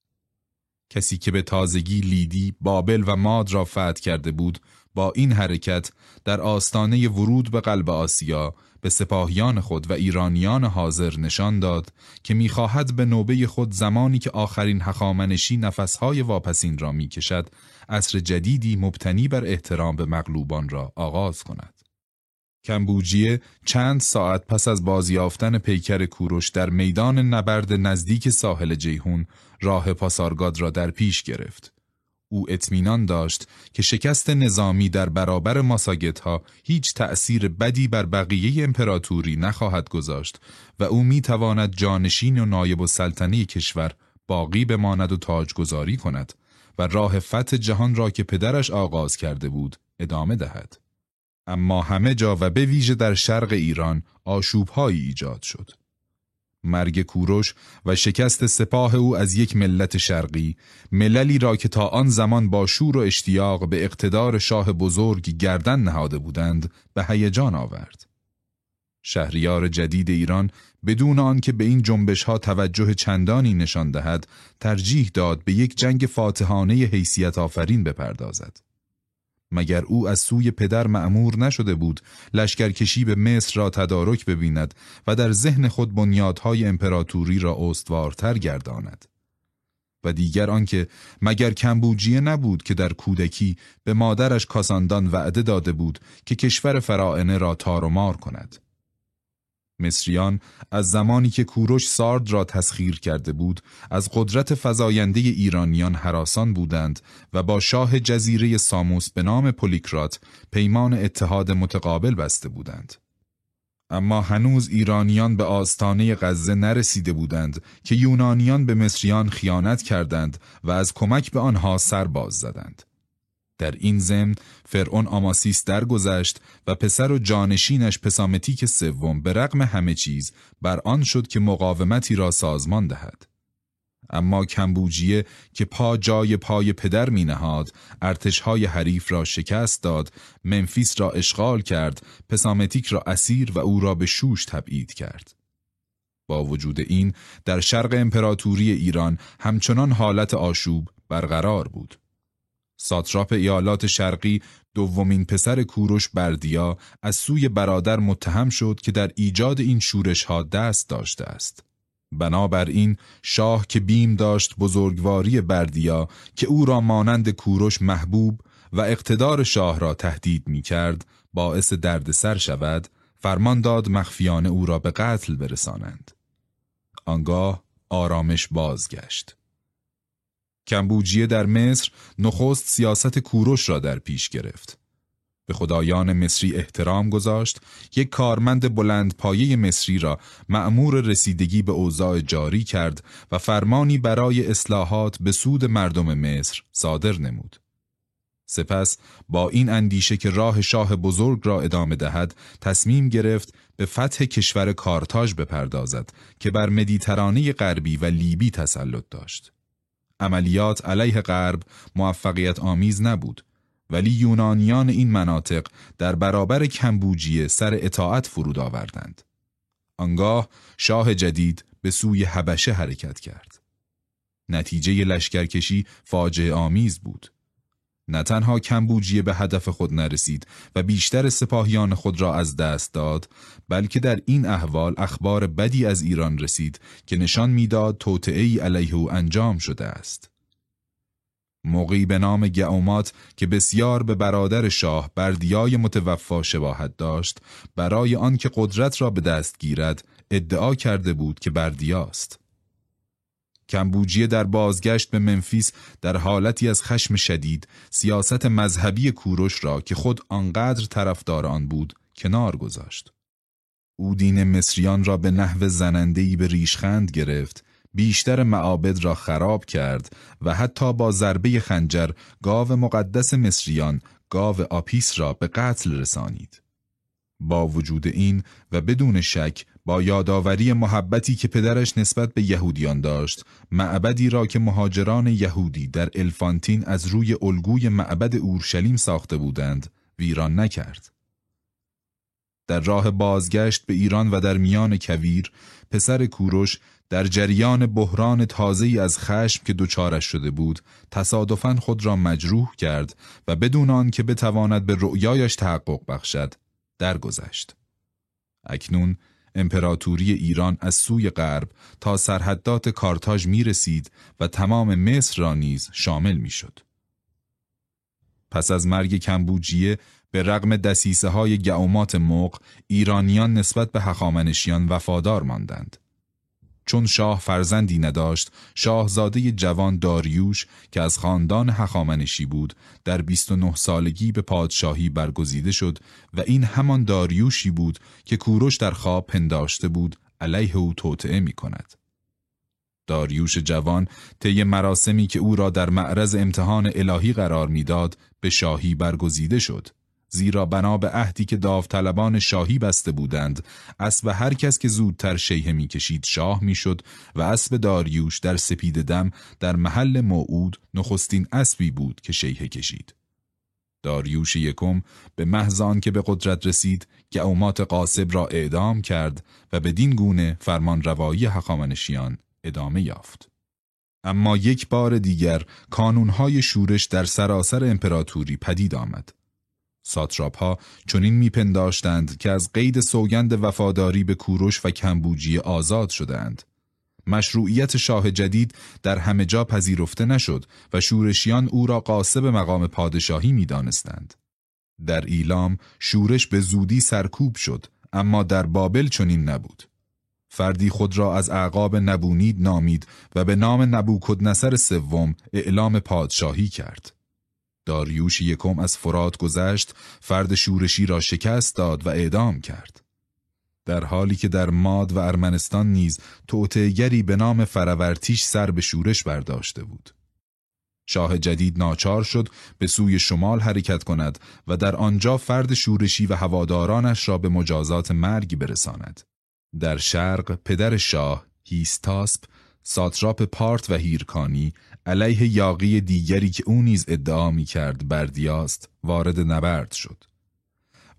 کسی که به تازگی لیدی، بابل و ماد را فتح کرده بود با این حرکت در آستانه ورود به قلب آسیا به سپاهیان خود و ایرانیان حاضر نشان داد که می‌خواهد به نوبه خود زمانی که آخرین حخامنشی نفسهای واپسین را می‌کشد عصر جدیدی مبتنی بر احترام به مغلوبان را آغاز کند. کمبوجیه چند ساعت پس از بازیافتن پیکر کوروش در میدان نبرد نزدیک ساحل جیهون راه پاسارگاد را در پیش گرفت. او اطمینان داشت که شکست نظامی در برابر ماساگت ها هیچ تأثیر بدی بر بقیه امپراتوری نخواهد گذاشت و او می تواند جانشین و نایب السلطنه کشور باقی بماند و تاجگذاری کند و راه فتح جهان را که پدرش آغاز کرده بود ادامه دهد. اما همه جا و به ویژه در شرق ایران آشوبهایی ایجاد شد. مرگ کوروش و شکست سپاه او از یک ملت شرقی مللی را که تا آن زمان با شور و اشتیاق به اقتدار شاه بزرگ گردن نهاده بودند به هیجان آورد. شهریار جدید ایران بدون آنکه به این جنبش ها توجه چندانی نشان دهد ترجیح داد به یک جنگ فاتحانه حیثیت آفرین بپردازد. مگر او از سوی پدر معمور نشده بود لشکرکشی به مصر را تدارک ببیند و در ذهن خود بنیادهای امپراتوری را استوارتر گرداند و دیگر آنکه مگر کمبوجیه نبود که در کودکی به مادرش کاساندان وعده داده بود که کشور فرائنه را تار کند مصریان از زمانی که کوروش سارد را تسخیر کرده بود از قدرت فزاینده ایرانیان حراسان بودند و با شاه جزیره ساموس به نام پولیکرات پیمان اتحاد متقابل بسته بودند. اما هنوز ایرانیان به آستانه غزه نرسیده بودند که یونانیان به مصریان خیانت کردند و از کمک به آنها سر باز زدند. در این ضمن فرعون آماسیس درگذشت و پسر و جانشینش پسامتیک سوم به رغم همه چیز بر آن شد که مقاومتی را سازمان دهد. اما کمبوجیه که پا جای پای پدر می نهاد، ارتشهای حریف را شکست داد، منفیس را اشغال کرد، پسامتیک را اسیر و او را به شوش تبعید کرد. با وجود این در شرق امپراتوری ایران همچنان حالت آشوب برقرار بود. ساتراپ ایالات شرقی دومین پسر کوروش بردیا از سوی برادر متهم شد که در ایجاد این شورش ها دست داشته است. بنابراین شاه که بیم داشت بزرگواری بردیا که او را مانند کوروش محبوب و اقتدار شاه را تهدید می کرد باعث دردسر شود فرمان داد مخفیانه او را به قتل برسانند. آنگاه آرامش بازگشت. کمبوجیه در مصر نخست سیاست کوروش را در پیش گرفت. به خدایان مصری احترام گذاشت یک کارمند بلند پایه مصری را مأمور رسیدگی به اوضاع جاری کرد و فرمانی برای اصلاحات به سود مردم مصر صادر نمود سپس با این اندیشه که راه شاه بزرگ را ادامه دهد تصمیم گرفت به فتح کشور کارتاژ بپردازد که بر مدیترانه غربی و لیبی تسلط داشت عملیات علیه غرب موفقیت آمیز نبود ولی یونانیان این مناطق در برابر کمبوجیه سر اطاعت فرود آوردند. آنگاه شاه جدید به سوی حبشه حرکت کرد. نتیجه لشکرکشی فاجعه آمیز بود. نه تنها کمبوجیه به هدف خود نرسید و بیشتر سپاهیان خود را از دست داد بلکه در این احوال اخبار بدی از ایران رسید که نشان می‌داد توطئه‌ای علیه او انجام شده است موقعی به نام گعومات که بسیار به برادر شاه بردیای متوفا شباهت داشت برای آنکه قدرت را به دست گیرد ادعا کرده بود که بردیاست کمبوجیه در بازگشت به منفیس در حالتی از خشم شدید سیاست مذهبی کوروش را که خود آنقدر طرفدار آن بود کنار گذاشت. او دین مصریان را به نحو زنندهی به ریشخند گرفت بیشتر معابد را خراب کرد و حتی با ضربه خنجر گاو مقدس مصریان گاو آپیس را به قتل رسانید. با وجود این و بدون شک با یادآوری محبتی که پدرش نسبت به یهودیان داشت معبدی را که مهاجران یهودی در الفانتین از روی الگوی معبد اورشلیم ساخته بودند ویران نکرد در راه بازگشت به ایران و در میان کویر پسر کوروش در جریان بحران تازه‌ای از خشم که دچارش شده بود تصادفاً خود را مجروح کرد و بدون آن که بتواند به رؤیایش تحقق بخشد درگذشت اکنون امپراتوری ایران از سوی غرب تا سرحدات کارتاژ می رسید و تمام مصر را نیز شامل می شد. پس از مرگ کمبوجیه به رغم دسیسه های گعومات موق ایرانیان نسبت به هخامنشیان وفادار ماندند. چون شاه فرزندی نداشت شاهزاده جوان داریوش که از خاندان هخامنشی بود در 29 سالگی به پادشاهی برگزیده شد و این همان داریوشی بود که کوروش در خواب پنداشته بود علیه او توطعه می کند. داریوش جوان طی مراسمی که او را در معرض امتحان الهی قرار می‌داد به شاهی برگزیده شد زیرا بنا به عهدی که داوطلبان شاهی بسته بودند اسب هر کس که زودتر شیه می‌کشید شاه می‌شد و اسب داریوش در سپید دم در محل موعود نخستین اسبی بود که شیه کشید داریوش یکم به محض که به قدرت رسید گعومات قاسب را اعدام کرد و بدین گونه فرمان روایی حقامنشیان ادامه یافت. اما یک بار دیگر کانونهای شورش در سراسر امپراتوری پدید آمد. ساتراپ ها چنین میپنداشتند که از قید سوگند وفاداری به کوروش و کمبوجی آزاد شدند. مشروعیت شاه جدید در همه جا پذیرفته نشد و شورشیان او را قاسب مقام پادشاهی می‌دانستند. در ایلام شورش به زودی سرکوب شد اما در بابل چنین نبود. فردی خود را از اعقاب نبونید نامید و به نام نبوکدنصر سوم اعلام پادشاهی کرد. داریوش یکم از فرات گذشت فرد شورشی را شکست داد و اعدام کرد. در حالی که در ماد و ارمنستان نیز توطئه‌گری به نام فرورتیش سر به شورش برداشته بود. شاه جدید ناچار شد به سوی شمال حرکت کند و در آنجا فرد شورشی و هوادارانش را به مجازات مرگ برساند. در شرق پدر شاه هیستاسپ ساتراپ پارت و هیرکانی علیه یاقی دیگری که او نیز ادعا می کرد بردیاست وارد نبرد شد.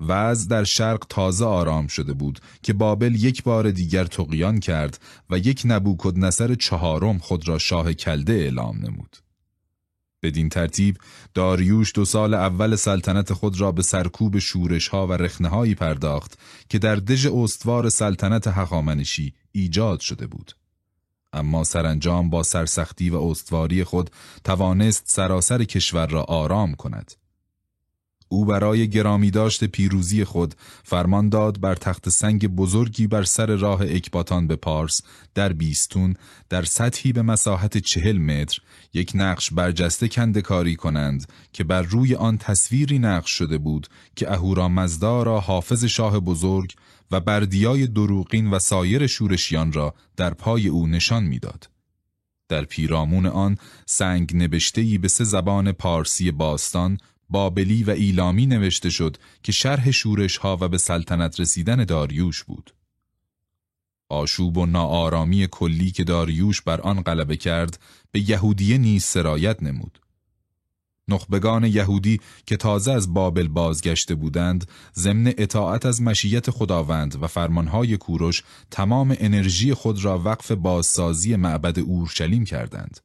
وضع در شرق تازه آرام شده بود که بابل یک بار دیگر تقیان کرد و یک نبوکد نصر چهارم خود را شاه کلده اعلام نمود. بدین ترتیب داریوش دو سال اول سلطنت خود را به سرکوب شورش ها و رخنه پرداخت که در دژ استوار سلطنت حقامنشی ایجاد شده بود. اما سرانجام با سرسختی و استواری خود توانست سراسر کشور را آرام کند. او برای گرامی داشت پیروزی خود فرمان داد بر تخت سنگ بزرگی بر سر راه اکباتان به پارس در بیستون در سطحی به مساحت چهل متر یک نقش برجسته کنده کاری کنند که بر روی آن تصویری نقش شده بود که اهورامزدا را حافظ شاه بزرگ و بردیای دروغین و سایر شورشیان را در پای او نشان می‌داد. در پیرامون آن سنگ نبشتهی به سه زبان پارسی باستان بابلی و ایلامی نوشته شد که شرح شورش ها و به سلطنت رسیدن داریوش بود. آشوب و ناآرامی کلی که داریوش بر آن غلبه کرد به یهودیه نیز سرایت نمود. نخبگان یهودی که تازه از بابل بازگشته بودند ضمن اطاعت از مشیت خداوند و فرمانهای کوروش تمام انرژی خود را وقف بازسازی معبد اورشلیم کردند.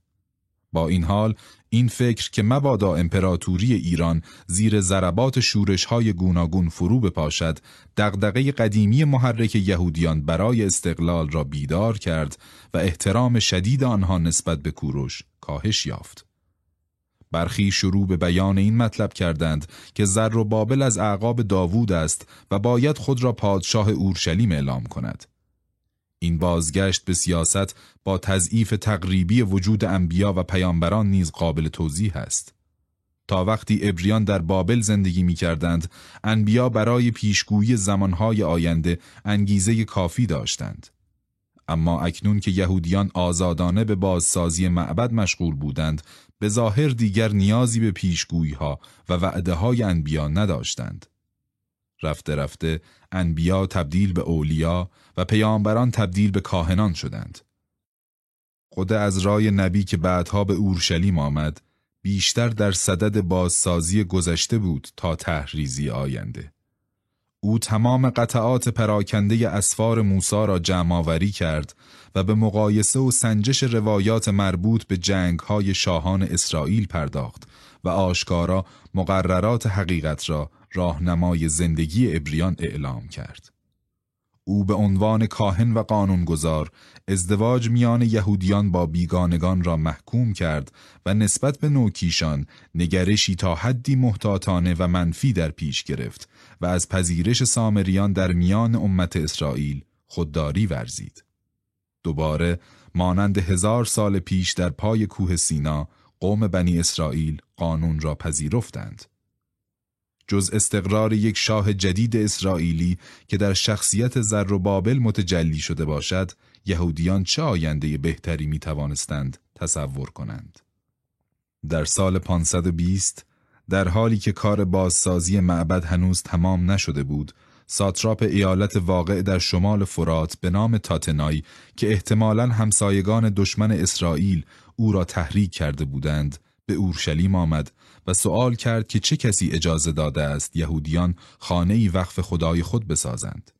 با این حال این فکر که مبادا امپراتوری ایران زیر ضربات شورش های گوناگون فرو بپاشد دغدغه قدیمی محرک یهودیان برای استقلال را بیدار کرد و احترام شدید آنها نسبت به کوروش کاهش یافت برخی شروع به بیان این مطلب کردند که زر و بابل از اعقاب داوود است و باید خود را پادشاه اورشلیم اعلام کند این بازگشت به سیاست با تضعیف تقریبی وجود انبیا و پیامبران نیز قابل توضیح است. تا وقتی ابریان در بابل زندگی می کردند، انبیا برای پیشگویی زمانهای آینده انگیزه کافی داشتند. اما اکنون که یهودیان آزادانه به بازسازی معبد مشغول بودند، به ظاهر دیگر نیازی به پیشگویی ها و وعده های انبیا نداشتند. رفته رفته انبیا تبدیل به اولیا و پیامبران تبدیل به کاهنان شدند. خود از رای نبی که بعدها به اورشلیم آمد بیشتر در صدد بازسازی گذشته بود تا تحریزی آینده. او تمام قطعات پراکنده اسفار موسا را جمعآوری کرد و به مقایسه و سنجش روایات مربوط به جنگهای شاهان اسرائیل پرداخت و آشکارا مقررات حقیقت را راهنمای زندگی ابریان اعلام کرد. او به عنوان کاهن و قانونگذار ازدواج میان یهودیان با بیگانگان را محکوم کرد و نسبت به نوکیشان نگرشی تا حدی محتاطانه و منفی در پیش گرفت و از پذیرش سامریان در میان امت اسرائیل خودداری ورزید. دوباره مانند هزار سال پیش در پای کوه سینا قوم بنی اسرائیل قانون را پذیرفتند. جز استقرار یک شاه جدید اسرائیلی که در شخصیت زر و بابل متجلی شده باشد یهودیان چه آینده بهتری می توانستند تصور کنند در سال 520 در حالی که کار بازسازی معبد هنوز تمام نشده بود ساتراپ ایالت واقع در شمال فرات به نام تاتنای که احتمالاً همسایگان دشمن اسرائیل او را تحریک کرده بودند به اورشلیم آمد و سوال کرد که چه کسی اجازه داده است یهودیان خانه ای وقف خدای خود بسازند.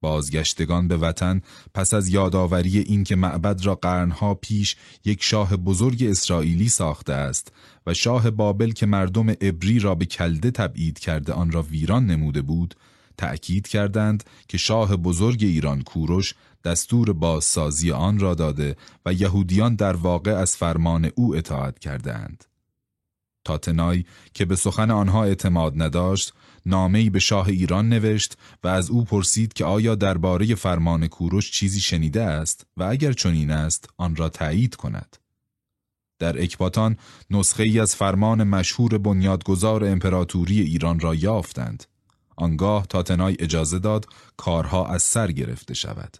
بازگشتگان به وطن پس از یادآوری اینکه معبد را قرنها پیش یک شاه بزرگ اسرائیلی ساخته است و شاه بابل که مردم ابری را به کلده تبعید کرده آن را ویران نموده بود تأکید کردند که شاه بزرگ ایران کوروش دستور بازسازی آن را داده و یهودیان در واقع از فرمان او اطاعت کردند. تاتنای که به سخن آنها اعتماد نداشت نامه‌ای به شاه ایران نوشت و از او پرسید که آیا درباره فرمان کوروش چیزی شنیده است و اگر چنین است آن را تایید کند در اکباتان نسخه ای از فرمان مشهور بنیادگذار امپراتوری ایران را یافتند. آنگاه تاتنای اجازه داد کارها از سر گرفته شود.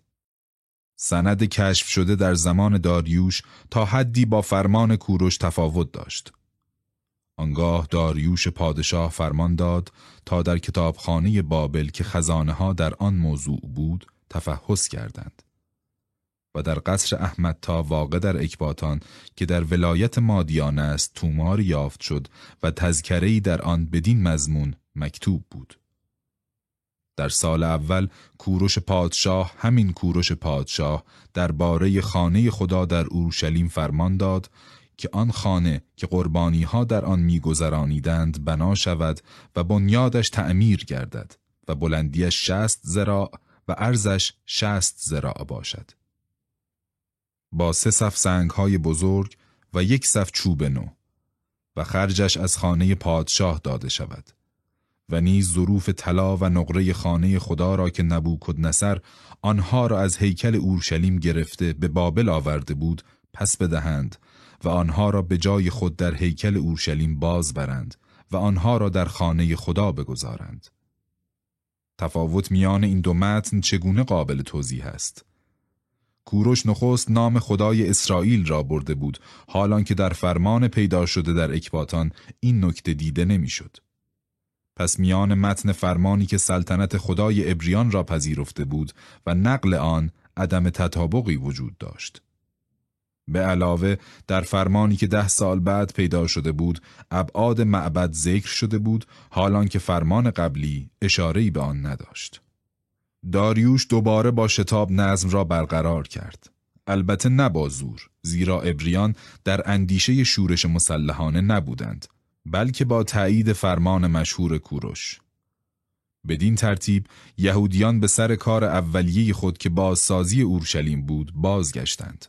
سند کشف شده در زمان داریوش تا حدی با فرمان کوروش تفاوت داشت. آنگاه داریوش پادشاه فرمان داد تا در کتابخانه بابل که خزانه ها در آن موضوع بود تفحص کردند. و در قصر احمد تا واقع در اکباتان که در ولایت مادیان است تومار یافت شد و تذکرهی در آن بدین مضمون مکتوب بود در سال اول کوروش پادشاه همین کوروش پادشاه درباره خانه خدا در اورشلیم فرمان داد که آن خانه که قربانی ها در آن میگذرانیدند بنا شود و بنیادش تعمیر گردد و بلندیش شست زراع و ارزش شست زراع باشد. با سه صف سنگ های بزرگ و یک صف چوب نو و خرجش از خانه پادشاه داده شود و نیز ظروف طلا و نقره خانه خدا را که نبوکد نصر آنها را از هیکل اورشلیم گرفته به بابل آورده بود پس بدهند و آنها را به جای خود در هیکل اورشلیم باز برند و آنها را در خانه خدا بگذارند. تفاوت میان این دو متن چگونه قابل توضیح است؟ کوروش نخست نام خدای اسرائیل را برده بود حالان که در فرمان پیدا شده در اکباتان این نکته دیده نمی‌شد. پس میان متن فرمانی که سلطنت خدای ابریان را پذیرفته بود و نقل آن عدم تطابقی وجود داشت. به علاوه در فرمانی که ده سال بعد پیدا شده بود ابعاد معبد ذکر شده بود حالان که فرمان قبلی اشارهی به آن نداشت. داریوش دوباره با شتاب نظم را برقرار کرد. البته نه با زور زیرا ابریان در اندیشه شورش مسلحانه نبودند بلکه با تایید فرمان مشهور کوروش بدین ترتیب یهودیان به سر کار اولیه خود که بازسازی اورشلیم بود بازگشتند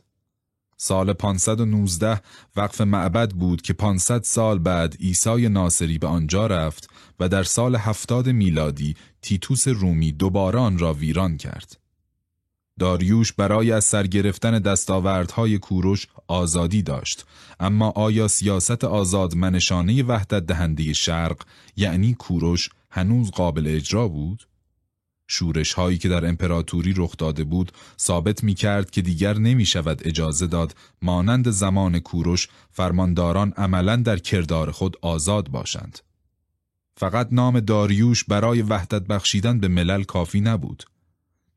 سال 519 وقف معبد بود که 500 سال بعد عیسی ناصری به آنجا رفت و در سال هفتاد میلادی تیتوس رومی دوباره آن را ویران کرد. داریوش برای از سرگرفتن دستاوردهای کوروش آزادی داشت اما آیا سیاست آزاد منشانه وحدت دهنده شرق یعنی کوروش هنوز قابل اجرا بود؟ شورش هایی که در امپراتوری رخ داده بود ثابت می کرد که دیگر نمی شود اجازه داد مانند زمان کوروش فرمانداران عملا در کردار خود آزاد باشند. فقط نام داریوش برای وحدت بخشیدن به ملل کافی نبود.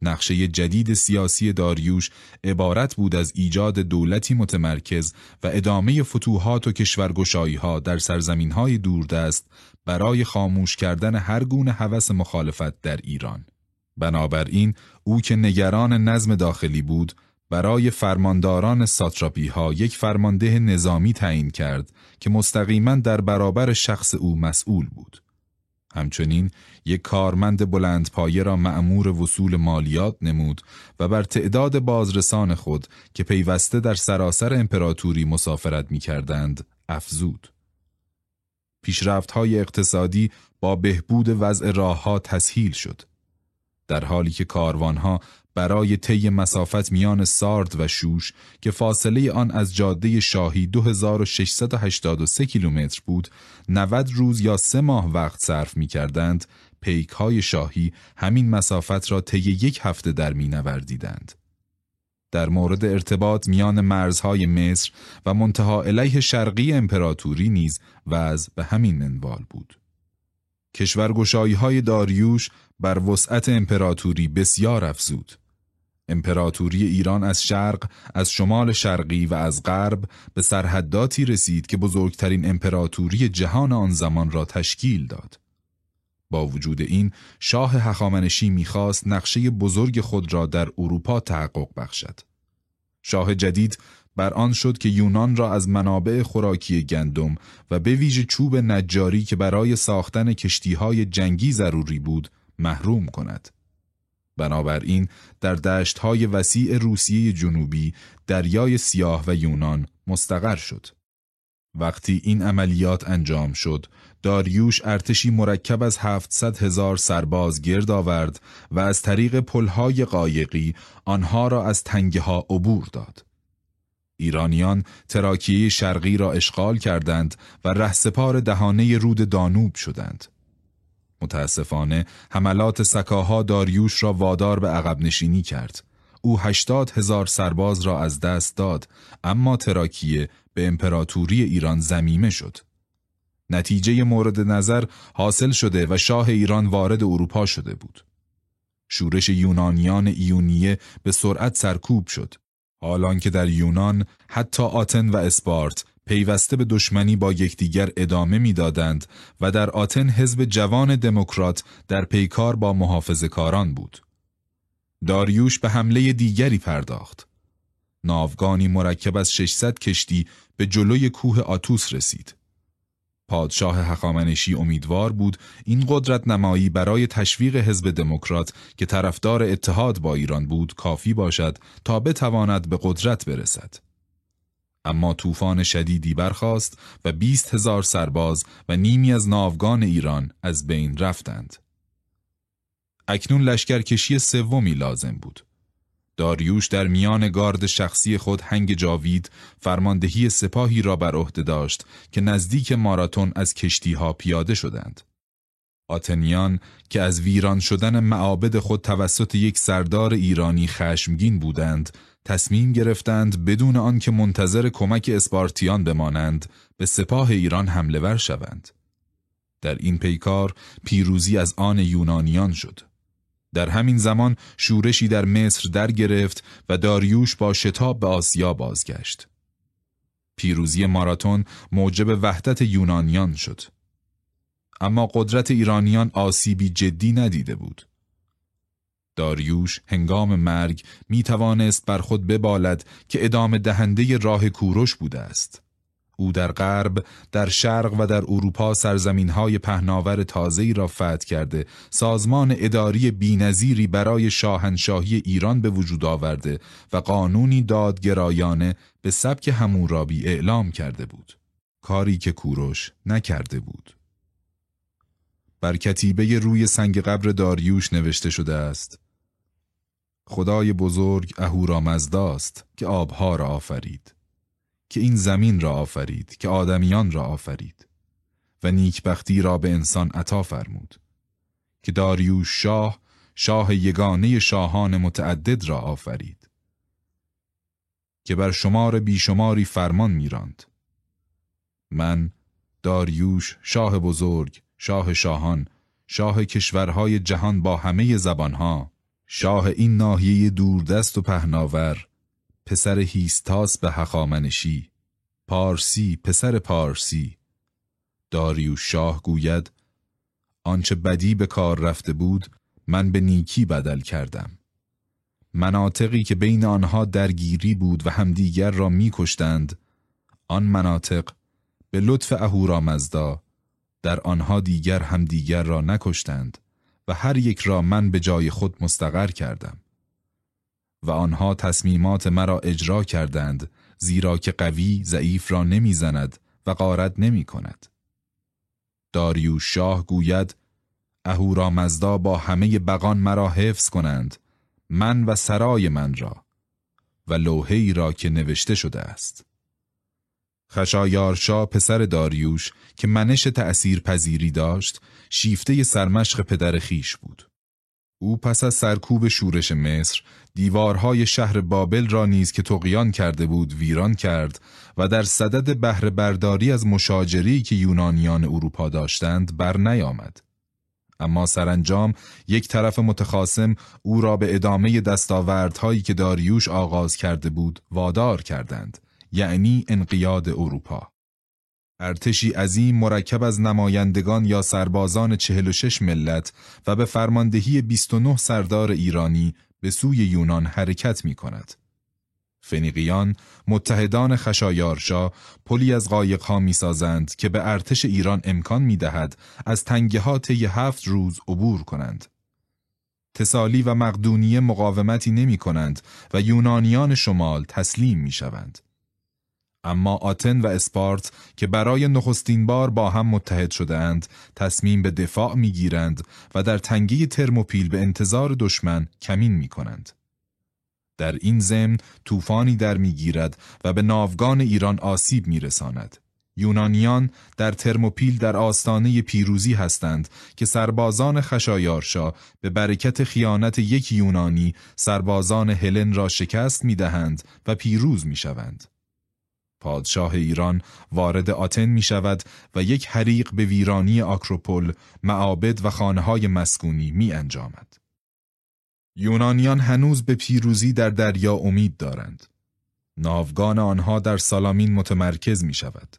نقشه جدید سیاسی داریوش عبارت بود از ایجاد دولتی متمرکز و ادامه فتوحات و کشورگشایی ها در سرزمین های دوردست برای خاموش کردن هر گونه هوس مخالفت در ایران. بنابراین او که نگران نظم داخلی بود برای فرمانداران ساتراپی ها یک فرمانده نظامی تعیین کرد که مستقیما در برابر شخص او مسئول بود. همچنین یک کارمند بلند پایه را معمور وصول مالیات نمود و بر تعداد بازرسان خود که پیوسته در سراسر امپراتوری مسافرت می کردند افزود. پیشرفت های اقتصادی با بهبود وضع راه ها تسهیل شد. در حالی که کاروانها برای طی مسافت میان سارد و شوش که فاصله آن از جاده شاهی 2683 کیلومتر بود 90 روز یا سه ماه وقت صرف می کردند پیک های شاهی همین مسافت را طی یک هفته در می نوردیدند. در مورد ارتباط میان مرزهای مصر و منتها علیه شرقی امپراتوری نیز وضع به همین منوال بود. کشورگشایی های داریوش بر وسعت امپراتوری بسیار افزود. امپراتوری ایران از شرق، از شمال شرقی و از غرب به سرحداتی رسید که بزرگترین امپراتوری جهان آن زمان را تشکیل داد. با وجود این شاه هخامنشی می‌خواست نقشه بزرگ خود را در اروپا تحقق بخشد. شاه جدید بر آن شد که یونان را از منابع خوراکی گندم و به ویژه چوب نجاری که برای ساختن کشتیهای جنگی ضروری بود محروم کند. بنابراین در دشتهای وسیع روسیه جنوبی دریای سیاه و یونان مستقر شد. وقتی این عملیات انجام شد، داریوش ارتشی مرکب از 700 هزار سرباز گرد آورد و از طریق پلهای قایقی آنها را از تنگه ها عبور داد. ایرانیان تراکیه شرقی را اشغال کردند و رهسپار دهانه رود دانوب شدند. متاسفانه حملات سکاها داریوش را وادار به عقب نشینی کرد. او هشتاد هزار سرباز را از دست داد اما تراکیه به امپراتوری ایران زمیمه شد. نتیجه مورد نظر حاصل شده و شاه ایران وارد اروپا شده بود. شورش یونانیان ایونیه به سرعت سرکوب شد. حالان که در یونان حتی آتن و اسپارت پیوسته به دشمنی با یکدیگر ادامه می‌دادند و در آتن حزب جوان دموکرات در پیکار با محافظ کاران بود. داریوش به حمله دیگری پرداخت. ناوگانی مرکب از 600 کشتی به جلوی کوه آتوس رسید. پادشاه حقامنشی امیدوار بود این قدرت نمایی برای تشویق حزب دموکرات که طرفدار اتحاد با ایران بود کافی باشد تا بتواند به قدرت برسد. اما طوفان شدیدی برخاست و بیست هزار سرباز و نیمی از ناوگان ایران از بین رفتند. اکنون لشکرکشی سومی لازم بود. داریوش در میان گارد شخصی خود هنگ جاوید فرماندهی سپاهی را بر عهده داشت که نزدیک ماراتون از کشتی ها پیاده شدند. آتنیان که از ویران شدن معابد خود توسط یک سردار ایرانی خشمگین بودند، تصمیم گرفتند بدون آنکه منتظر کمک اسپارتیان بمانند، به سپاه ایران حمله ور شوند. در این پیکار پیروزی از آن یونانیان شد. در همین زمان شورشی در مصر در گرفت و داریوش با شتاب به آسیا بازگشت. پیروزی ماراتون موجب وحدت یونانیان شد. اما قدرت ایرانیان آسیبی جدی ندیده بود. داریوش هنگام مرگ می توانست بر خود ببالد که ادامه دهنده راه کوروش بوده است. او در غرب، در شرق و در اروپا سرزمین های پهناور تازه‌ای را فتح کرده، سازمان اداری بینظیری برای شاهنشاهی ایران به وجود آورده و قانونی دادگرایانه به سبک همورابی اعلام کرده بود. کاری که کوروش نکرده بود. بر کتیبه روی سنگ قبر داریوش نوشته شده است. خدای بزرگ اهورامزداست که آبها را آفرید که این زمین را آفرید که آدمیان را آفرید و نیکبختی را به انسان عطا فرمود که داریوش شاه شاه یگانه شاهان متعدد را آفرید که بر شمار بیشماری فرمان میراند. من داریوش شاه بزرگ شاه شاهان شاه کشورهای جهان با همه زبانها. شاه این ناحیه دوردست و پهناور پسر هیستاس به حقامنشی پارسی پسر پارسی. داریوش شاه گوید آنچه بدی به کار رفته بود من به نیکی بدل کردم. مناطقی که بین آنها درگیری بود و همدیگر را میکشتند آن مناطق به لطف اهورامزدا در آنها دیگر همدیگر را نکشتند و هر یک را من به جای خود مستقر کردم و آنها تصمیمات مرا اجرا کردند زیرا که قوی ضعیف را نمی‌زند و قارت نمی کند. داریوش شاه گوید اهورامزدا با همه بقان مرا حفظ کنند من و سرای من را و لوحه‌ای را که نوشته شده است. خشایارشا پسر داریوش که منش تأثیر پذیری داشت شیفته سرمشق پدر خیش بود. او پس از سرکوب شورش مصر دیوارهای شهر بابل را نیز که تقیان کرده بود ویران کرد و در صدد بهره برداری از مشاجری که یونانیان اروپا داشتند بر نیامد. اما سرانجام یک طرف متخاسم او را به ادامه دستاوردهایی که داریوش آغاز کرده بود وادار کردند یعنی انقیاد اروپا ارتشی عظیم مرکب از نمایندگان یا سربازان 46 ملت و به فرماندهی 29 سردار ایرانی به سوی یونان حرکت می کند. فنیقیان متحدان خشایارشا پلی از قایقها می سازند که به ارتش ایران امکان می دهد از تنگه ها طی هفت روز عبور کنند. تسالی و مقدونیه مقاومتی نمی کنند و یونانیان شمال تسلیم می شوند. اما آتن و اسپارت که برای نخستین بار با هم متحد شدهاند تصمیم به دفاع می‌گیرند و در تنگی ترموپیل به انتظار دشمن کمین می کنند. در این ضمن طوفانی در می‌گیرد و به ناوگان ایران آسیب میرساند. یونانیان در ترموپیل در آستانه پیروزی هستند که سربازان خشایارشا به برکت خیانت یک یونانی سربازان هلن را شکست می‌دهند و پیروز می‌شوند. پادشاه ایران وارد آتن می شود و یک حریق به ویرانی آکروپول، معابد و خانه های مسکونی می انجامد. یونانیان هنوز به پیروزی در دریا امید دارند. ناوگان آنها در سالامین متمرکز می شود.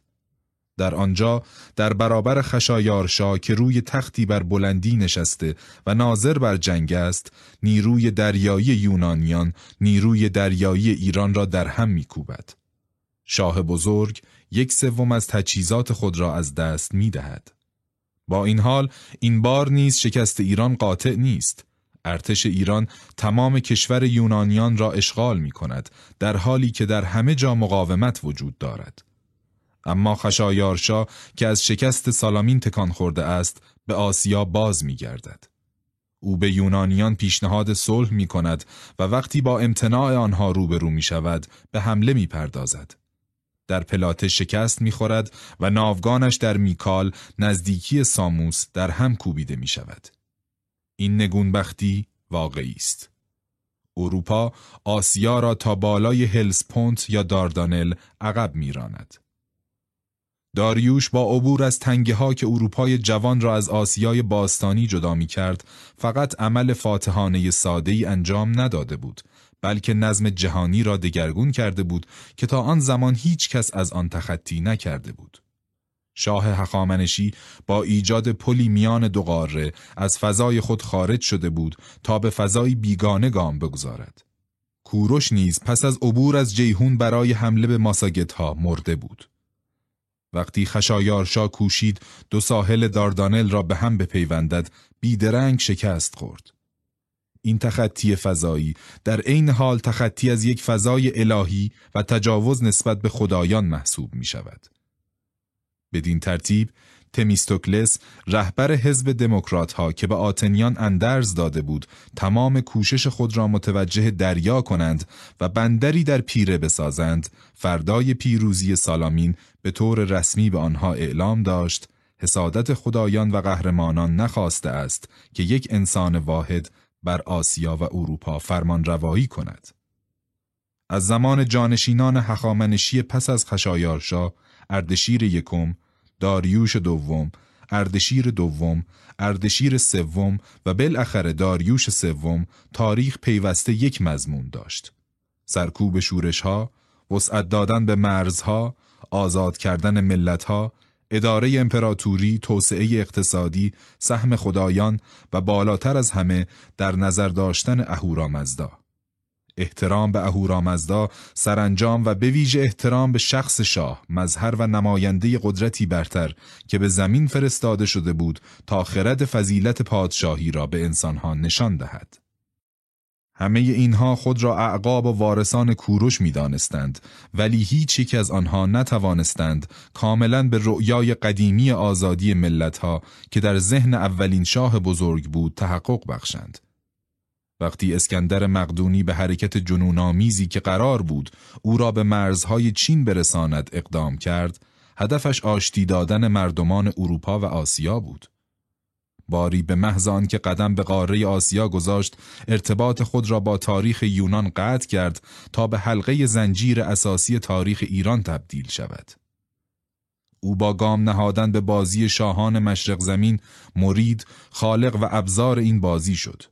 در آنجا در برابر خشایارشا که روی تختی بر بلندی نشسته و ناظر بر جنگ است نیروی دریایی یونانیان نیروی دریایی ایران را در هم میکوبد شاه بزرگ یک سوم از تجهیزات خود را از دست می دهد. با این حال این بار نیز شکست ایران قاطع نیست ارتش ایران تمام کشور یونانیان را اشغال می کند در حالی که در همه جا مقاومت وجود دارد. اما خشایارشا که از شکست سالامین تکان خورده است به آسیا باز می گردد. او به یونانیان پیشنهاد صلح می کند و وقتی با امتناع آنها روبرو می شود به حمله می پردازد. در پلاته شکست می خورد و ناوگانش در میکال نزدیکی ساموس در هم کوبیده می شود. این نگونبختی واقعی است. اروپا آسیا را تا بالای هلسپونت یا داردانل عقب میراند. داریوش با عبور از تنگه ها که اروپای جوان را از آسیای باستانی جدا می کرد فقط عمل فاتحانه ساده ای انجام نداده بود بلکه نظم جهانی را دگرگون کرده بود که تا آن زمان هیچ کس از آن تخطی نکرده بود. شاه هخامنشی با ایجاد پلی میان دو قاره از فضای خود خارج شده بود تا به فضای بیگانه گام بگذارد. کوروش نیز پس از عبور از جیهون برای حمله به ماساگت ها مرده بود. وقتی خشایارشا کوشید دو ساحل داردانل را به هم بپیوندد بیدرنگ شکست خورد. این تخطی فضایی در عین حال تخطی از یک فضای الهی و تجاوز نسبت به خدایان محسوب می شود. بدین ترتیب تمیستوکلس رهبر حزب دموکرات ها که به آتنیان اندرز داده بود تمام کوشش خود را متوجه دریا کنند و بندری در پیره بسازند فردای پیروزی سالامین به طور رسمی به آنها اعلام داشت حسادت خدایان و قهرمانان نخواسته است که یک انسان واحد بر آسیا و اروپا فرمان روایی کند. از زمان جانشینان هخامنشی پس از خشایارشا اردشیر یکم، داریوش دوم، اردشیر دوم، اردشیر سوم و بالاخره داریوش سوم تاریخ پیوسته یک مضمون داشت. سرکوب شورشها، وسعت دادن به مرزها، آزاد کردن ملتها، اداره امپراتوری، توسعه اقتصادی، سهم خدایان و بالاتر از همه در نظر داشتن اهورامزدا. احترام به اهورامزدا سرانجام و به ویژه احترام به شخص شاه مظهر و نماینده قدرتی برتر که به زمین فرستاده شده بود تا خرد فضیلت پادشاهی را به انسانها نشان دهد همه اینها خود را اعقاب و وارثان کوروش می دانستند ولی هیچ یک از آنها نتوانستند کاملا به رؤیای قدیمی آزادی ملتها که در ذهن اولین شاه بزرگ بود تحقق بخشند. وقتی اسکندر مقدونی به حرکت جنونآمیزی که قرار بود او را به مرزهای چین برساند اقدام کرد، هدفش آشتی دادن مردمان اروپا و آسیا بود. باری به محض که قدم به قاره آسیا گذاشت ارتباط خود را با تاریخ یونان قطع کرد تا به حلقه زنجیر اساسی تاریخ ایران تبدیل شود. او با گام نهادن به بازی شاهان مشرق زمین مرید، خالق و ابزار این بازی شد.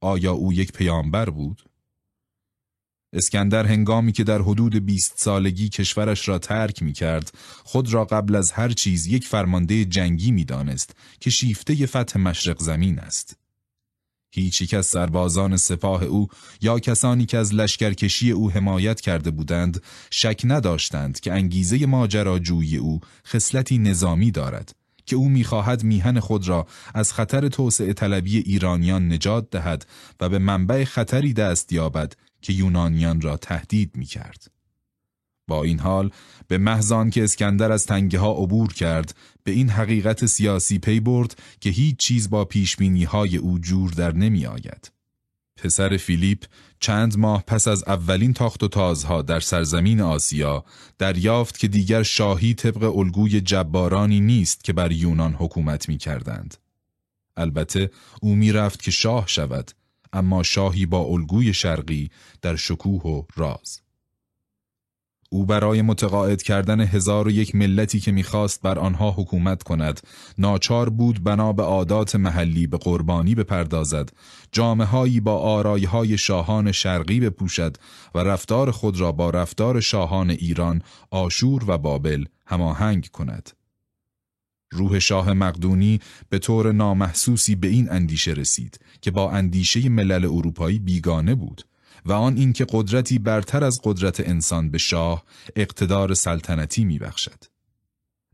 آیا او یک پیامبر بود؟ اسکندر هنگامی که در حدود 20 سالگی کشورش را ترک می کرد، خود را قبل از هر چیز یک فرمانده جنگی می دانست که شیفته فتح مشرق زمین است. هیچ یک از سربازان سپاه او یا کسانی که از لشکرکشی او حمایت کرده بودند شک نداشتند که انگیزه ماجراجویی او خصلتی نظامی دارد که او می‌خواهد میهن خود را از خطر توسعه طلبی ایرانیان نجات دهد و به منبع خطری دست یابد که یونانیان را تهدید می کرد. با این حال به محضان که اسکندر از تنگه ها عبور کرد به این حقیقت سیاسی پی برد که هیچ چیز با پیشبینی های او جور در نمی آید. پسر فیلیپ چند ماه پس از اولین تاخت و تازها در سرزمین آسیا دریافت که دیگر شاهی طبق الگوی جبارانی نیست که بر یونان حکومت می کردند. البته او می رفت که شاه شود اما شاهی با الگوی شرقی در شکوه و راز. او برای متقاعد کردن هزار و یک ملتی که می‌خواست بر آنها حکومت کند ناچار بود بنا به عادات محلی به قربانی بپردازد جامعه هایی با آرای های شاهان شرقی بپوشد و رفتار خود را با رفتار شاهان ایران آشور و بابل هماهنگ کند روح شاه مقدونی به طور نامحسوسی به این اندیشه رسید که با اندیشه ملل اروپایی بیگانه بود و آن اینکه قدرتی برتر از قدرت انسان به شاه اقتدار سلطنتی میبخشد.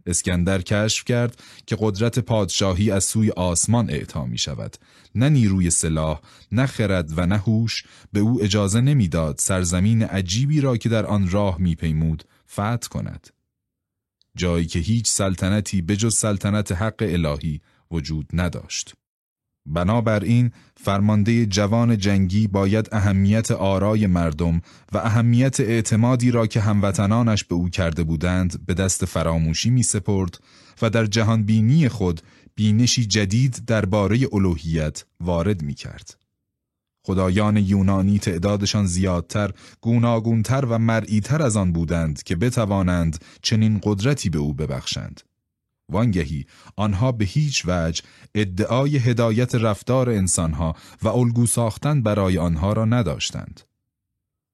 اسکندر کشف کرد که قدرت پادشاهی از سوی آسمان اعطا می شود نه نیروی سلاح نه خرد و نه هوش. به او اجازه نمی‌داد سرزمین عجیبی را که در آن راه میپیمود فتح کند. جایی که هیچ سلطنتی به جز سلطنت حق الهی وجود نداشت بنابراین فرمانده جوان جنگی باید اهمیت آرای مردم و اهمیت اعتمادی را که هموطنانش به او کرده بودند به دست فراموشی می سپرد و در جهان بینی خود بینشی جدید درباره الوهیت وارد می کرد. خدایان یونانی تعدادشان زیادتر، گوناگونتر و مرئیتر از آن بودند که بتوانند چنین قدرتی به او ببخشند. وانگهی آنها به هیچ وجه ادعای هدایت رفتار انسانها و الگو ساختن برای آنها را نداشتند.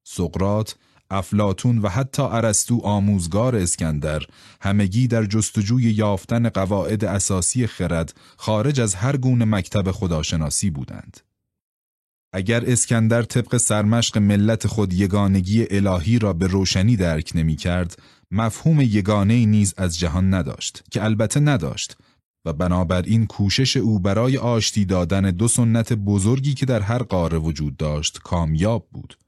سقرات، افلاتون و حتی ارسطو آموزگار اسکندر همگی در جستجوی یافتن قواعد اساسی خرد خارج از هر گونه مکتب خداشناسی بودند. اگر اسکندر طبق سرمشق ملت خود یگانگی الهی را به روشنی درک نمی کرد، مفهوم یگانه نیز از جهان نداشت که البته نداشت. و بنابراین کوشش او برای آشتی دادن دو سنت بزرگی که در هر قاره وجود داشت کامیاب بود.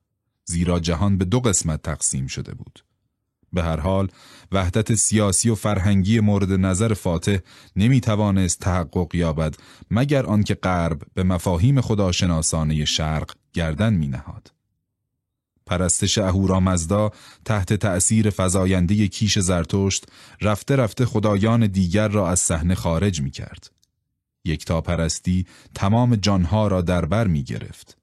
زیرا جهان به دو قسمت تقسیم شده بود. به هر حال وحدت سیاسی و فرهنگی مورد نظر فاتح نمی توانست تحقق یابد مگر آنکه غرب به مفاهیم خداشناسانه شرق گردن می نهاد. پرستش اهورامزدا تحت تأثیر فزاینده کیش زرتشت رفته رفته خدایان دیگر را از صحنه خارج می کرد. یکتا پرستی تمام جانها را در بر می گرفت.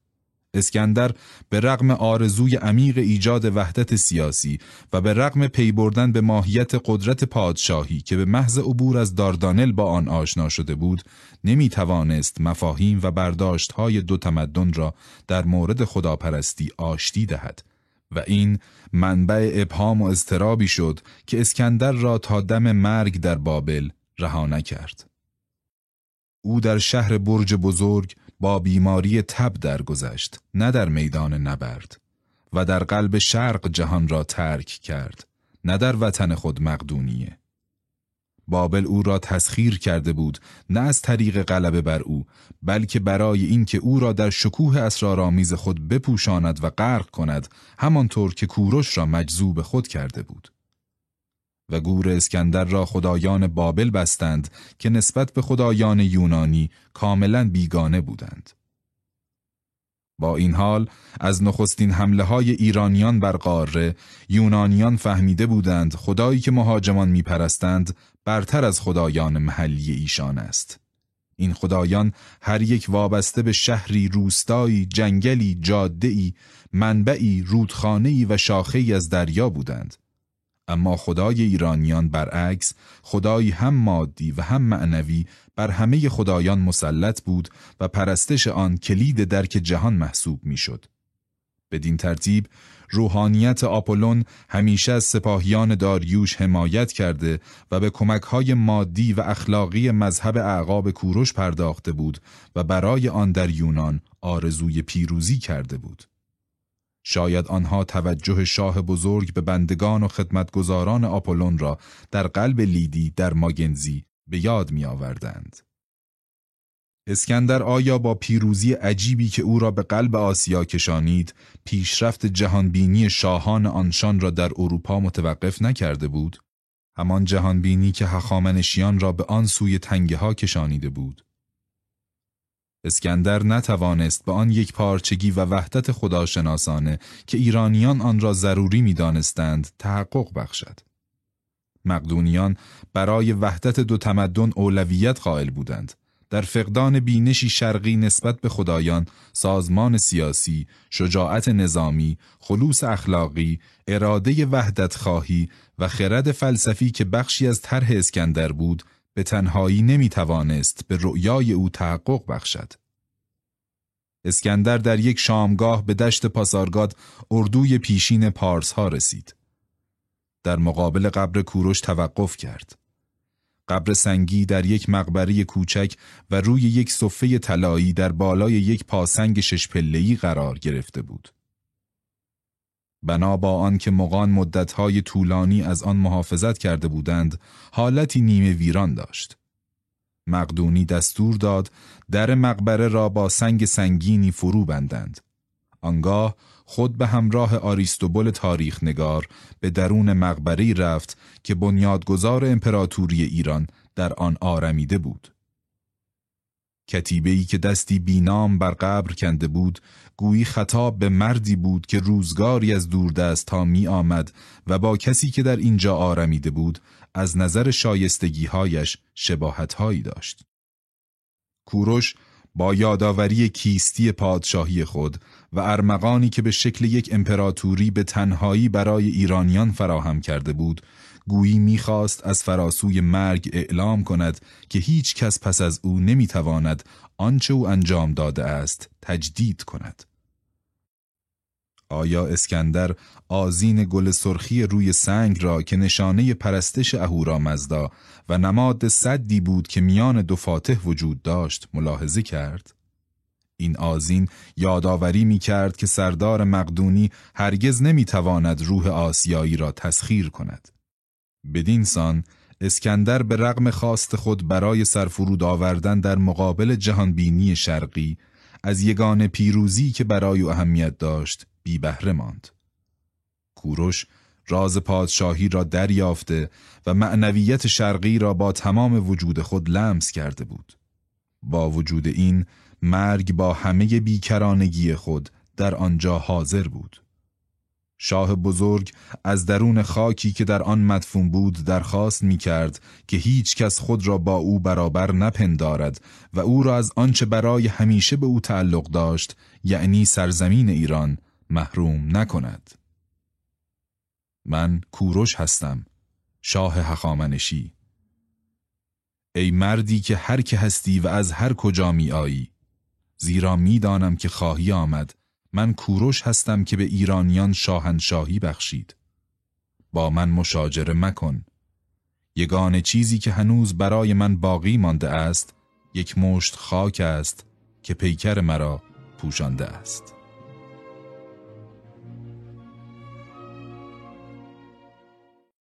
اسکندر به رغم آرزوی عمیق ایجاد وحدت سیاسی و به رغم پی بردن به ماهیت قدرت پادشاهی که به محض عبور از داردانل با آن آشنا شده بود نمی توانست مفاهیم و برداشت های دو تمدن را در مورد خداپرستی آشتی دهد و این منبع ابهام و اضطرابی شد که اسکندر را تا دم مرگ در بابل رها نکرد. او در شهر برج بزرگ با بیماری تب درگذشت نه در میدان نبرد و در قلب شرق جهان را ترک کرد نه در وطن خود مقدونیه. بابل او را تسخیر کرده بود نه از طریق غلبه بر او بلکه برای اینکه او را در شکوه اسرارآمیز خود بپوشاند و غرق کند همانطور که کوروش را مجذوب خود کرده بود. و گور اسکندر را خدایان بابل بستند که نسبت به خدایان یونانی کاملا بیگانه بودند. با این حال از نخستین حمله های ایرانیان بر قاره یونانیان فهمیده بودند خدایی که مهاجمان میپرستند برتر از خدایان محلی ایشان است. این خدایان هر یک وابسته به شهری، روستایی، جنگلی، جاده‌ای، منبعی، رودخانه‌ای و شاخه‌ای از دریا بودند. اما خدای ایرانیان برعکس خدایی هم مادی و هم معنوی بر همه خدایان مسلط بود و پرستش آن کلید درک جهان محسوب می‌شد. بدین ترتیب روحانیت آپولون همیشه از سپاهیان داریوش حمایت کرده و به کمکهای مادی و اخلاقی مذهب اعقاب کوروش پرداخته بود و برای آن در یونان آرزوی پیروزی کرده بود. شاید آنها توجه شاه بزرگ به بندگان و خدمتگزاران آپولون را در قلب لیدی در ماگنزی به یاد می آوردند. اسکندر آیا با پیروزی عجیبی که او را به قلب آسیا کشانید پیشرفت جهانبینی شاهان آنشان را در اروپا متوقف نکرده بود؟ همان جهانبینی که هخامنشیان را به آن سوی تنگه ها کشانیده بود. اسکندر نتوانست به آن یک پارچگی و وحدت خداشناسانه که ایرانیان آن را ضروری می‌دانستند تحقق بخشد. مقدونیان برای وحدت دو تمدن اولویت قائل بودند. در فقدان بینشی شرقی نسبت به خدایان، سازمان سیاسی، شجاعت نظامی، خلوص اخلاقی، اراده وحدت خواهی و خرد فلسفی که بخشی از طرح اسکندر بود، به تنهایی نمی توانست به رؤیای او تحقق بخشد. اسکندر در یک شامگاه به دشت پاسارگاد اردوی پیشین پارس ها رسید. در مقابل قبر کوروش توقف کرد. قبر سنگی در یک مقبره کوچک و روی یک صفه طلایی در بالای یک پاسنگ شش قرار گرفته بود. بنا با آنکه مغان مدتهای طولانی از آن محافظت کرده بودند حالتی نیمه ویران داشت مقدونی دستور داد در مقبره را با سنگ سنگینی فرو بندند آنگاه خود به همراه آریستوبول تاریخ نگار به درون مقبره رفت که بنیادگذار امپراتوری ایران در آن آرمیده بود. کتیبه‌ای که دستی بینام بر قبر کنده بود گویی خطاب به مردی بود که روزگاری از دوردست تا می آمد و با کسی که در اینجا آرمیده بود از نظر شایستگیهایش شباهتهایی داشت. کوروش با یادآوری کیستی پادشاهی خود و ارمغانی که به شکل یک امپراتوری به تنهایی برای ایرانیان فراهم کرده بود گویی می‌خواست از فراسوی مرگ اعلام کند که هیچ کس پس از او نمی‌تواند آنچه او انجام داده است تجدید کند. آیا اسکندر آزین گل سرخی روی سنگ را که نشانه پرستش اهورا مزدا و نماد صدی بود که میان دو فاتح وجود داشت ملاحظه کرد؟ این آزین یادآوری می کرد که سردار مقدونی هرگز نمی تواند روح آسیایی را تسخیر کند. بدین سان اسکندر به رغم خواست خود برای سرفرود آوردن در مقابل جهانبینی شرقی از یگان پیروزی که برای او اهمیت داشت بی بهره ماند. کوروش راز پادشاهی را دریافته و معنویت شرقی را با تمام وجود خود لمس کرده بود. با وجود این مرگ با همه بیکرانگی خود در آنجا حاضر بود. شاه بزرگ از درون خاکی که در آن مدفون بود درخواست می کرد که هیچ کس خود را با او برابر نپندارد و او را از آنچه برای همیشه به او تعلق داشت یعنی سرزمین ایران محروم نکند. من کوروش هستم شاه هخامنشی ای مردی که هر که هستی و از هر کجا می آیی زیرا می‌دانم که خواهی آمد من کوروش هستم که به ایرانیان شاهنشاهی بخشید. با من مشاجره مکن. یگان چیزی که هنوز برای من باقی مانده است یک مشت خاک است که پیکر مرا پوشانده است.